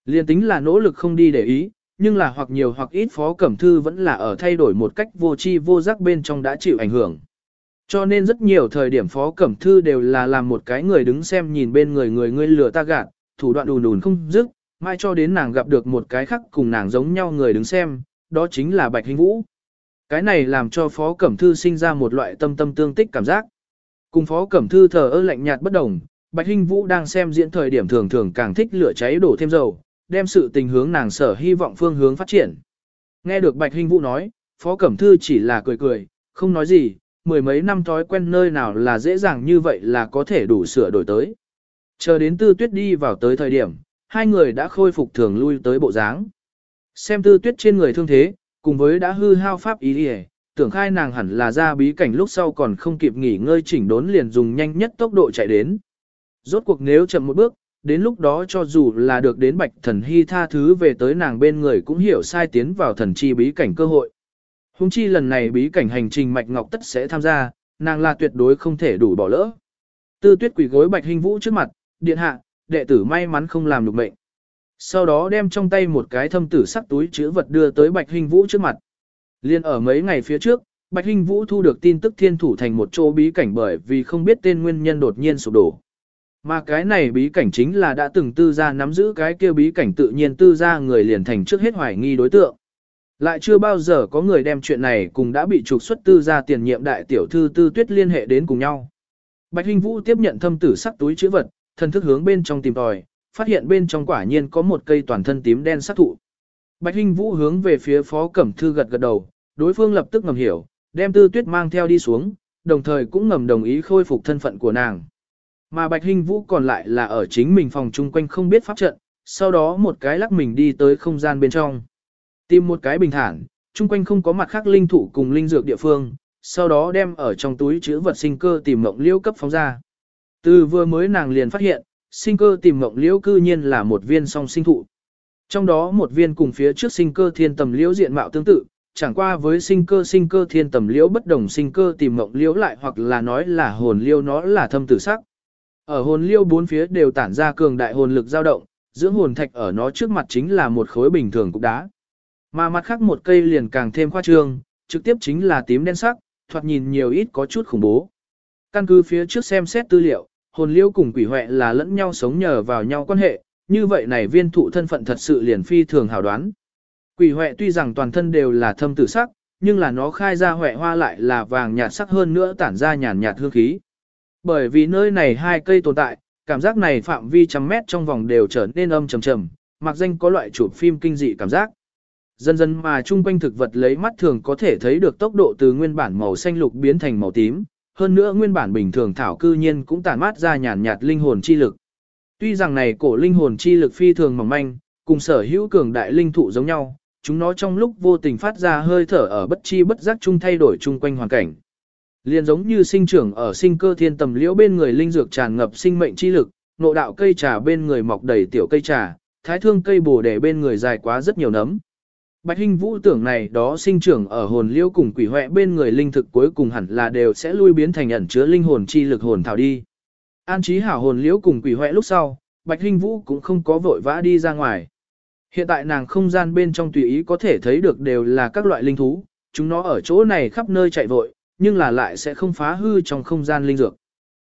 liền tính là nỗ lực không đi để ý, nhưng là hoặc nhiều hoặc ít Phó Cẩm Thư vẫn là ở thay đổi một cách vô tri vô giác bên trong đã chịu ảnh hưởng. Cho nên rất nhiều thời điểm Phó Cẩm Thư đều là làm một cái người đứng xem nhìn bên người người ngươi lừa ta gạt, thủ đoạn đùn đùn không dứt, mai cho đến nàng gặp được một cái khác cùng nàng giống nhau người đứng xem, đó chính là Bạch Hinh Vũ. Cái này làm cho Phó Cẩm Thư sinh ra một loại tâm tâm tương tích cảm giác. Cùng Phó Cẩm Thư thờ ơ lạnh nhạt bất đồng, Bạch Hinh Vũ đang xem diễn thời điểm thường thường càng thích lửa cháy đổ thêm dầu, đem sự tình hướng nàng sở hy vọng phương hướng phát triển. Nghe được Bạch Hinh Vũ nói, Phó Cẩm Thư chỉ là cười cười, không nói gì, mười mấy năm thói quen nơi nào là dễ dàng như vậy là có thể đủ sửa đổi tới. Chờ đến Tư Tuyết đi vào tới thời điểm, hai người đã khôi phục thường lui tới bộ dáng. Xem Tư Tuyết trên người thương thế, cùng với đã hư hao pháp ý đi tưởng khai nàng hẳn là ra bí cảnh lúc sau còn không kịp nghỉ ngơi chỉnh đốn liền dùng nhanh nhất tốc độ chạy đến. Rốt cuộc nếu chậm một bước, đến lúc đó cho dù là được đến bạch thần hy tha thứ về tới nàng bên người cũng hiểu sai tiến vào thần chi bí cảnh cơ hội. Hùng chi lần này bí cảnh hành trình mạch ngọc tất sẽ tham gia, nàng là tuyệt đối không thể đủ bỏ lỡ. Tư tuyết quỷ gối bạch hình vũ trước mặt, điện hạ, đệ tử may mắn không làm được mệnh. Sau đó đem trong tay một cái thâm tử sắc túi chữ vật đưa tới bạch hình vũ trước mặt. Liên ở mấy ngày phía trước, Bạch Hinh Vũ thu được tin tức thiên thủ thành một chỗ bí cảnh bởi vì không biết tên nguyên nhân đột nhiên sụp đổ. Mà cái này bí cảnh chính là đã từng tư gia nắm giữ cái kia bí cảnh tự nhiên tư gia người liền thành trước hết hoài nghi đối tượng. Lại chưa bao giờ có người đem chuyện này cùng đã bị trục xuất tư gia tiền nhiệm đại tiểu thư tư tuyết liên hệ đến cùng nhau. Bạch Hinh Vũ tiếp nhận thâm tử sắc túi chữ vật, thần thức hướng bên trong tìm tòi, phát hiện bên trong quả nhiên có một cây toàn thân tím đen sắc thụ. Bạch Hinh Vũ hướng về phía Phó Cẩm Thư gật gật đầu, đối phương lập tức ngầm hiểu, đem Tư Tuyết mang theo đi xuống, đồng thời cũng ngầm đồng ý khôi phục thân phận của nàng. Mà Bạch Hinh Vũ còn lại là ở chính mình phòng chung quanh không biết pháp trận, sau đó một cái lắc mình đi tới không gian bên trong. Tìm một cái bình thản, chung quanh không có mặt khác linh thủ cùng linh dược địa phương, sau đó đem ở trong túi chứa vật sinh cơ tìm mộng liễu cấp phóng ra. Từ vừa mới nàng liền phát hiện, sinh cơ tìm mộng liễu cư nhiên là một viên song sinh thụ. Trong đó một viên cùng phía trước sinh cơ thiên tầm liễu diện mạo tương tự, chẳng qua với sinh cơ sinh cơ thiên tầm liễu bất đồng sinh cơ tìm mộng liễu lại hoặc là nói là hồn liễu nó là thâm tử sắc. Ở hồn liêu bốn phía đều tản ra cường đại hồn lực dao động, dưỡng hồn thạch ở nó trước mặt chính là một khối bình thường cục đá. Mà mặt khác một cây liền càng thêm khoa trương, trực tiếp chính là tím đen sắc, thoạt nhìn nhiều ít có chút khủng bố. Căn cứ phía trước xem xét tư liệu, hồn liêu cùng quỷ huệ là lẫn nhau sống nhờ vào nhau quan hệ, như vậy này viên thụ thân phận thật sự liền phi thường hào đoán. Quỷ huệ tuy rằng toàn thân đều là thâm tử sắc, nhưng là nó khai ra huệ hoa lại là vàng nhạt sắc hơn nữa tản ra nhàn nhạt hương khí. Bởi vì nơi này hai cây tồn tại, cảm giác này phạm vi trăm mét trong vòng đều trở nên âm trầm trầm, mặc danh có loại chụp phim kinh dị cảm giác. Dần dần mà chung quanh thực vật lấy mắt thường có thể thấy được tốc độ từ nguyên bản màu xanh lục biến thành màu tím, hơn nữa nguyên bản bình thường thảo cư nhiên cũng tản mát ra nhàn nhạt linh hồn chi lực. Tuy rằng này cổ linh hồn chi lực phi thường mỏng manh, cùng sở hữu cường đại linh thụ giống nhau, chúng nó trong lúc vô tình phát ra hơi thở ở bất chi bất giác chung thay đổi chung quanh hoàn cảnh. Liên giống như sinh trưởng ở sinh cơ thiên tầm liễu bên người linh dược tràn ngập sinh mệnh chi lực, nộ đạo cây trà bên người mọc đầy tiểu cây trà, thái thương cây bồ đề bên người dài quá rất nhiều nấm. Bạch Hinh Vũ tưởng này đó sinh trưởng ở hồn liễu cùng quỷ hoẹ bên người linh thực cuối cùng hẳn là đều sẽ lui biến thành ẩn chứa linh hồn chi lực hồn thảo đi. An trí hảo hồn liễu cùng quỷ hoẹ lúc sau, Bạch Hinh Vũ cũng không có vội vã đi ra ngoài. Hiện tại nàng không gian bên trong tùy ý có thể thấy được đều là các loại linh thú, chúng nó ở chỗ này khắp nơi chạy vội, nhưng là lại sẽ không phá hư trong không gian linh dược.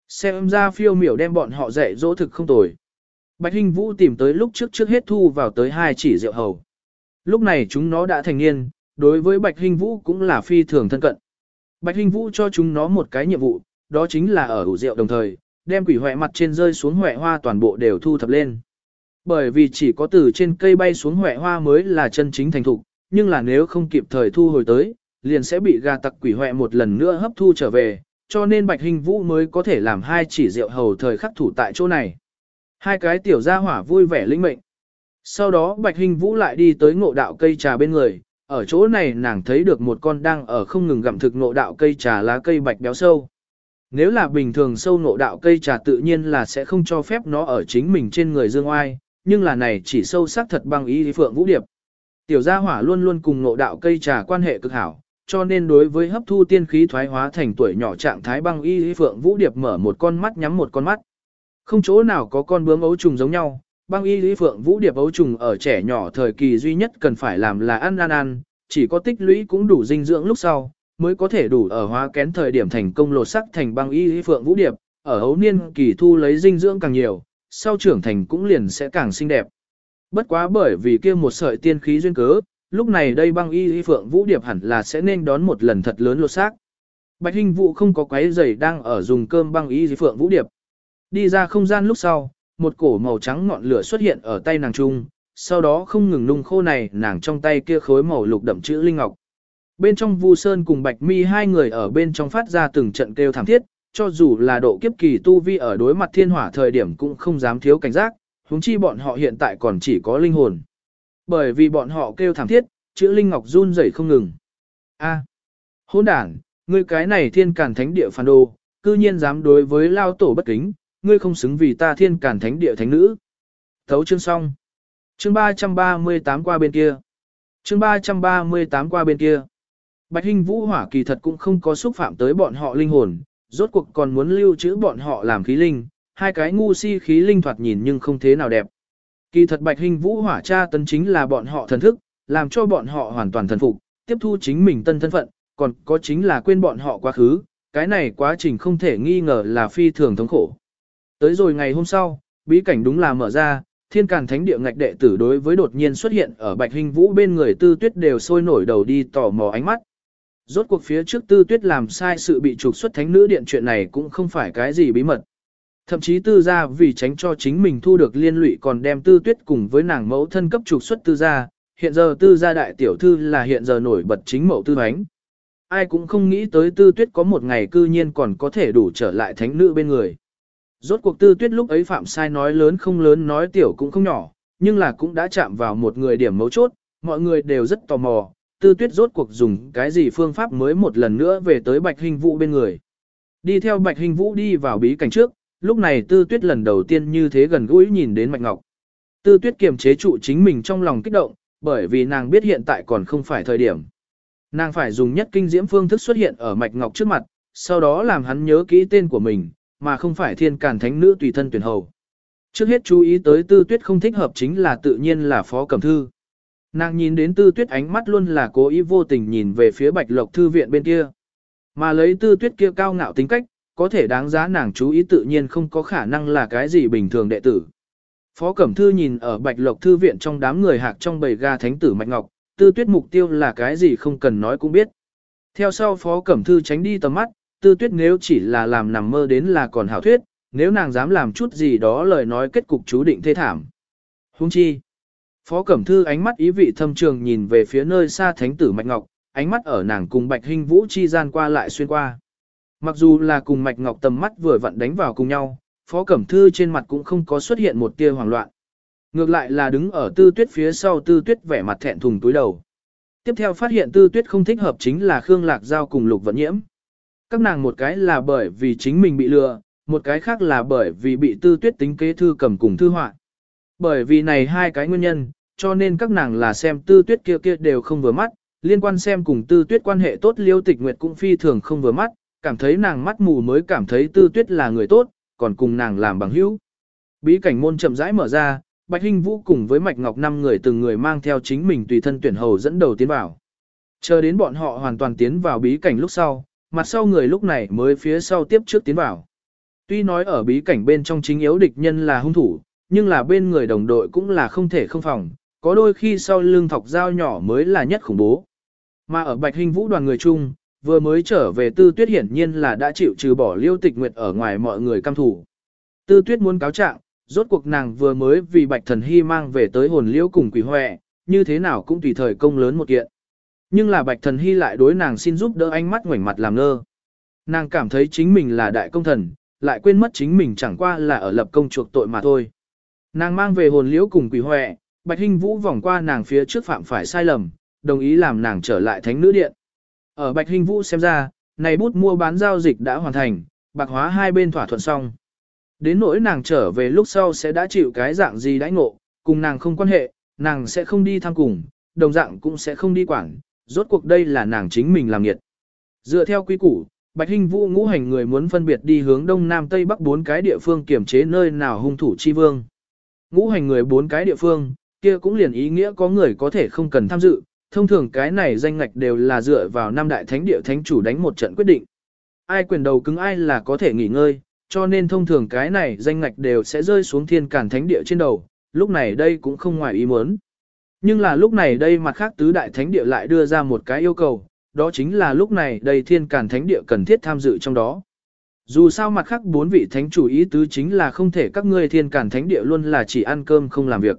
Xem ra phiêu miểu đem bọn họ dạy dỗ thực không tồi. Bạch Hinh Vũ tìm tới lúc trước trước hết thu vào tới hai chỉ rượu hầu. Lúc này chúng nó đã thành niên, đối với Bạch Hinh Vũ cũng là phi thường thân cận. Bạch Hinh Vũ cho chúng nó một cái nhiệm vụ, đó chính là ở ủ rượu đồng thời, đem quỷ hoại mặt trên rơi xuống hoại hoa toàn bộ đều thu thập lên. Bởi vì chỉ có từ trên cây bay xuống hoại hoa mới là chân chính thành thục, nhưng là nếu không kịp thời thu hồi tới, liền sẽ bị gà tặc quỷ hoẹ một lần nữa hấp thu trở về, cho nên Bạch Hình Vũ mới có thể làm hai chỉ rượu hầu thời khắc thủ tại chỗ này. Hai cái tiểu gia hỏa vui vẻ linh mệnh. Sau đó Bạch Hình Vũ lại đi tới ngộ đạo cây trà bên người, ở chỗ này nàng thấy được một con đang ở không ngừng gặm thực ngộ đạo cây trà lá cây bạch béo sâu. Nếu là bình thường sâu ngộ đạo cây trà tự nhiên là sẽ không cho phép nó ở chính mình trên người dương oai, nhưng là này chỉ sâu sắc thật bằng ý phượng vũ điệp. Tiểu gia hỏa luôn luôn cùng ngộ đạo cây trà quan hệ cực hảo, cho nên đối với hấp thu tiên khí thoái hóa thành tuổi nhỏ trạng thái băng y phượng vũ điệp mở một con mắt nhắm một con mắt. Không chỗ nào có con bướm ấu trùng giống nhau, băng y phượng vũ điệp ấu trùng ở trẻ nhỏ thời kỳ duy nhất cần phải làm là ăn ăn ăn, chỉ có tích lũy cũng đủ dinh dưỡng lúc sau, mới có thể đủ ở hóa kén thời điểm thành công lột sắc thành băng y phượng vũ điệp, ở ấu niên kỳ thu lấy dinh dưỡng càng nhiều, sau trưởng thành cũng liền sẽ càng xinh đẹp. Bất quá bởi vì kia một sợi tiên khí duyên cớ, lúc này đây băng y y phượng vũ điệp hẳn là sẽ nên đón một lần thật lớn lột xác. Bạch Hinh Vũ không có quấy giày đang ở dùng cơm băng y y phượng vũ điệp. Đi ra không gian lúc sau, một cổ màu trắng ngọn lửa xuất hiện ở tay nàng trung, sau đó không ngừng nung khô này nàng trong tay kia khối màu lục đậm chữ linh ngọc. Bên trong Vu Sơn cùng Bạch Mi hai người ở bên trong phát ra từng trận kêu thảm thiết, cho dù là độ kiếp kỳ tu vi ở đối mặt thiên hỏa thời điểm cũng không dám thiếu cảnh giác, huống chi bọn họ hiện tại còn chỉ có linh hồn. Bởi vì bọn họ kêu thảm thiết, chữ linh ngọc run rẩy không ngừng. A, hỗn đản, ngươi cái này thiên cản thánh địa phản đồ, cư nhiên dám đối với lao tổ bất kính, ngươi không xứng vì ta thiên cản thánh địa thánh nữ. Thấu chương xong. Chương 338 qua bên kia. Chương 338 qua bên kia. Bạch Hinh Vũ Hỏa kỳ thật cũng không có xúc phạm tới bọn họ linh hồn, rốt cuộc còn muốn lưu trữ bọn họ làm khí linh, hai cái ngu si khí linh thoạt nhìn nhưng không thế nào đẹp. Kỳ thật Bạch Hình Vũ Hỏa cha tấn chính là bọn họ thần thức, làm cho bọn họ hoàn toàn thần phục, tiếp thu chính mình tân thân phận, còn có chính là quên bọn họ quá khứ, cái này quá trình không thể nghi ngờ là phi thường thống khổ. Tới rồi ngày hôm sau, bí cảnh đúng là mở ra, thiên càn thánh địa ngạch đệ tử đối với đột nhiên xuất hiện ở Bạch Hình Vũ bên người tư tuyết đều sôi nổi đầu đi tò mò ánh mắt. Rốt cuộc phía trước tư tuyết làm sai sự bị trục xuất thánh nữ điện chuyện này cũng không phải cái gì bí mật. Thậm chí tư gia vì tránh cho chính mình thu được liên lụy còn đem tư tuyết cùng với nàng mẫu thân cấp trục xuất tư gia, hiện giờ tư gia đại tiểu thư là hiện giờ nổi bật chính mẫu tư ánh. Ai cũng không nghĩ tới tư tuyết có một ngày cư nhiên còn có thể đủ trở lại thánh nữ bên người. Rốt cuộc tư tuyết lúc ấy phạm sai nói lớn không lớn nói tiểu cũng không nhỏ, nhưng là cũng đã chạm vào một người điểm mấu chốt, mọi người đều rất tò mò, tư tuyết rốt cuộc dùng cái gì phương pháp mới một lần nữa về tới bạch hình vũ bên người. Đi theo bạch hình vũ đi vào bí cảnh trước, lúc này tư tuyết lần đầu tiên như thế gần gũi nhìn đến Mạch Ngọc. Tư tuyết kiềm chế trụ chính mình trong lòng kích động, bởi vì nàng biết hiện tại còn không phải thời điểm. Nàng phải dùng nhất kinh diễm phương thức xuất hiện ở Mạch Ngọc trước mặt, sau đó làm hắn nhớ kỹ tên của mình, mà không phải thiên càn thánh nữ tùy thân tuyển hầu. Trước hết chú ý tới tư tuyết không thích hợp chính là tự nhiên là phó cẩm thư. Nàng nhìn đến tư tuyết ánh mắt luôn là cố ý vô tình nhìn về phía bạch lộc thư viện bên kia. Mà lấy tư tuyết kia cao ngạo tính cách, có thể đáng giá nàng chú ý tự nhiên không có khả năng là cái gì bình thường đệ tử. Phó Cẩm Thư nhìn ở Bạch Lộc Thư viện trong đám người hạc trong bầy ga thánh tử Mạch Ngọc, tư tuyết mục tiêu là cái gì không cần nói cũng biết. Theo sau Phó Cẩm Thư tránh đi tầm mắt, tư tuyết nếu chỉ là làm nằm mơ đến là còn hảo thuyết, nếu nàng dám làm chút gì đó lời nói kết cục chú định thê thảm. Hung chi. Phó Cẩm Thư ánh mắt ý vị thâm trường nhìn về phía nơi xa thánh tử Mạch Ngọc, ánh mắt ở nàng cùng Bạch Hinh Vũ chi gian qua lại xuyên qua. Mặc dù là cùng Mạch Ngọc tầm mắt vừa vặn đánh vào cùng nhau, Phó Cẩm Thư trên mặt cũng không có xuất hiện một tia hoảng loạn. Ngược lại là đứng ở tư tuyết phía sau tư tuyết vẻ mặt thẹn thùng túi đầu. Tiếp theo phát hiện tư tuyết không thích hợp chính là Khương Lạc Giao cùng Lục Vận Nhiễm. Các nàng một cái là bởi vì chính mình bị lừa, một cái khác là bởi vì bị tư tuyết tính kế thư cầm cùng thư họa. Bởi vì này hai cái nguyên nhân, cho nên các nàng là xem tư tuyết kia kia đều không vừa mắt, liên quan xem cùng tư tuyết quan hệ tốt liêu tịch nguyệt cũng phi thường không vừa mắt, cảm thấy nàng mắt mù mới cảm thấy tư tuyết là người tốt, còn cùng nàng làm bằng hữu. Bí cảnh môn chậm rãi mở ra, Bạch Hinh Vũ cùng với Mạch Ngọc năm người từng người mang theo chính mình tùy thân tuyển hầu dẫn đầu tiến vào. Chờ đến bọn họ hoàn toàn tiến vào bí cảnh lúc sau, mặt sau người lúc này mới phía sau tiếp trước tiến vào. Tuy nói ở bí cảnh bên trong chính yếu địch nhân là hung thủ, nhưng là bên người đồng đội cũng là không thể không phòng, có đôi khi sau lưng thọc dao nhỏ mới là nhất khủng bố. Mà ở Bạch Hinh Vũ đoàn người chung, vừa mới trở về Tư Tuyết hiển nhiên là đã chịu trừ bỏ Liêu Tịch Nguyệt ở ngoài mọi người cam thủ. Tư Tuyết muốn cáo trạng, rốt cuộc nàng vừa mới vì Bạch Thần Hy mang về tới hồn liễu cùng quỷ hoẹ, như thế nào cũng tùy thời công lớn một kiện. Nhưng là Bạch Thần Hy lại đối nàng xin giúp đỡ ánh mắt ngoảnh mặt làm ngơ. Nàng cảm thấy chính mình là đại công thần, lại quên mất chính mình chẳng qua là ở lập công chuộc tội mà thôi. Nàng mang về hồn liễu cùng quỷ hoẹ, Bạch Hinh Vũ vòng qua nàng phía trước phạm phải sai lầm, đồng ý làm nàng trở lại thánh nữ điện. Ở Bạch hình Vũ xem ra, này bút mua bán giao dịch đã hoàn thành, bạc hóa hai bên thỏa thuận xong. Đến nỗi nàng trở về lúc sau sẽ đã chịu cái dạng gì đãi ngộ, cùng nàng không quan hệ, nàng sẽ không đi tham cùng, đồng dạng cũng sẽ không đi quản, rốt cuộc đây là nàng chính mình làm nghiệt. Dựa theo quy củ, Bạch hình Vũ ngũ hành người muốn phân biệt đi hướng đông nam tây bắc bốn cái địa phương kiểm chế nơi nào hung thủ chi vương. Ngũ hành người bốn cái địa phương, kia cũng liền ý nghĩa có người có thể không cần tham dự, thông thường cái này danh ngạch đều là dựa vào năm đại thánh địa thánh chủ đánh một trận quyết định. Ai quyền đầu cứng ai là có thể nghỉ ngơi, cho nên thông thường cái này danh ngạch đều sẽ rơi xuống thiên cản thánh địa trên đầu, lúc này đây cũng không ngoài ý muốn. Nhưng là lúc này đây mặt khác tứ đại thánh địa lại đưa ra một cái yêu cầu, đó chính là lúc này đây thiên cản thánh địa cần thiết tham dự trong đó. Dù sao mặt khác bốn vị thánh chủ ý tứ chính là không thể các ngươi thiên cản thánh địa luôn là chỉ ăn cơm không làm việc.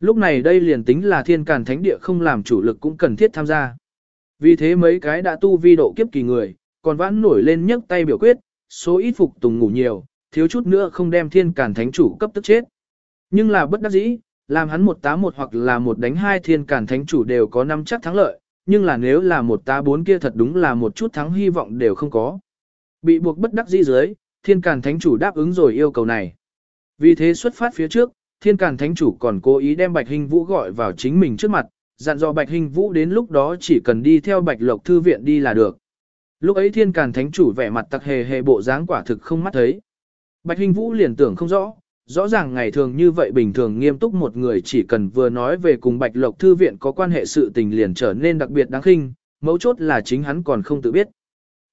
Lúc này đây liền tính là thiên càn thánh địa không làm chủ lực cũng cần thiết tham gia. Vì thế mấy cái đã tu vi độ kiếp kỳ người, còn vãn nổi lên nhấc tay biểu quyết, số ít phục tùng ngủ nhiều, thiếu chút nữa không đem thiên càn thánh chủ cấp tức chết. Nhưng là bất đắc dĩ, làm hắn một tá một hoặc là một đánh hai thiên càn thánh chủ đều có năm chắc thắng lợi, nhưng là nếu là một tá bốn kia thật đúng là một chút thắng hy vọng đều không có. Bị buộc bất đắc dĩ dưới, thiên càn thánh chủ đáp ứng rồi yêu cầu này. Vì thế xuất phát phía trước, thiên càn thánh chủ còn cố ý đem Bạch Hình Vũ gọi vào chính mình trước mặt, dặn dò Bạch Hình Vũ đến lúc đó chỉ cần đi theo Bạch Lộc Thư Viện đi là được. Lúc ấy thiên càn thánh chủ vẻ mặt tặc hề hề bộ dáng quả thực không mắt thấy. Bạch Hình Vũ liền tưởng không rõ, rõ ràng ngày thường như vậy bình thường nghiêm túc một người chỉ cần vừa nói về cùng Bạch Lộc Thư Viện có quan hệ sự tình liền trở nên đặc biệt đáng khinh, mấu chốt là chính hắn còn không tự biết.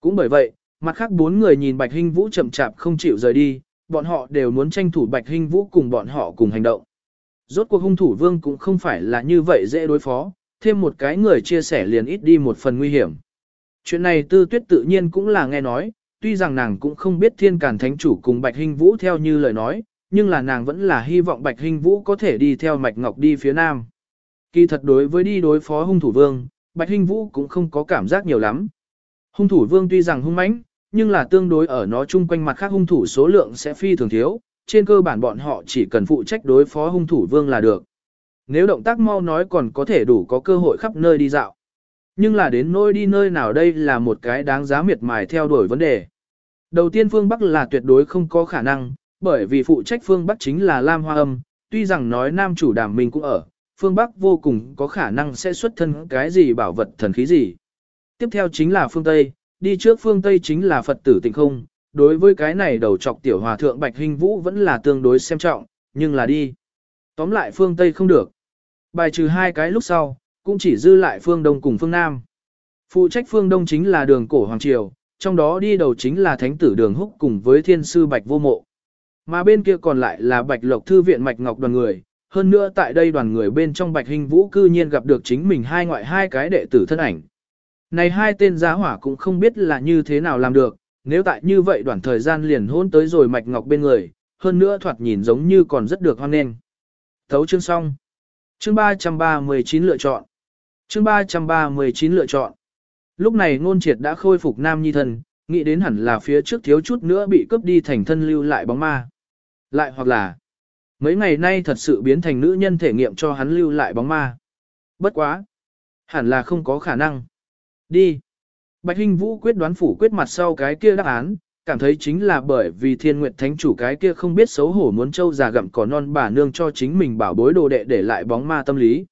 Cũng bởi vậy, mặt khác bốn người nhìn Bạch Hình Vũ chậm chạp không chịu rời đi, bọn họ đều muốn tranh thủ Bạch Hinh Vũ cùng bọn họ cùng hành động. Rốt cuộc hung thủ vương cũng không phải là như vậy dễ đối phó, thêm một cái người chia sẻ liền ít đi một phần nguy hiểm. Chuyện này tư tuyết tự nhiên cũng là nghe nói, tuy rằng nàng cũng không biết thiên cản thánh chủ cùng Bạch Hinh Vũ theo như lời nói, nhưng là nàng vẫn là hy vọng Bạch Hinh Vũ có thể đi theo Mạch Ngọc đi phía nam. Kỳ thật đối với đi đối phó hung thủ vương, Bạch Hinh Vũ cũng không có cảm giác nhiều lắm. Hung thủ vương tuy rằng hung mãnh, nhưng là tương đối ở nó chung quanh mặt khác hung thủ số lượng sẽ phi thường thiếu, trên cơ bản bọn họ chỉ cần phụ trách đối phó hung thủ vương là được. Nếu động tác mau nói còn có thể đủ có cơ hội khắp nơi đi dạo. Nhưng là đến nơi đi nơi nào đây là một cái đáng giá miệt mài theo đuổi vấn đề. Đầu tiên phương Bắc là tuyệt đối không có khả năng, bởi vì phụ trách phương Bắc chính là Lam Hoa Âm, tuy rằng nói nam chủ đàm mình cũng ở, phương Bắc vô cùng có khả năng sẽ xuất thân cái gì bảo vật thần khí gì. Tiếp theo chính là phương Tây, đi trước phương Tây chính là Phật tử tịnh không, đối với cái này đầu chọc tiểu hòa thượng Bạch Hình Vũ vẫn là tương đối xem trọng, nhưng là đi. Tóm lại phương Tây không được. Bài trừ hai cái lúc sau, cũng chỉ dư lại phương Đông cùng phương Nam. Phụ trách phương Đông chính là đường cổ Hoàng Triều, trong đó đi đầu chính là thánh tử đường húc cùng với thiên sư Bạch Vô Mộ. Mà bên kia còn lại là Bạch Lộc Thư viện Mạch Ngọc đoàn người, hơn nữa tại đây đoàn người bên trong Bạch Hình Vũ cư nhiên gặp được chính mình hai ngoại hai cái đệ tử thân ảnh. Này hai tên giá hỏa cũng không biết là như thế nào làm được, nếu tại như vậy đoạn thời gian liền hôn tới rồi Mạch Ngọc bên người, hơn nữa thoạt nhìn giống như còn rất được hoan nghênh. Thấu chương xong. Chương 339 lựa chọn. Chương 339 lựa chọn. Lúc này ngôn triệt đã khôi phục nam nhi thần nghĩ đến hẳn là phía trước thiếu chút nữa bị cướp đi thành thân lưu lại bóng ma. Lại hoặc là, mấy ngày nay thật sự biến thành nữ nhân thể nghiệm cho hắn lưu lại bóng ma. Bất quá. Hẳn là không có khả năng. Đi. Bạch Hinh Vũ quyết đoán phủ quyết mặt sau cái kia đáp án, cảm thấy chính là bởi vì thiên nguyệt thánh chủ cái kia không biết xấu hổ muốn trâu già gặm cỏ non bà nương cho chính mình bảo bối đồ đệ để lại bóng ma tâm lý.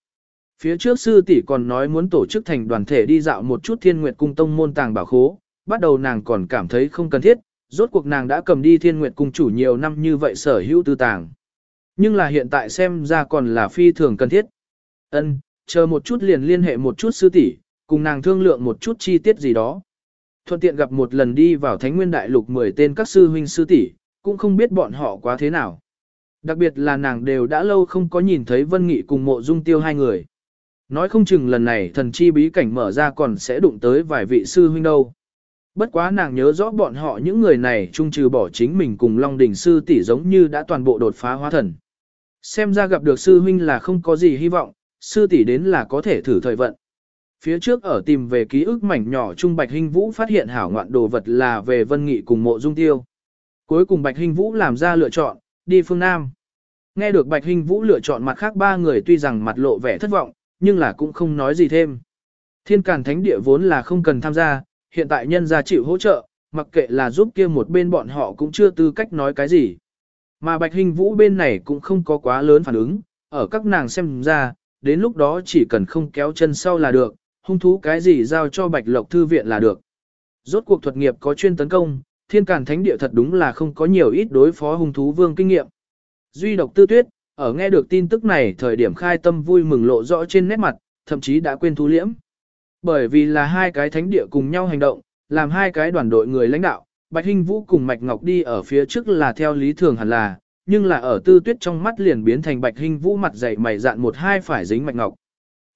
Phía trước sư tỷ còn nói muốn tổ chức thành đoàn thể đi dạo một chút thiên nguyệt cung tông môn tàng bảo khố, bắt đầu nàng còn cảm thấy không cần thiết, rốt cuộc nàng đã cầm đi thiên nguyệt cung chủ nhiều năm như vậy sở hữu tư tàng. Nhưng là hiện tại xem ra còn là phi thường cần thiết. Ân, chờ một chút liền liên hệ một chút sư tỷ, cùng nàng thương lượng một chút chi tiết gì đó. Thuận tiện gặp một lần đi vào Thánh Nguyên Đại Lục 10 tên các sư huynh sư tỷ, cũng không biết bọn họ quá thế nào. Đặc biệt là nàng đều đã lâu không có nhìn thấy Vân Nghị cùng mộ dung tiêu hai người. Nói không chừng lần này thần chi bí cảnh mở ra còn sẽ đụng tới vài vị sư huynh đâu. Bất quá nàng nhớ rõ bọn họ những người này chung trừ bỏ chính mình cùng Long Đình sư tỷ giống như đã toàn bộ đột phá hóa thần. Xem ra gặp được sư huynh là không có gì hy vọng, sư tỷ đến là có thể thử thời vận. Phía trước ở tìm về ký ức mảnh nhỏ Trung Bạch Hinh Vũ phát hiện hảo ngoạn đồ vật là về Vân Nghị cùng mộ dung tiêu. Cuối cùng Bạch Hinh Vũ làm ra lựa chọn, đi phương Nam. Nghe được Bạch Hinh Vũ lựa chọn mặt khác ba người tuy rằng mặt lộ vẻ thất vọng, nhưng là cũng không nói gì thêm. Thiên Càn Thánh Địa vốn là không cần tham gia, hiện tại nhân gia chịu hỗ trợ, mặc kệ là giúp kia một bên bọn họ cũng chưa tư cách nói cái gì. Mà Bạch Hinh Vũ bên này cũng không có quá lớn phản ứng, ở các nàng xem ra, đến lúc đó chỉ cần không kéo chân sau là được, hung thú cái gì giao cho Bạch Lộc Thư Viện là được. Rốt cuộc thuật nghiệp có chuyên tấn công, thiên càn thánh địa thật đúng là không có nhiều ít đối phó hung thú vương kinh nghiệm. Duy độc tư tuyết, ở nghe được tin tức này thời điểm khai tâm vui mừng lộ rõ trên nét mặt, thậm chí đã quên thú liễm. Bởi vì là hai cái thánh địa cùng nhau hành động, làm hai cái đoàn đội người lãnh đạo, Bạch Hinh Vũ cùng Mạch Ngọc đi ở phía trước là theo lý thường hẳn là, nhưng là ở tư tuyết trong mắt liền biến thành Bạch Hinh Vũ mặt dày mày dạn một hai phải dính Mạch Ngọc.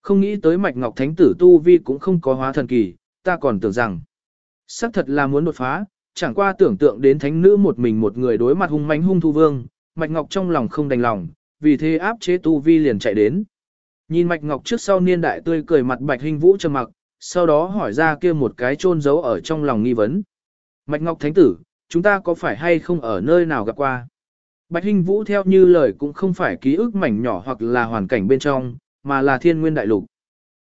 Không nghĩ tới Mạch Ngọc Thánh tử Tu Vi cũng không có hóa thần kỳ, ta còn tưởng rằng, xác thật là muốn đột phá, chẳng qua tưởng tượng đến thánh nữ một mình một người đối mặt hung mãnh hung thu vương, Mạch Ngọc trong lòng không đành lòng, vì thế áp chế Tu Vi liền chạy đến. Nhìn Mạch Ngọc trước sau niên đại tươi cười mặt Bạch Hinh Vũ trầm mặc, sau đó hỏi ra kia một cái chôn giấu ở trong lòng nghi vấn. Mạch Ngọc Thánh tử, chúng ta có phải hay không ở nơi nào gặp qua? Bạch Hinh Vũ theo như lời cũng không phải ký ức mảnh nhỏ hoặc là hoàn cảnh bên trong, mà là thiên nguyên đại lục.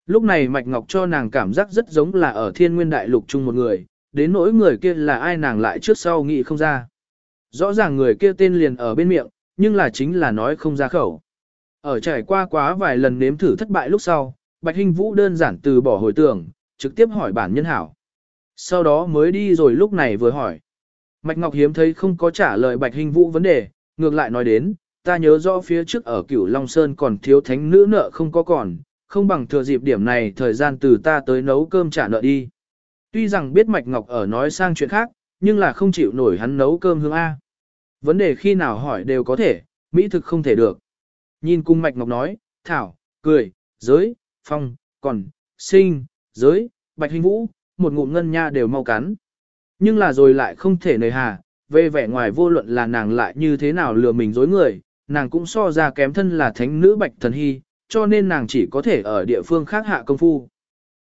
Lúc này Mạch Ngọc cho nàng cảm giác rất giống là ở thiên nguyên đại lục chung một người, đến nỗi người kia là ai nàng lại trước sau nghĩ không ra. Rõ ràng người kia tên liền ở bên miệng, nhưng là chính là nói không ra khẩu. Ở trải qua quá vài lần nếm thử thất bại lúc sau, Bạch Hinh Vũ đơn giản từ bỏ hồi tưởng, trực tiếp hỏi bản nhân hảo. Sau đó mới đi rồi lúc này vừa hỏi. Mạch Ngọc hiếm thấy không có trả lời Bạch Hinh Vũ vấn đề, ngược lại nói đến, ta nhớ rõ phía trước ở cửu Long Sơn còn thiếu thánh nữ nợ không có còn, không bằng thừa dịp điểm này thời gian từ ta tới nấu cơm trả nợ đi. Tuy rằng biết Mạch Ngọc ở nói sang chuyện khác, nhưng là không chịu nổi hắn nấu cơm hương A. Vấn đề khi nào hỏi đều có thể, mỹ thực không thể được. Nhìn cung Mạch Ngọc nói, thảo, cười, giới, phong, còn, sinh, giới, bạch hình vũ, một ngụm ngân nha đều mau cắn. Nhưng là rồi lại không thể nề hà, về vẻ ngoài vô luận là nàng lại như thế nào lừa mình dối người, nàng cũng so ra kém thân là thánh nữ bạch thần hy, cho nên nàng chỉ có thể ở địa phương khác hạ công phu.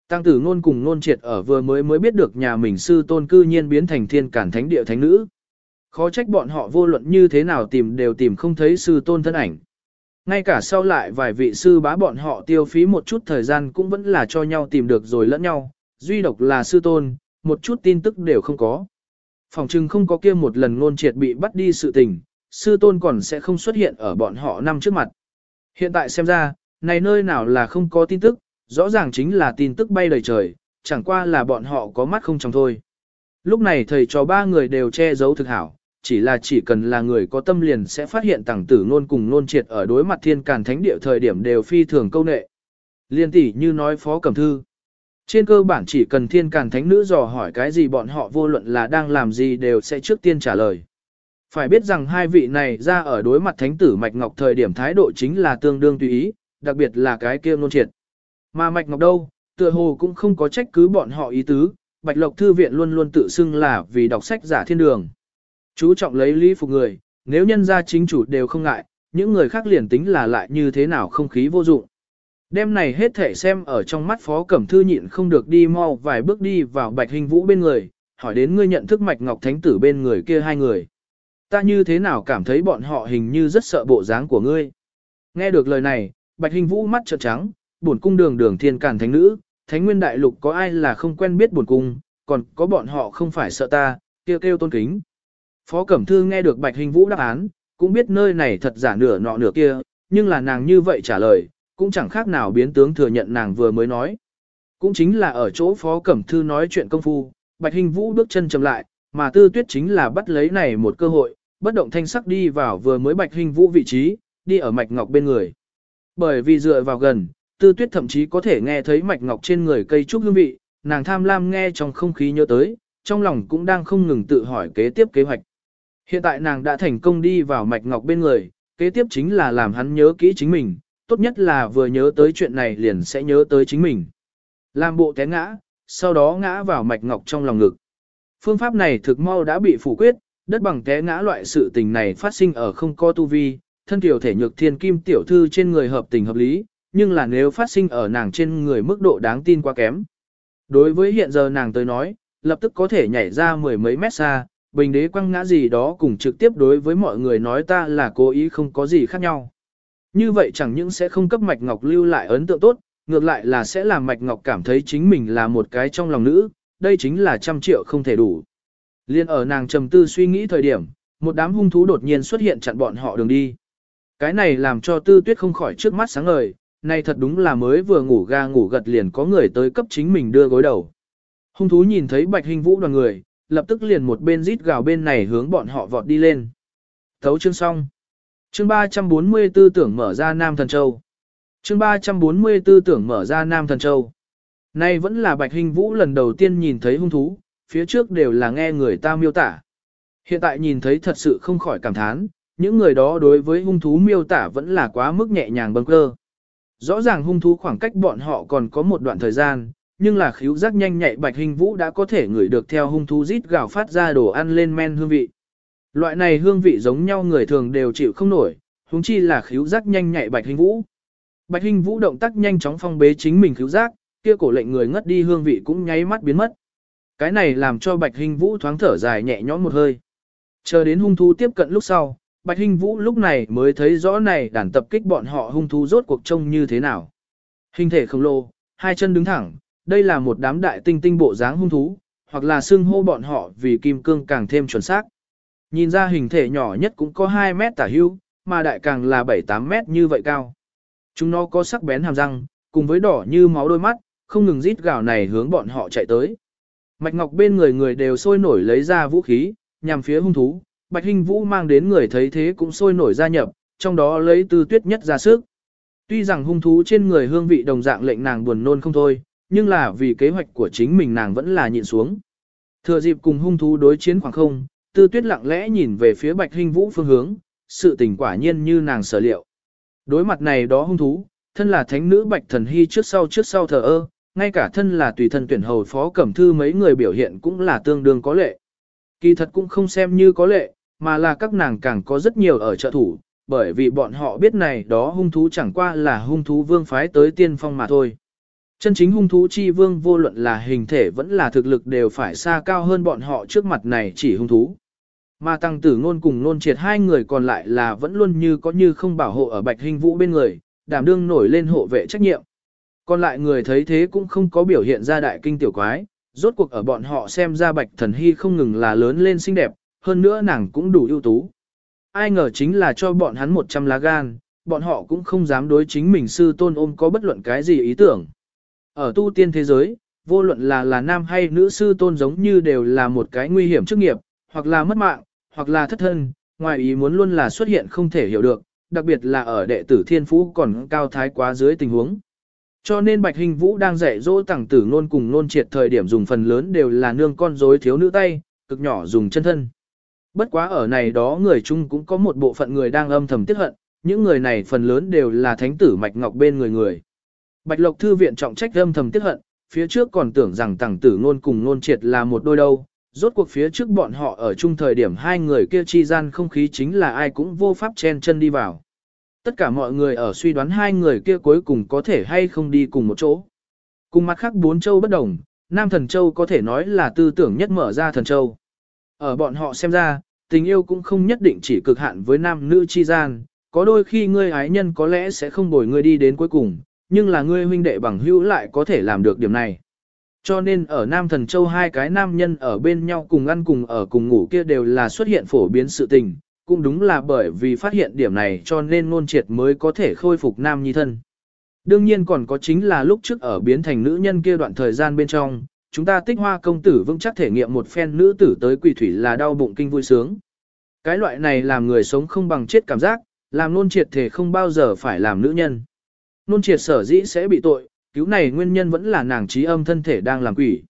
Tăng tử ngôn cùng ngôn triệt ở vừa mới mới biết được nhà mình sư tôn cư nhiên biến thành thiên cản thánh địa thánh nữ. Khó trách bọn họ vô luận như thế nào tìm đều tìm không thấy sư tôn thân ảnh. Ngay cả sau lại vài vị sư bá bọn họ tiêu phí một chút thời gian cũng vẫn là cho nhau tìm được rồi lẫn nhau, duy độc là sư tôn, một chút tin tức đều không có. Phòng chừng không có kia một lần ngôn triệt bị bắt đi sự tình, sư tôn còn sẽ không xuất hiện ở bọn họ năm trước mặt. Hiện tại xem ra, này nơi nào là không có tin tức, rõ ràng chính là tin tức bay đầy trời, chẳng qua là bọn họ có mắt không trong thôi. Lúc này thầy cho ba người đều che giấu thực hảo, chỉ là chỉ cần là người có tâm liền sẽ phát hiện tàng tử nôn cùng nôn triệt ở đối mặt thiên càn thánh địa thời điểm đều phi thường câu nệ. Liên tỷ như nói phó cẩm thư. Trên cơ bản chỉ cần thiên càn thánh nữ dò hỏi cái gì bọn họ vô luận là đang làm gì đều sẽ trước tiên trả lời. Phải biết rằng hai vị này ra ở đối mặt thánh tử Mạch Ngọc thời điểm thái độ chính là tương đương tùy ý, đặc biệt là cái kia nôn triệt. Mà Mạch Ngọc đâu, tựa hồ cũng không có trách cứ bọn họ ý tứ, Bạch Lộc Thư viện luôn luôn tự xưng là vì đọc sách giả thiên đường. Chú trọng lấy lý phục người, nếu nhân gia chính chủ đều không ngại, những người khác liền tính là lại như thế nào không khí vô dụng. Đêm này hết thể xem ở trong mắt Phó Cẩm Thư nhịn không được đi mau vài bước đi vào Bạch Hình Vũ bên người, hỏi đến ngươi nhận thức Mạch Ngọc Thánh Tử bên người kia hai người. Ta như thế nào cảm thấy bọn họ hình như rất sợ bộ dáng của ngươi. Nghe được lời này, Bạch Hình Vũ mắt trợn trắng, buồn cung đường đường thiên cản thánh nữ, thánh nguyên đại lục có ai là không quen biết buồn cung, còn có bọn họ không phải sợ ta, kêu kêu tôn kính. Phó Cẩm Thư nghe được Bạch Hình Vũ đáp án, cũng biết nơi này thật giả nửa nọ nửa kia, nhưng là nàng như vậy trả lời, cũng chẳng khác nào biến tướng thừa nhận nàng vừa mới nói. Cũng chính là ở chỗ Phó Cẩm Thư nói chuyện công phu, Bạch Hình Vũ bước chân chậm lại, mà Tư Tuyết chính là bắt lấy này một cơ hội, bất động thanh sắc đi vào vừa mới Bạch Hình Vũ vị trí, đi ở Mạch Ngọc bên người. Bởi vì dựa vào gần, Tư Tuyết thậm chí có thể nghe thấy Mạch Ngọc trên người cây trúc hương vị, nàng tham lam nghe trong không khí nhớ tới, trong lòng cũng đang không ngừng tự hỏi kế tiếp kế hoạch. Hiện tại nàng đã thành công đi vào Mạch Ngọc bên người, kế tiếp chính là làm hắn nhớ kỹ chính mình, tốt nhất là vừa nhớ tới chuyện này liền sẽ nhớ tới chính mình. Làm bộ té ngã, sau đó ngã vào Mạch Ngọc trong lòng ngực. Phương pháp này thực mau đã bị phủ quyết, đất bằng té ngã loại sự tình này phát sinh ở không có tu vi, thân tiểu thể nhược thiên kim tiểu thư trên người hợp tình hợp lý, nhưng là nếu phát sinh ở nàng trên người mức độ đáng tin quá kém. Đối với hiện giờ nàng tới nói, lập tức có thể nhảy ra mười mấy mét xa, bình đế quăng ngã gì đó cùng trực tiếp đối với mọi người nói ta là cố ý không có gì khác nhau. Như vậy chẳng những sẽ không cấp Mạch Ngọc lưu lại ấn tượng tốt, ngược lại là sẽ làm Mạch Ngọc cảm thấy chính mình là một cái trong lòng nữ, đây chính là trăm triệu không thể đủ. Liên ở nàng trầm tư suy nghĩ thời điểm, một đám hung thú đột nhiên xuất hiện chặn bọn họ đường đi. Cái này làm cho tư tuyết không khỏi trước mắt sáng ngời, này thật đúng là mới vừa ngủ ga ngủ gật liền có người tới cấp chính mình đưa gối đầu. Hung thú nhìn thấy bạch hình vũ đoàn người, lập tức liền một bên rít gào bên này hướng bọn họ vọt đi lên. Thấu chương xong. Chương 344 tưởng mở ra Nam Thần Châu. Chương 344 tưởng mở ra Nam Thần Châu. Nay vẫn là Bạch Hình Vũ lần đầu tiên nhìn thấy hung thú, phía trước đều là nghe người ta miêu tả. Hiện tại nhìn thấy thật sự không khỏi cảm thán, những người đó đối với hung thú miêu tả vẫn là quá mức nhẹ nhàng bâng cơ. Rõ ràng hung thú khoảng cách bọn họ còn có một đoạn thời gian, nhưng là khíu giác nhanh nhạy Bạch Hình Vũ đã có thể ngửi được theo hung thú rít gào phát ra đồ ăn lên men hương vị. Loại này hương vị giống nhau người thường đều chịu không nổi, huống chi là khíu giác nhanh nhạy Bạch Hình Vũ. Bạch Hình Vũ động tác nhanh chóng phong bế chính mình khíu giác, kia cổ lệnh người ngất đi hương vị cũng nháy mắt biến mất. Cái này làm cho Bạch Hình Vũ thoáng thở dài nhẹ nhõm một hơi. Chờ đến hung thú tiếp cận lúc sau, Bạch Hình Vũ lúc này mới thấy rõ này đàn tập kích bọn họ hung thú rốt cuộc trông như thế nào. Hình thể khổng lồ, hai chân đứng thẳng, đây là một đám đại tinh tinh bộ dáng hung thú, hoặc là xưng hô bọn họ vì kim cương càng thêm chuẩn xác. Nhìn ra hình thể nhỏ nhất cũng có 2 mét tả hưu, mà đại càng là 7-8 mét như vậy cao. Chúng nó có sắc bén hàm răng, cùng với đỏ như máu đôi mắt, không ngừng rít gào này hướng bọn họ chạy tới. Mạch Ngọc bên người người đều sôi nổi lấy ra vũ khí, nhằm phía hung thú, Bạch Hinh Vũ mang đến người thấy thế cũng sôi nổi gia nhập, trong đó lấy tư tuyết nhất ra sức. Tuy rằng hung thú trên người hương vị đồng dạng lệnh nàng buồn nôn không thôi, nhưng là vì kế hoạch của chính mình nàng vẫn là nhịn xuống. Thừa dịp cùng hung thú đối chiến khoảng không, tư tuyết lặng lẽ nhìn về phía Bạch Hinh Vũ phương hướng, sự tình quả nhiên như nàng sở liệu. Đối mặt này đó hung thú, thân là thánh nữ Bạch Thần Hy trước sau trước sau thờ ơ, ngay cả thân là tùy thân tuyển hầu phó cẩm thư mấy người biểu hiện cũng là tương đương có lệ. Kỳ thật cũng không xem như có lệ, mà là các nàng càng có rất nhiều ở trợ thủ, bởi vì bọn họ biết này đó hung thú chẳng qua là hung thú vương phái tới tiên phong mà thôi. Chân chính hung thú chi vương vô luận là hình thể vẫn là thực lực đều phải xa cao hơn bọn họ trước mặt này chỉ hung thú. Mà tăng tử ngôn cùng nôn triệt hai người còn lại là vẫn luôn như có như không bảo hộ ở bạch hình vũ bên người, đảm đương nổi lên hộ vệ trách nhiệm. Còn lại người thấy thế cũng không có biểu hiện ra đại kinh tiểu quái, rốt cuộc ở bọn họ xem ra bạch thần hy không ngừng là lớn lên xinh đẹp, hơn nữa nàng cũng đủ ưu tú. Ai ngờ chính là cho bọn hắn 100 lá gan, bọn họ cũng không dám đối chính mình sư tôn ôm có bất luận cái gì ý tưởng. Ở tu tiên thế giới, vô luận là là nam hay nữ sư tôn giống như đều là một cái nguy hiểm chức nghiệp, hoặc là mất mạng, hoặc là thất thân, ngoài ý muốn luôn là xuất hiện không thể hiểu được, đặc biệt là ở đệ tử thiên phú còn cao thái quá dưới tình huống. Cho nên Bạch Hình Vũ đang dạy dỗ tẳng tử nôn cùng nôn triệt thời điểm dùng phần lớn đều là nương con rối thiếu nữ tay, cực nhỏ dùng chân thân. Bất quá ở này đó người chung cũng có một bộ phận người đang âm thầm tiếc hận, những người này phần lớn đều là thánh tử Mạch Ngọc bên người người. Bạch Lộc Thư viện trọng trách âm thầm tiếc hận, phía trước còn tưởng rằng tàng tử ngôn cùng ngôn triệt là một đôi đâu. Rốt cuộc phía trước bọn họ ở chung thời điểm hai người kia chi gian không khí chính là ai cũng vô pháp chen chân đi vào. Tất cả mọi người ở suy đoán hai người kia cuối cùng có thể hay không đi cùng một chỗ. Cùng mặt khác bốn châu bất đồng, Nam Thần Châu có thể nói là tư tưởng nhất mở ra Thần Châu. Ở bọn họ xem ra, tình yêu cũng không nhất định chỉ cực hạn với nam nữ chi gian, có đôi khi ngươi ái nhân có lẽ sẽ không bồi ngươi đi đến cuối cùng, nhưng là ngươi huynh đệ bằng hữu lại có thể làm được điểm này. Cho nên ở Nam Thần Châu hai cái nam nhân ở bên nhau cùng ăn cùng ở cùng ngủ kia đều là xuất hiện phổ biến sự tình, cũng đúng là bởi vì phát hiện điểm này cho nên ngôn triệt mới có thể khôi phục nam nhi thân. Đương nhiên còn có chính là lúc trước ở biến thành nữ nhân kia đoạn thời gian bên trong, chúng ta tích hoa công tử vững chắc thể nghiệm một phen nữ tử tới quỷ thủy là đau bụng kinh vui sướng. Cái loại này làm người sống không bằng chết cảm giác, làm nôn triệt thể không bao giờ phải làm nữ nhân. Nôn triệt sở dĩ sẽ bị tội, cứu này nguyên nhân vẫn là nàng trí âm thân thể đang làm quỷ.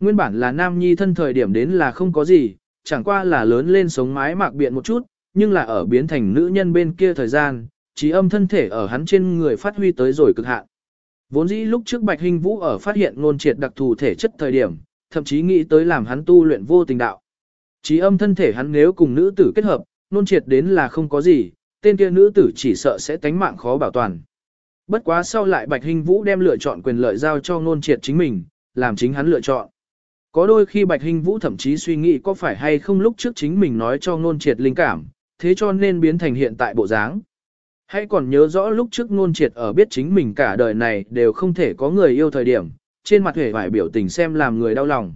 Nguyên bản là nam nhi thân thời điểm đến là không có gì, chẳng qua là lớn lên sống mái mạc biện một chút, nhưng là ở biến thành nữ nhân bên kia thời gian, trí âm thân thể ở hắn trên người phát huy tới rồi cực hạn. Vốn dĩ lúc trước Bạch Hình Vũ ở phát hiện ngôn triệt đặc thù thể chất thời điểm, thậm chí nghĩ tới làm hắn tu luyện vô tình đạo. Trí âm thân thể hắn nếu cùng nữ tử kết hợp, ngôn triệt đến là không có gì, tên kia nữ tử chỉ sợ sẽ tánh mạng khó bảo toàn. Bất quá sau lại Bạch Hình Vũ đem lựa chọn quyền lợi giao cho ngôn triệt chính mình, làm chính hắn lựa chọn. Có đôi khi Bạch Hình Vũ thậm chí suy nghĩ có phải hay không lúc trước chính mình nói cho ngôn triệt linh cảm, thế cho nên biến thành hiện tại bộ dáng. Hãy còn nhớ rõ lúc trước ngôn triệt ở biết chính mình cả đời này đều không thể có người yêu thời điểm, trên mặt hề vải biểu tình xem làm người đau lòng.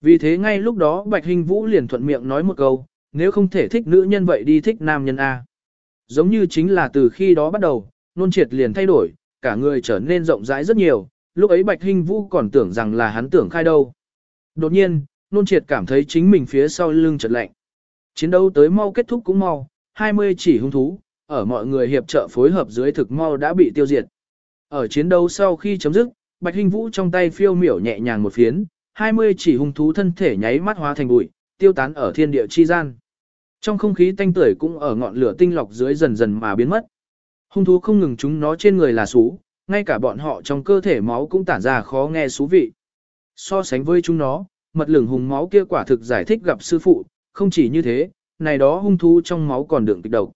Vì thế ngay lúc đó Bạch Hình Vũ liền thuận miệng nói một câu, nếu không thể thích nữ nhân vậy đi thích nam nhân A. Giống như chính là từ khi đó bắt đầu, ngôn triệt liền thay đổi, cả người trở nên rộng rãi rất nhiều, lúc ấy Bạch Hình Vũ còn tưởng rằng là hắn tưởng khai đâu. Đột nhiên, nôn triệt cảm thấy chính mình phía sau lưng chợt lạnh. Chiến đấu tới mau kết thúc cũng mau, 20 chỉ hung thú, ở mọi người hiệp trợ phối hợp dưới thực mau đã bị tiêu diệt. Ở chiến đấu sau khi chấm dứt, Bạch Hinh Vũ trong tay phiêu miểu nhẹ nhàng một phiến, 20 chỉ hung thú thân thể nháy mắt hóa thành bụi, tiêu tán ở thiên địa chi gian. Trong không khí tanh tưởi cũng ở ngọn lửa tinh lọc dưới dần dần mà biến mất. Hung thú không ngừng chúng nó trên người là sú, ngay cả bọn họ trong cơ thể máu cũng tản ra khó nghe xú vị. So sánh với chúng nó, mật lửng hùng máu kia quả thực giải thích gặp sư phụ, không chỉ như thế, này đó hung thú trong máu còn đựng kịch độc.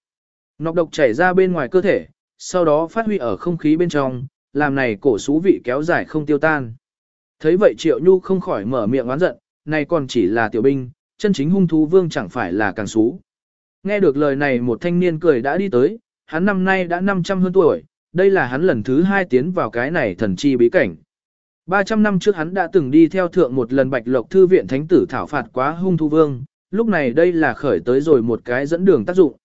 Nọc độc chảy ra bên ngoài cơ thể, sau đó phát huy ở không khí bên trong, làm này cổ xú vị kéo dài không tiêu tan. Thấy vậy Triệu Nhu không khỏi mở miệng oán giận, này còn chỉ là tiểu binh, chân chính hung thú vương chẳng phải là càng xú. Nghe được lời này một thanh niên cười đã đi tới, hắn năm nay đã 500 hơn tuổi, đây là hắn lần thứ hai tiến vào cái này thần chi bí cảnh. 300 năm trước hắn đã từng đi theo thượng một lần bạch lộc thư viện thánh tử thảo phạt quá hung thú vương, lúc này đây là khởi tới rồi một cái dẫn đường tác dụng.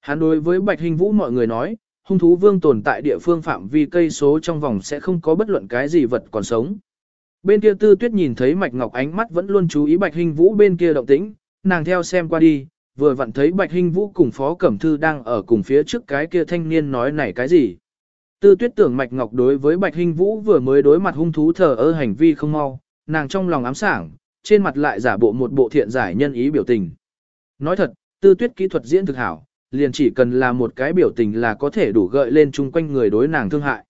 Hắn đối với Bạch Hình Vũ mọi người nói, hung thú vương tồn tại địa phương phạm vi cây số trong vòng sẽ không có bất luận cái gì vật còn sống. Bên kia tư tuyết nhìn thấy Mạch Ngọc ánh mắt vẫn luôn chú ý Bạch Hình Vũ bên kia động tĩnh, nàng theo xem qua đi, vừa vặn thấy Bạch Hình Vũ cùng Phó Cẩm Thư đang ở cùng phía trước cái kia thanh niên nói này cái gì. Tư tuyết tưởng Mạch Ngọc đối với Bạch Hinh Vũ vừa mới đối mặt hung thú thờ ơ hành vi không mau, nàng trong lòng ám sảng, trên mặt lại giả bộ một bộ thiện giải nhân ý biểu tình. Nói thật, tư tuyết kỹ thuật diễn thực hảo, liền chỉ cần là một cái biểu tình là có thể đủ gợi lên chung quanh người đối nàng thương hại.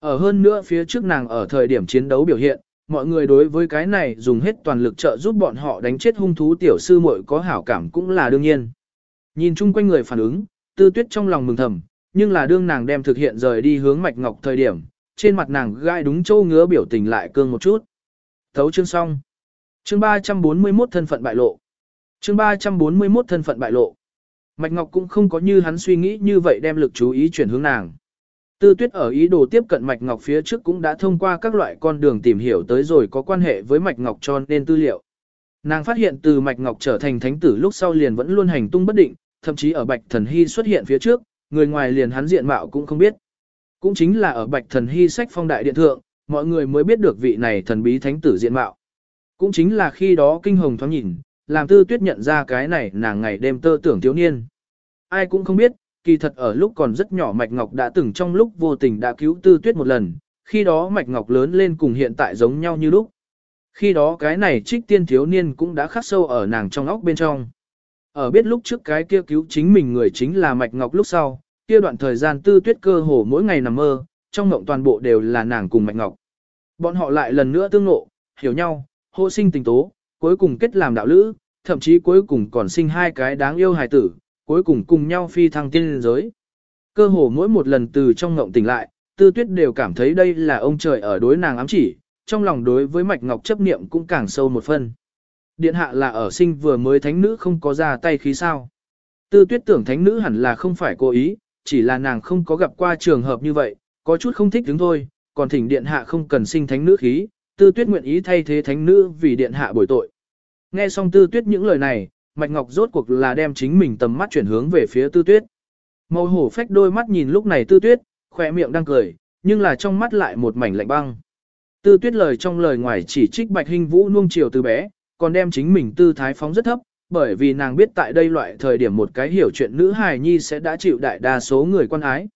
Ở hơn nữa phía trước nàng ở thời điểm chiến đấu biểu hiện, mọi người đối với cái này dùng hết toàn lực trợ giúp bọn họ đánh chết hung thú tiểu sư muội có hảo cảm cũng là đương nhiên. Nhìn chung quanh người phản ứng, tư tuyết trong lòng mừng thầm, nhưng là đương nàng đem thực hiện rời đi hướng mạch ngọc thời điểm, trên mặt nàng gai đúng châu ngứa biểu tình lại cương một chút. Thấu chương xong. Chương 341 thân phận bại lộ. Chương 341 thân phận bại lộ. Mạch Ngọc cũng không có như hắn suy nghĩ như vậy đem lực chú ý chuyển hướng nàng. Tư tuyết ở ý đồ tiếp cận Mạch Ngọc phía trước cũng đã thông qua các loại con đường tìm hiểu tới rồi có quan hệ với Mạch Ngọc cho nên tư liệu. Nàng phát hiện từ Mạch Ngọc trở thành thánh tử lúc sau liền vẫn luôn hành tung bất định, thậm chí ở Bạch Thần Hy xuất hiện phía trước, người ngoài liền hắn diện mạo cũng không biết. Cũng chính là ở Bạch Thần Hy sách phong đại điện thượng, mọi người mới biết được vị này thần bí thánh tử diện mạo. Cũng chính là khi đó kinh hồng thoáng nhìn, làm tư tuyết nhận ra cái này nàng ngày đêm tơ tưởng thiếu niên. Ai cũng không biết, kỳ thật ở lúc còn rất nhỏ Mạch Ngọc đã từng trong lúc vô tình đã cứu tư tuyết một lần, khi đó Mạch Ngọc lớn lên cùng hiện tại giống nhau như lúc. Khi đó cái này trích tiên thiếu niên cũng đã khắc sâu ở nàng trong óc bên trong. Ở biết lúc trước cái kia cứu chính mình người chính là Mạch Ngọc lúc sau, kia đoạn thời gian tư tuyết cơ hồ mỗi ngày nằm mơ, trong mộng toàn bộ đều là nàng cùng Mạch Ngọc. Bọn họ lại lần nữa tương ngộ, hiểu nhau, hô sinh tình tố, cuối cùng kết làm đạo lữ, thậm chí cuối cùng còn sinh hai cái đáng yêu hài tử, cuối cùng cùng nhau phi thăng tiên giới. Cơ hồ mỗi một lần từ trong ngộng tỉnh lại, tư tuyết đều cảm thấy đây là ông trời ở đối nàng ám chỉ, trong lòng đối với mạch ngọc chấp niệm cũng càng sâu một phần. Điện hạ là ở sinh vừa mới thánh nữ không có ra tay khí sao. Tư tuyết tưởng thánh nữ hẳn là không phải cố ý, chỉ là nàng không có gặp qua trường hợp như vậy, có chút không thích đứng thôi, còn thỉnh điện hạ không cần sinh thánh nữ khí, tư tuyết nguyện ý thay thế thánh nữ vì điện hạ bồi tội. Nghe xong tư tuyết những lời này, Mạch Ngọc rốt cuộc là đem chính mình tầm mắt chuyển hướng về phía tư tuyết. Màu hổ phách đôi mắt nhìn lúc này tư tuyết, khỏe miệng đang cười, nhưng là trong mắt lại một mảnh lạnh băng. Tư tuyết lời trong lời ngoài chỉ trích Bạch Hinh Vũ nuông chiều từ bé, còn đem chính mình tư thái phóng rất thấp, bởi vì nàng biết tại đây loại thời điểm một cái hiểu chuyện nữ hài nhi sẽ đã chịu đại đa số người quan ái.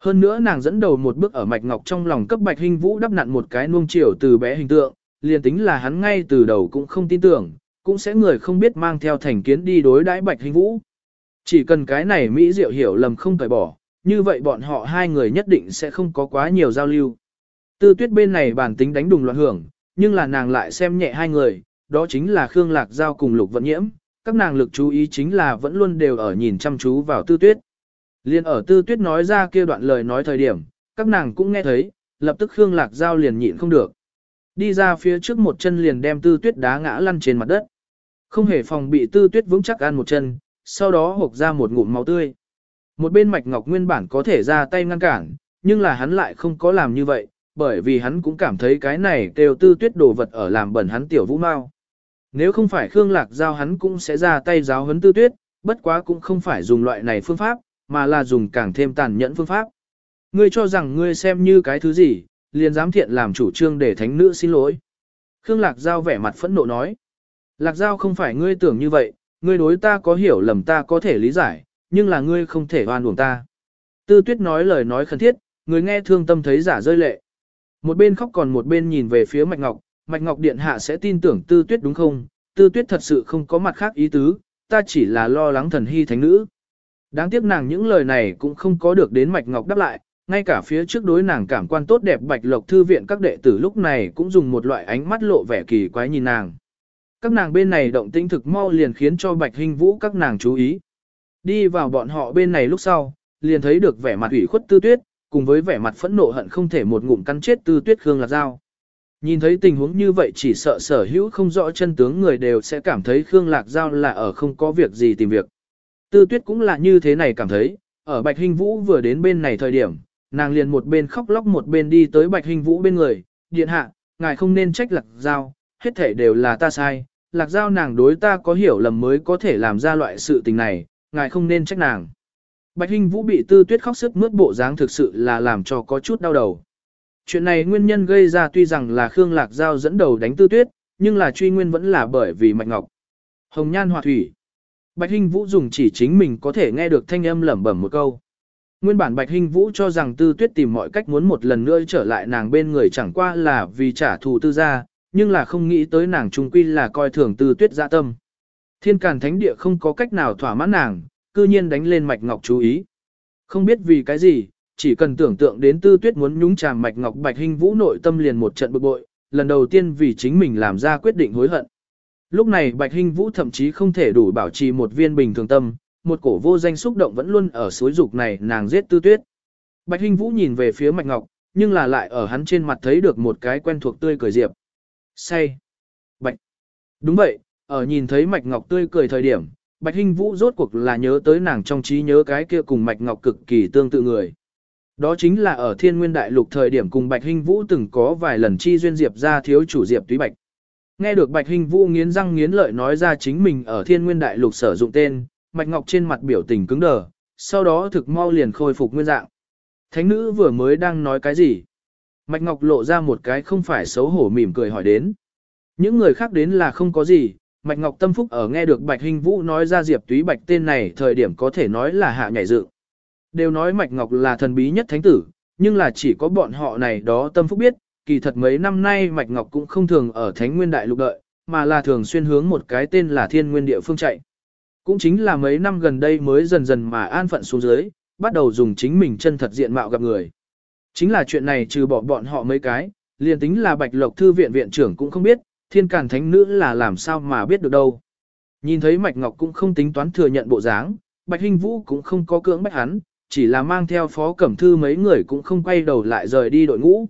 Hơn nữa nàng dẫn đầu một bước ở Mạch Ngọc trong lòng cấp Bạch hình Vũ đắp nặn một cái nuông chiều từ bé hình tượng, liền tính là hắn ngay từ đầu cũng không tin tưởng, cũng sẽ người không biết mang theo thành kiến đi đối đãi Bạch hình Vũ. Chỉ cần cái này Mỹ Diệu hiểu lầm không phải bỏ, như vậy bọn họ hai người nhất định sẽ không có quá nhiều giao lưu. Tư tuyết bên này bản tính đánh đùng loạn hưởng, nhưng là nàng lại xem nhẹ hai người, đó chính là Khương Lạc Giao cùng Lục Vận Nhiễm, các nàng lực chú ý chính là vẫn luôn đều ở nhìn chăm chú vào tư tuyết. Liên ở tư tuyết nói ra kia đoạn lời nói thời điểm, các nàng cũng nghe thấy, lập tức Khương Lạc Giao liền nhịn không được. Đi ra phía trước một chân liền đem tư tuyết đá ngã lăn trên mặt đất. Không hề phòng bị tư tuyết vững chắc ăn một chân, sau đó hộc ra một ngụm máu tươi. Một bên mạch ngọc nguyên bản có thể ra tay ngăn cản, nhưng là hắn lại không có làm như vậy, bởi vì hắn cũng cảm thấy cái này đều tư tuyết đồ vật ở làm bẩn hắn tiểu vũ mau. Nếu không phải Khương Lạc Giao hắn cũng sẽ ra tay giáo huấn tư tuyết, bất quá cũng không phải dùng loại này phương pháp, mà là dùng càng thêm tàn nhẫn phương pháp. Ngươi cho rằng ngươi xem như cái thứ gì, liền dám thiện làm chủ trương để thánh nữ xin lỗi. Khương Lạc Giao vẻ mặt phẫn nộ nói. Lạc Giao không phải ngươi tưởng như vậy, ngươi đối ta có hiểu lầm ta có thể lý giải, nhưng là ngươi không thể oan uổng ta. Tư tuyết nói lời nói khẩn thiết, người nghe thương tâm thấy giả rơi lệ. Một bên khóc còn một bên nhìn về phía Mạch Ngọc, Mạch Ngọc Điện Hạ sẽ tin tưởng tư tuyết đúng không? Tư tuyết thật sự không có mặt khác ý tứ, ta chỉ là lo lắng thần hy thánh nữ. Đáng tiếc nàng những lời này cũng không có được đến Mạch Ngọc đáp lại, ngay cả phía trước đối nàng cảm quan tốt đẹp Bạch Lộc Thư viện các đệ tử lúc này cũng dùng một loại ánh mắt lộ vẻ kỳ quái nhìn nàng. Các nàng bên này động tĩnh thực mau liền khiến cho Bạch Hinh Vũ các nàng chú ý. Đi vào bọn họ bên này lúc sau, liền thấy được vẻ mặt ủy khuất tư tuyết, cùng với vẻ mặt phẫn nộ hận không thể một ngụm cắn chết tư tuyết Khương Lạc Giao. Nhìn thấy tình huống như vậy chỉ sợ sở hữu không rõ chân tướng người đều sẽ cảm thấy Khương Lạc Giao là ở không có việc gì tìm việc. Tư tuyết cũng là như thế này cảm thấy, ở Bạch hình Vũ vừa đến bên này thời điểm, nàng liền một bên khóc lóc một bên đi tới Bạch hình Vũ bên người, điện hạ, ngài không nên trách Lạc Giao, hết thể đều là ta sai, Lạc Giao nàng đối ta có hiểu lầm mới có thể làm ra loại sự tình này, ngài không nên trách nàng. Bạch hình Vũ bị tư tuyết khóc sức mướt bộ dáng thực sự là làm cho có chút đau đầu. Chuyện này nguyên nhân gây ra tuy rằng là Khương Lạc Giao dẫn đầu đánh tư tuyết, nhưng là truy nguyên vẫn là bởi vì Mạch Ngọc. Hồng Nhan Hòa Thủy. Bạch Hinh Vũ dùng chỉ chính mình có thể nghe được thanh âm lẩm bẩm một câu. Nguyên bản Bạch Hinh Vũ cho rằng Tư Tuyết tìm mọi cách muốn một lần nữa trở lại nàng bên người chẳng qua là vì trả thù tư gia, nhưng là không nghĩ tới nàng trung quy là coi thường Tư Tuyết dạ tâm. Thiên Càn Thánh Địa không có cách nào thỏa mãn nàng, cư nhiên đánh lên Mạch Ngọc chú ý. Không biết vì cái gì, chỉ cần tưởng tượng đến Tư Tuyết muốn nhúng chàm Mạch Ngọc Bạch Hinh Vũ nội tâm liền một trận bực bội, lần đầu tiên vì chính mình làm ra quyết định hối hận. Lúc này Bạch Hinh Vũ thậm chí không thể đủ bảo trì một viên bình thường tâm, một cổ vô danh xúc động vẫn luôn ở suối dục này nàng giết tư tuyết. Bạch Hinh Vũ nhìn về phía Mạch Ngọc, nhưng là lại ở hắn trên mặt thấy được một cái quen thuộc tươi cười diệp. Say. Bạch. Đúng vậy, ở nhìn thấy Mạch Ngọc tươi cười thời điểm, Bạch Hinh Vũ rốt cuộc là nhớ tới nàng trong trí nhớ cái kia cùng Mạch Ngọc cực kỳ tương tự người. Đó chính là ở Thiên Nguyên Đại Lục thời điểm cùng Bạch Hinh Vũ từng có vài lần chi duyên diệp ra thiếu chủ diệp túy bạch. Nghe được Bạch Hinh Vũ nghiến răng nghiến lợi nói ra chính mình ở Thiên Nguyên Đại Lục sử dụng tên, Mạch Ngọc trên mặt biểu tình cứng đờ, sau đó thực mau liền khôi phục nguyên dạng. Thánh nữ vừa mới đang nói cái gì? Mạch Ngọc lộ ra một cái không phải xấu hổ mỉm cười hỏi đến. Những người khác đến là không có gì, Mạch Ngọc tâm phúc ở nghe được Bạch Hinh Vũ nói ra Diệp Túy Bạch tên này thời điểm có thể nói là hạ nhảy dựng. Đều nói Mạch Ngọc là thần bí nhất thánh tử, nhưng là chỉ có bọn họ này đó tâm phúc biết, kỳ thật mấy năm nay Mạch Ngọc cũng không thường ở Thánh Nguyên Đại Lục đợi, mà là thường xuyên hướng một cái tên là Thiên Nguyên địa phương chạy. Cũng chính là mấy năm gần đây mới dần dần mà an phận xuống dưới, bắt đầu dùng chính mình chân thật diện mạo gặp người. Chính là chuyện này trừ bỏ bọn họ mấy cái, liền tính là Bạch Lộc Thư viện viện trưởng cũng không biết, thiên càn thánh nữ là làm sao mà biết được đâu. Nhìn thấy Mạch Ngọc cũng không tính toán thừa nhận bộ dáng, Bạch Hinh Vũ cũng không có cưỡng bách hắn, chỉ là mang theo phó cẩm thư mấy người cũng không quay đầu lại rời đi đội ngũ.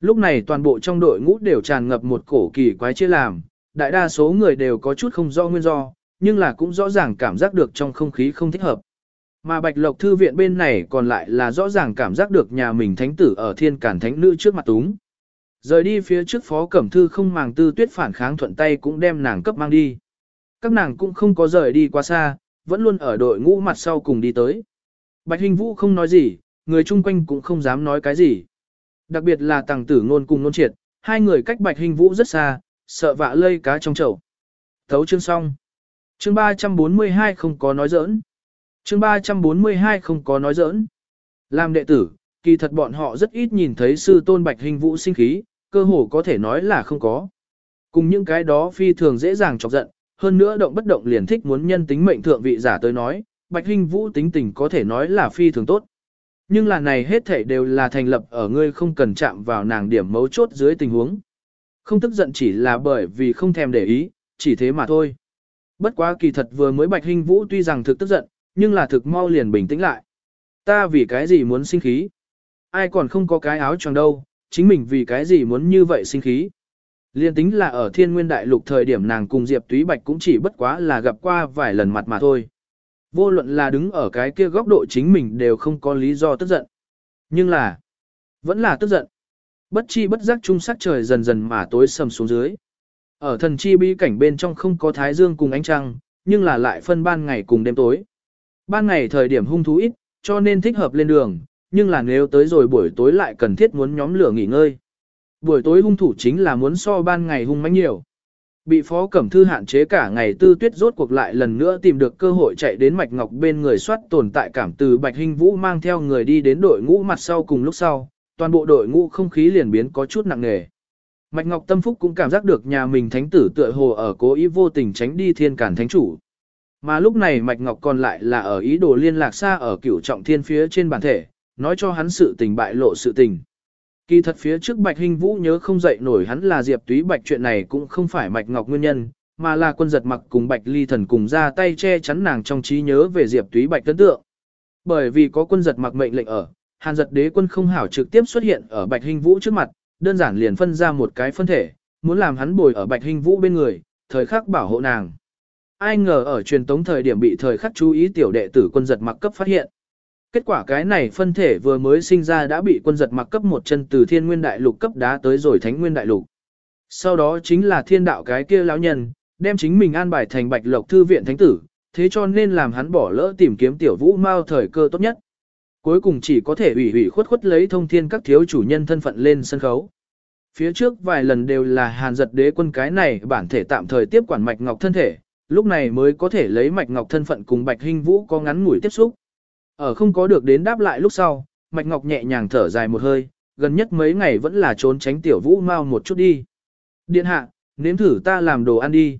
Lúc này toàn bộ trong đội ngũ đều tràn ngập một cổ kỳ quái chia làm, đại đa số người đều có chút không do nguyên do, nhưng là cũng rõ ràng cảm giác được trong không khí không thích hợp. Mà Bạch Lộc Thư viện bên này còn lại là rõ ràng cảm giác được nhà mình thánh tử ở thiên cản thánh nữ trước mặt túng. Rời đi phía trước phó cẩm thư không màng tư tuyết phản kháng thuận tay cũng đem nàng cấp mang đi. Các nàng cũng không có rời đi quá xa, vẫn luôn ở đội ngũ mặt sau cùng đi tới. Bạch Hình Vũ không nói gì, người chung quanh cũng không dám nói cái gì. Đặc biệt là tàng tử ngôn cùng ngôn triệt, hai người cách Bạch Hình Vũ rất xa, sợ vạ lây cá trong chậu. Thấu chương xong. Chương 342 không có nói giỡn. Chương 342 không có nói giỡn. Làm đệ tử, kỳ thật bọn họ rất ít nhìn thấy sư tôn Bạch Hình Vũ sinh khí, cơ hồ có thể nói là không có. Cùng những cái đó phi thường dễ dàng chọc giận, hơn nữa động bất động liền thích muốn nhân tính mệnh thượng vị giả tới nói, Bạch Hinh Vũ tính tình có thể nói là phi thường tốt. Nhưng là này hết thảy đều là thành lập ở ngươi không cần chạm vào nàng điểm mấu chốt dưới tình huống. Không tức giận chỉ là bởi vì không thèm để ý, chỉ thế mà thôi. Bất quá kỳ thật vừa mới Bạch Hinh Vũ tuy rằng thực tức giận, nhưng là thực mau liền bình tĩnh lại. Ta vì cái gì muốn sinh khí? Ai còn không có cái áo choàng đâu, chính mình vì cái gì muốn như vậy sinh khí? Liên tính là ở thiên nguyên đại lục thời điểm nàng cùng Diệp Túy Bạch cũng chỉ bất quá là gặp qua vài lần mặt mà thôi. Vô luận là đứng ở cái kia góc độ chính mình đều không có lý do tức giận. Nhưng là, vẫn là tức giận. Bất chi bất giác trung sắc trời dần dần mà tối sầm xuống dưới. Ở thần chi bi cảnh bên trong không có thái dương cùng ánh trăng, nhưng là lại phân ban ngày cùng đêm tối. Ban ngày thời điểm hung thú ít, cho nên thích hợp lên đường, nhưng là nếu tới rồi buổi tối lại cần thiết muốn nhóm lửa nghỉ ngơi. Buổi tối hung thủ chính là muốn so ban ngày hung mãnh nhiều. Bị phó cẩm thư hạn chế cả ngày tư tuyết rốt cuộc lại lần nữa tìm được cơ hội chạy đến mạch ngọc bên người soát tồn tại cảm từ bạch Hinh vũ mang theo người đi đến đội ngũ mặt sau cùng lúc sau, toàn bộ đội ngũ không khí liền biến có chút nặng nề. Mạch ngọc tâm phúc cũng cảm giác được nhà mình thánh tử tựa hồ ở cố ý vô tình tránh đi thiên cản thánh chủ. Mà lúc này mạch ngọc còn lại là ở ý đồ liên lạc xa ở cửu trọng thiên phía trên bản thể, nói cho hắn sự tình bại lộ sự tình. Kỳ thật phía trước Bạch Hinh Vũ nhớ không dậy nổi hắn là Diệp Túy Bạch chuyện này cũng không phải Mạch Ngọc nguyên nhân, mà là quân giật mặc cùng Bạch Ly Thần cùng ra tay che chắn nàng trong trí nhớ về Diệp Túy Bạch tấn tượng. Bởi vì có quân giật mặc mệnh lệnh ở, Hàn giật đế quân không hảo trực tiếp xuất hiện ở Bạch Hinh Vũ trước mặt, đơn giản liền phân ra một cái phân thể, muốn làm hắn bồi ở Bạch Hinh Vũ bên người, thời khắc bảo hộ nàng. Ai ngờ ở truyền tống thời điểm bị thời khắc chú ý tiểu đệ tử quân giật mặc cấp phát hiện. Kết quả cái này phân thể vừa mới sinh ra đã bị quân giật mặc cấp một chân từ thiên nguyên đại lục cấp đá tới rồi thánh nguyên đại lục. Sau đó chính là thiên đạo cái kia lão nhân, đem chính mình an bài thành bạch lộc thư viện thánh tử, thế cho nên làm hắn bỏ lỡ tìm kiếm tiểu vũ mao thời cơ tốt nhất. Cuối cùng chỉ có thể ủy ủy khuất khuất lấy thông thiên các thiếu chủ nhân thân phận lên sân khấu. Phía trước vài lần đều là hàn giật đế quân cái này bản thể tạm thời tiếp quản mạch ngọc thân thể, lúc này mới có thể lấy mạch ngọc thân phận cùng bạch hình vũ có ngắn ngủi tiếp xúc. Ở không có được đến đáp lại lúc sau, Mạch Ngọc nhẹ nhàng thở dài một hơi, gần nhất mấy ngày vẫn là trốn tránh tiểu vũ mau một chút đi. Điện hạ, nếm thử ta làm đồ ăn đi.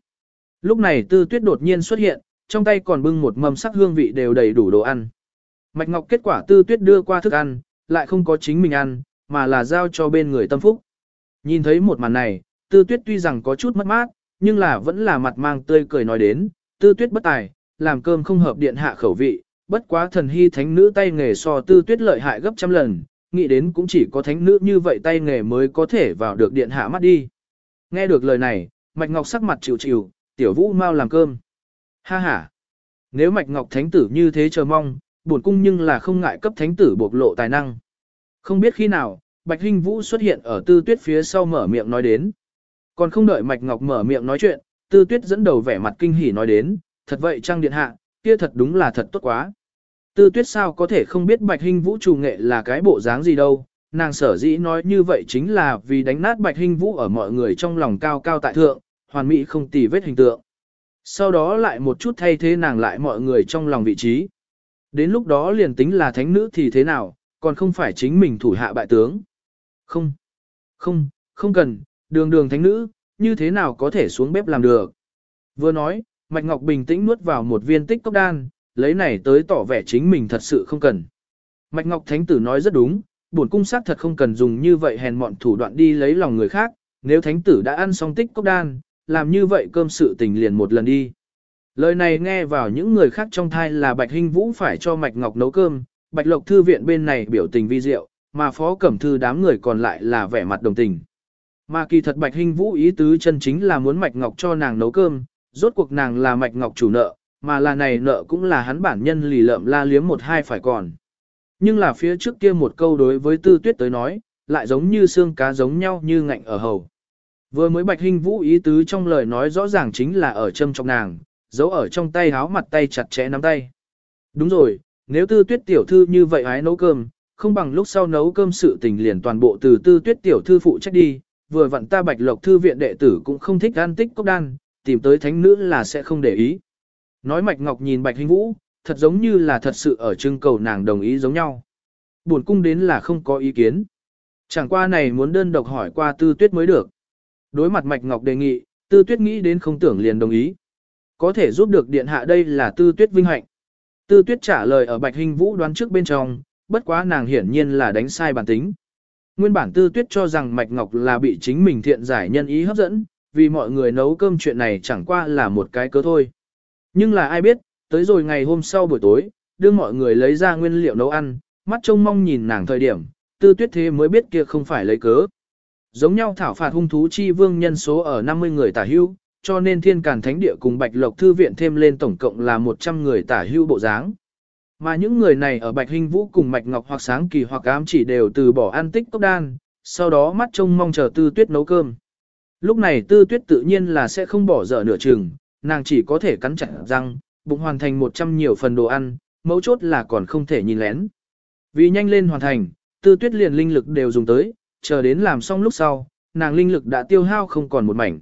Lúc này tư tuyết đột nhiên xuất hiện, trong tay còn bưng một mâm sắc hương vị đều đầy đủ đồ ăn. Mạch Ngọc kết quả tư tuyết đưa qua thức ăn, lại không có chính mình ăn, mà là giao cho bên người tâm phúc. Nhìn thấy một màn này, tư tuyết tuy rằng có chút mất mát, nhưng là vẫn là mặt mang tươi cười nói đến, tư tuyết bất tài, làm cơm không hợp điện hạ khẩu vị, bất quá thần hy thánh nữ tay nghề so tư tuyết lợi hại gấp trăm lần, nghĩ đến cũng chỉ có thánh nữ như vậy tay nghề mới có thể vào được điện hạ mắt đi. Nghe được lời này, Mạch Ngọc sắc mặt chịu chịu, tiểu vũ mau làm cơm. Ha ha! Nếu Mạch Ngọc thánh tử như thế chờ mong, buồn cung nhưng là không ngại cấp thánh tử bộc lộ tài năng. Không biết khi nào, Bạch Hinh Vũ xuất hiện ở tư tuyết phía sau mở miệng nói đến. Còn không đợi Mạch Ngọc mở miệng nói chuyện, tư tuyết dẫn đầu vẻ mặt kinh hỉ nói đến, thật vậy trang điện hạ, kia thật đúng là thật tốt quá. Tư tuyết sao có thể không biết bạch hình vũ trù nghệ là cái bộ dáng gì đâu, nàng sở dĩ nói như vậy chính là vì đánh nát bạch hình vũ ở mọi người trong lòng cao cao tại thượng, hoàn mỹ không tì vết hình tượng. Sau đó lại một chút thay thế nàng lại mọi người trong lòng vị trí. Đến lúc đó liền tính là thánh nữ thì thế nào, còn không phải chính mình thủ hạ bại tướng. Không, không, không cần, đường đường thánh nữ, như thế nào có thể xuống bếp làm được. Vừa nói, Mạch Ngọc bình tĩnh nuốt vào một viên tích cốc đan, lấy này tới tỏ vẻ chính mình thật sự không cần. Mạch Ngọc Thánh Tử nói rất đúng, bổn cung xác thật không cần dùng như vậy hèn mọn thủ đoạn đi lấy lòng người khác, nếu thánh tử đã ăn xong tích cốc đan, làm như vậy cơm sự tình liền một lần đi. Lời này nghe vào những người khác trong thai là Bạch Hinh Vũ phải cho Mạch Ngọc nấu cơm, Bạch Lộc Thư viện bên này biểu tình vi diệu, mà Phó Cẩm Thư đám người còn lại là vẻ mặt đồng tình. Mà kỳ thật Bạch Hinh Vũ ý tứ chân chính là muốn Mạch Ngọc cho nàng nấu cơm, rốt cuộc nàng là Mạch Ngọc chủ nợ, mà là này nợ cũng là hắn bản nhân lì lợm la liếm một hai phải còn. Nhưng là phía trước kia một câu đối với Tư Tuyết tới nói, lại giống như xương cá giống nhau như ngạnh ở hầu. Vừa mới Bạch hình Vũ ý tứ trong lời nói rõ ràng chính là ở châm trong nàng, giấu ở trong tay háo mặt tay chặt chẽ nắm tay. Đúng rồi, nếu tư tuyết tiểu thư như vậy hái nấu cơm, không bằng lúc sau nấu cơm sự tình liền toàn bộ từ tư tuyết tiểu thư phụ trách đi, vừa vặn ta bạch lộc thư viện đệ tử cũng không thích ăn tích cốc đan, tìm tới thánh nữ là sẽ không để ý. Nói mạch ngọc nhìn bạch hình vũ, thật giống như là thật sự ở trưng cầu nàng đồng ý giống nhau. Buồn cung đến là không có ý kiến. Chẳng qua này muốn đơn độc hỏi qua tư tuyết mới được. Đối mặt mạch ngọc đề nghị, tư tuyết nghĩ đến không tưởng liền đồng ý. Có thể giúp được điện hạ đây là tư tuyết vinh hạnh. Tư tuyết trả lời ở bạch hình vũ đoán trước bên trong, bất quá nàng hiển nhiên là đánh sai bản tính. Nguyên bản tư tuyết cho rằng Mạch Ngọc là bị chính mình thiện giải nhân ý hấp dẫn, vì mọi người nấu cơm chuyện này chẳng qua là một cái cớ thôi. Nhưng là ai biết, tới rồi ngày hôm sau buổi tối, đưa mọi người lấy ra nguyên liệu nấu ăn, mắt trông mong nhìn nàng thời điểm, tư tuyết thế mới biết kia không phải lấy cớ. Giống nhau thảo phạt hung thú chi vương nhân số ở 50 người tả hưu, cho nên thiên càn thánh địa cùng bạch lộc thư viện thêm lên tổng cộng là 100 người tả hưu bộ dáng. Mà những người này ở bạch hình vũ cùng mạch ngọc hoặc sáng kỳ hoặc ám chỉ đều từ bỏ ăn tích cốc đan, sau đó mắt trông mong chờ tư tuyết nấu cơm. Lúc này tư tuyết tự nhiên là sẽ không bỏ dở nửa chừng, nàng chỉ có thể cắn chặt răng, bụng hoàn thành 100 nhiều phần đồ ăn, mấu chốt là còn không thể nhìn lén. Vì nhanh lên hoàn thành, tư tuyết liền linh lực đều dùng tới, chờ đến làm xong lúc sau, nàng linh lực đã tiêu hao không còn một mảnh.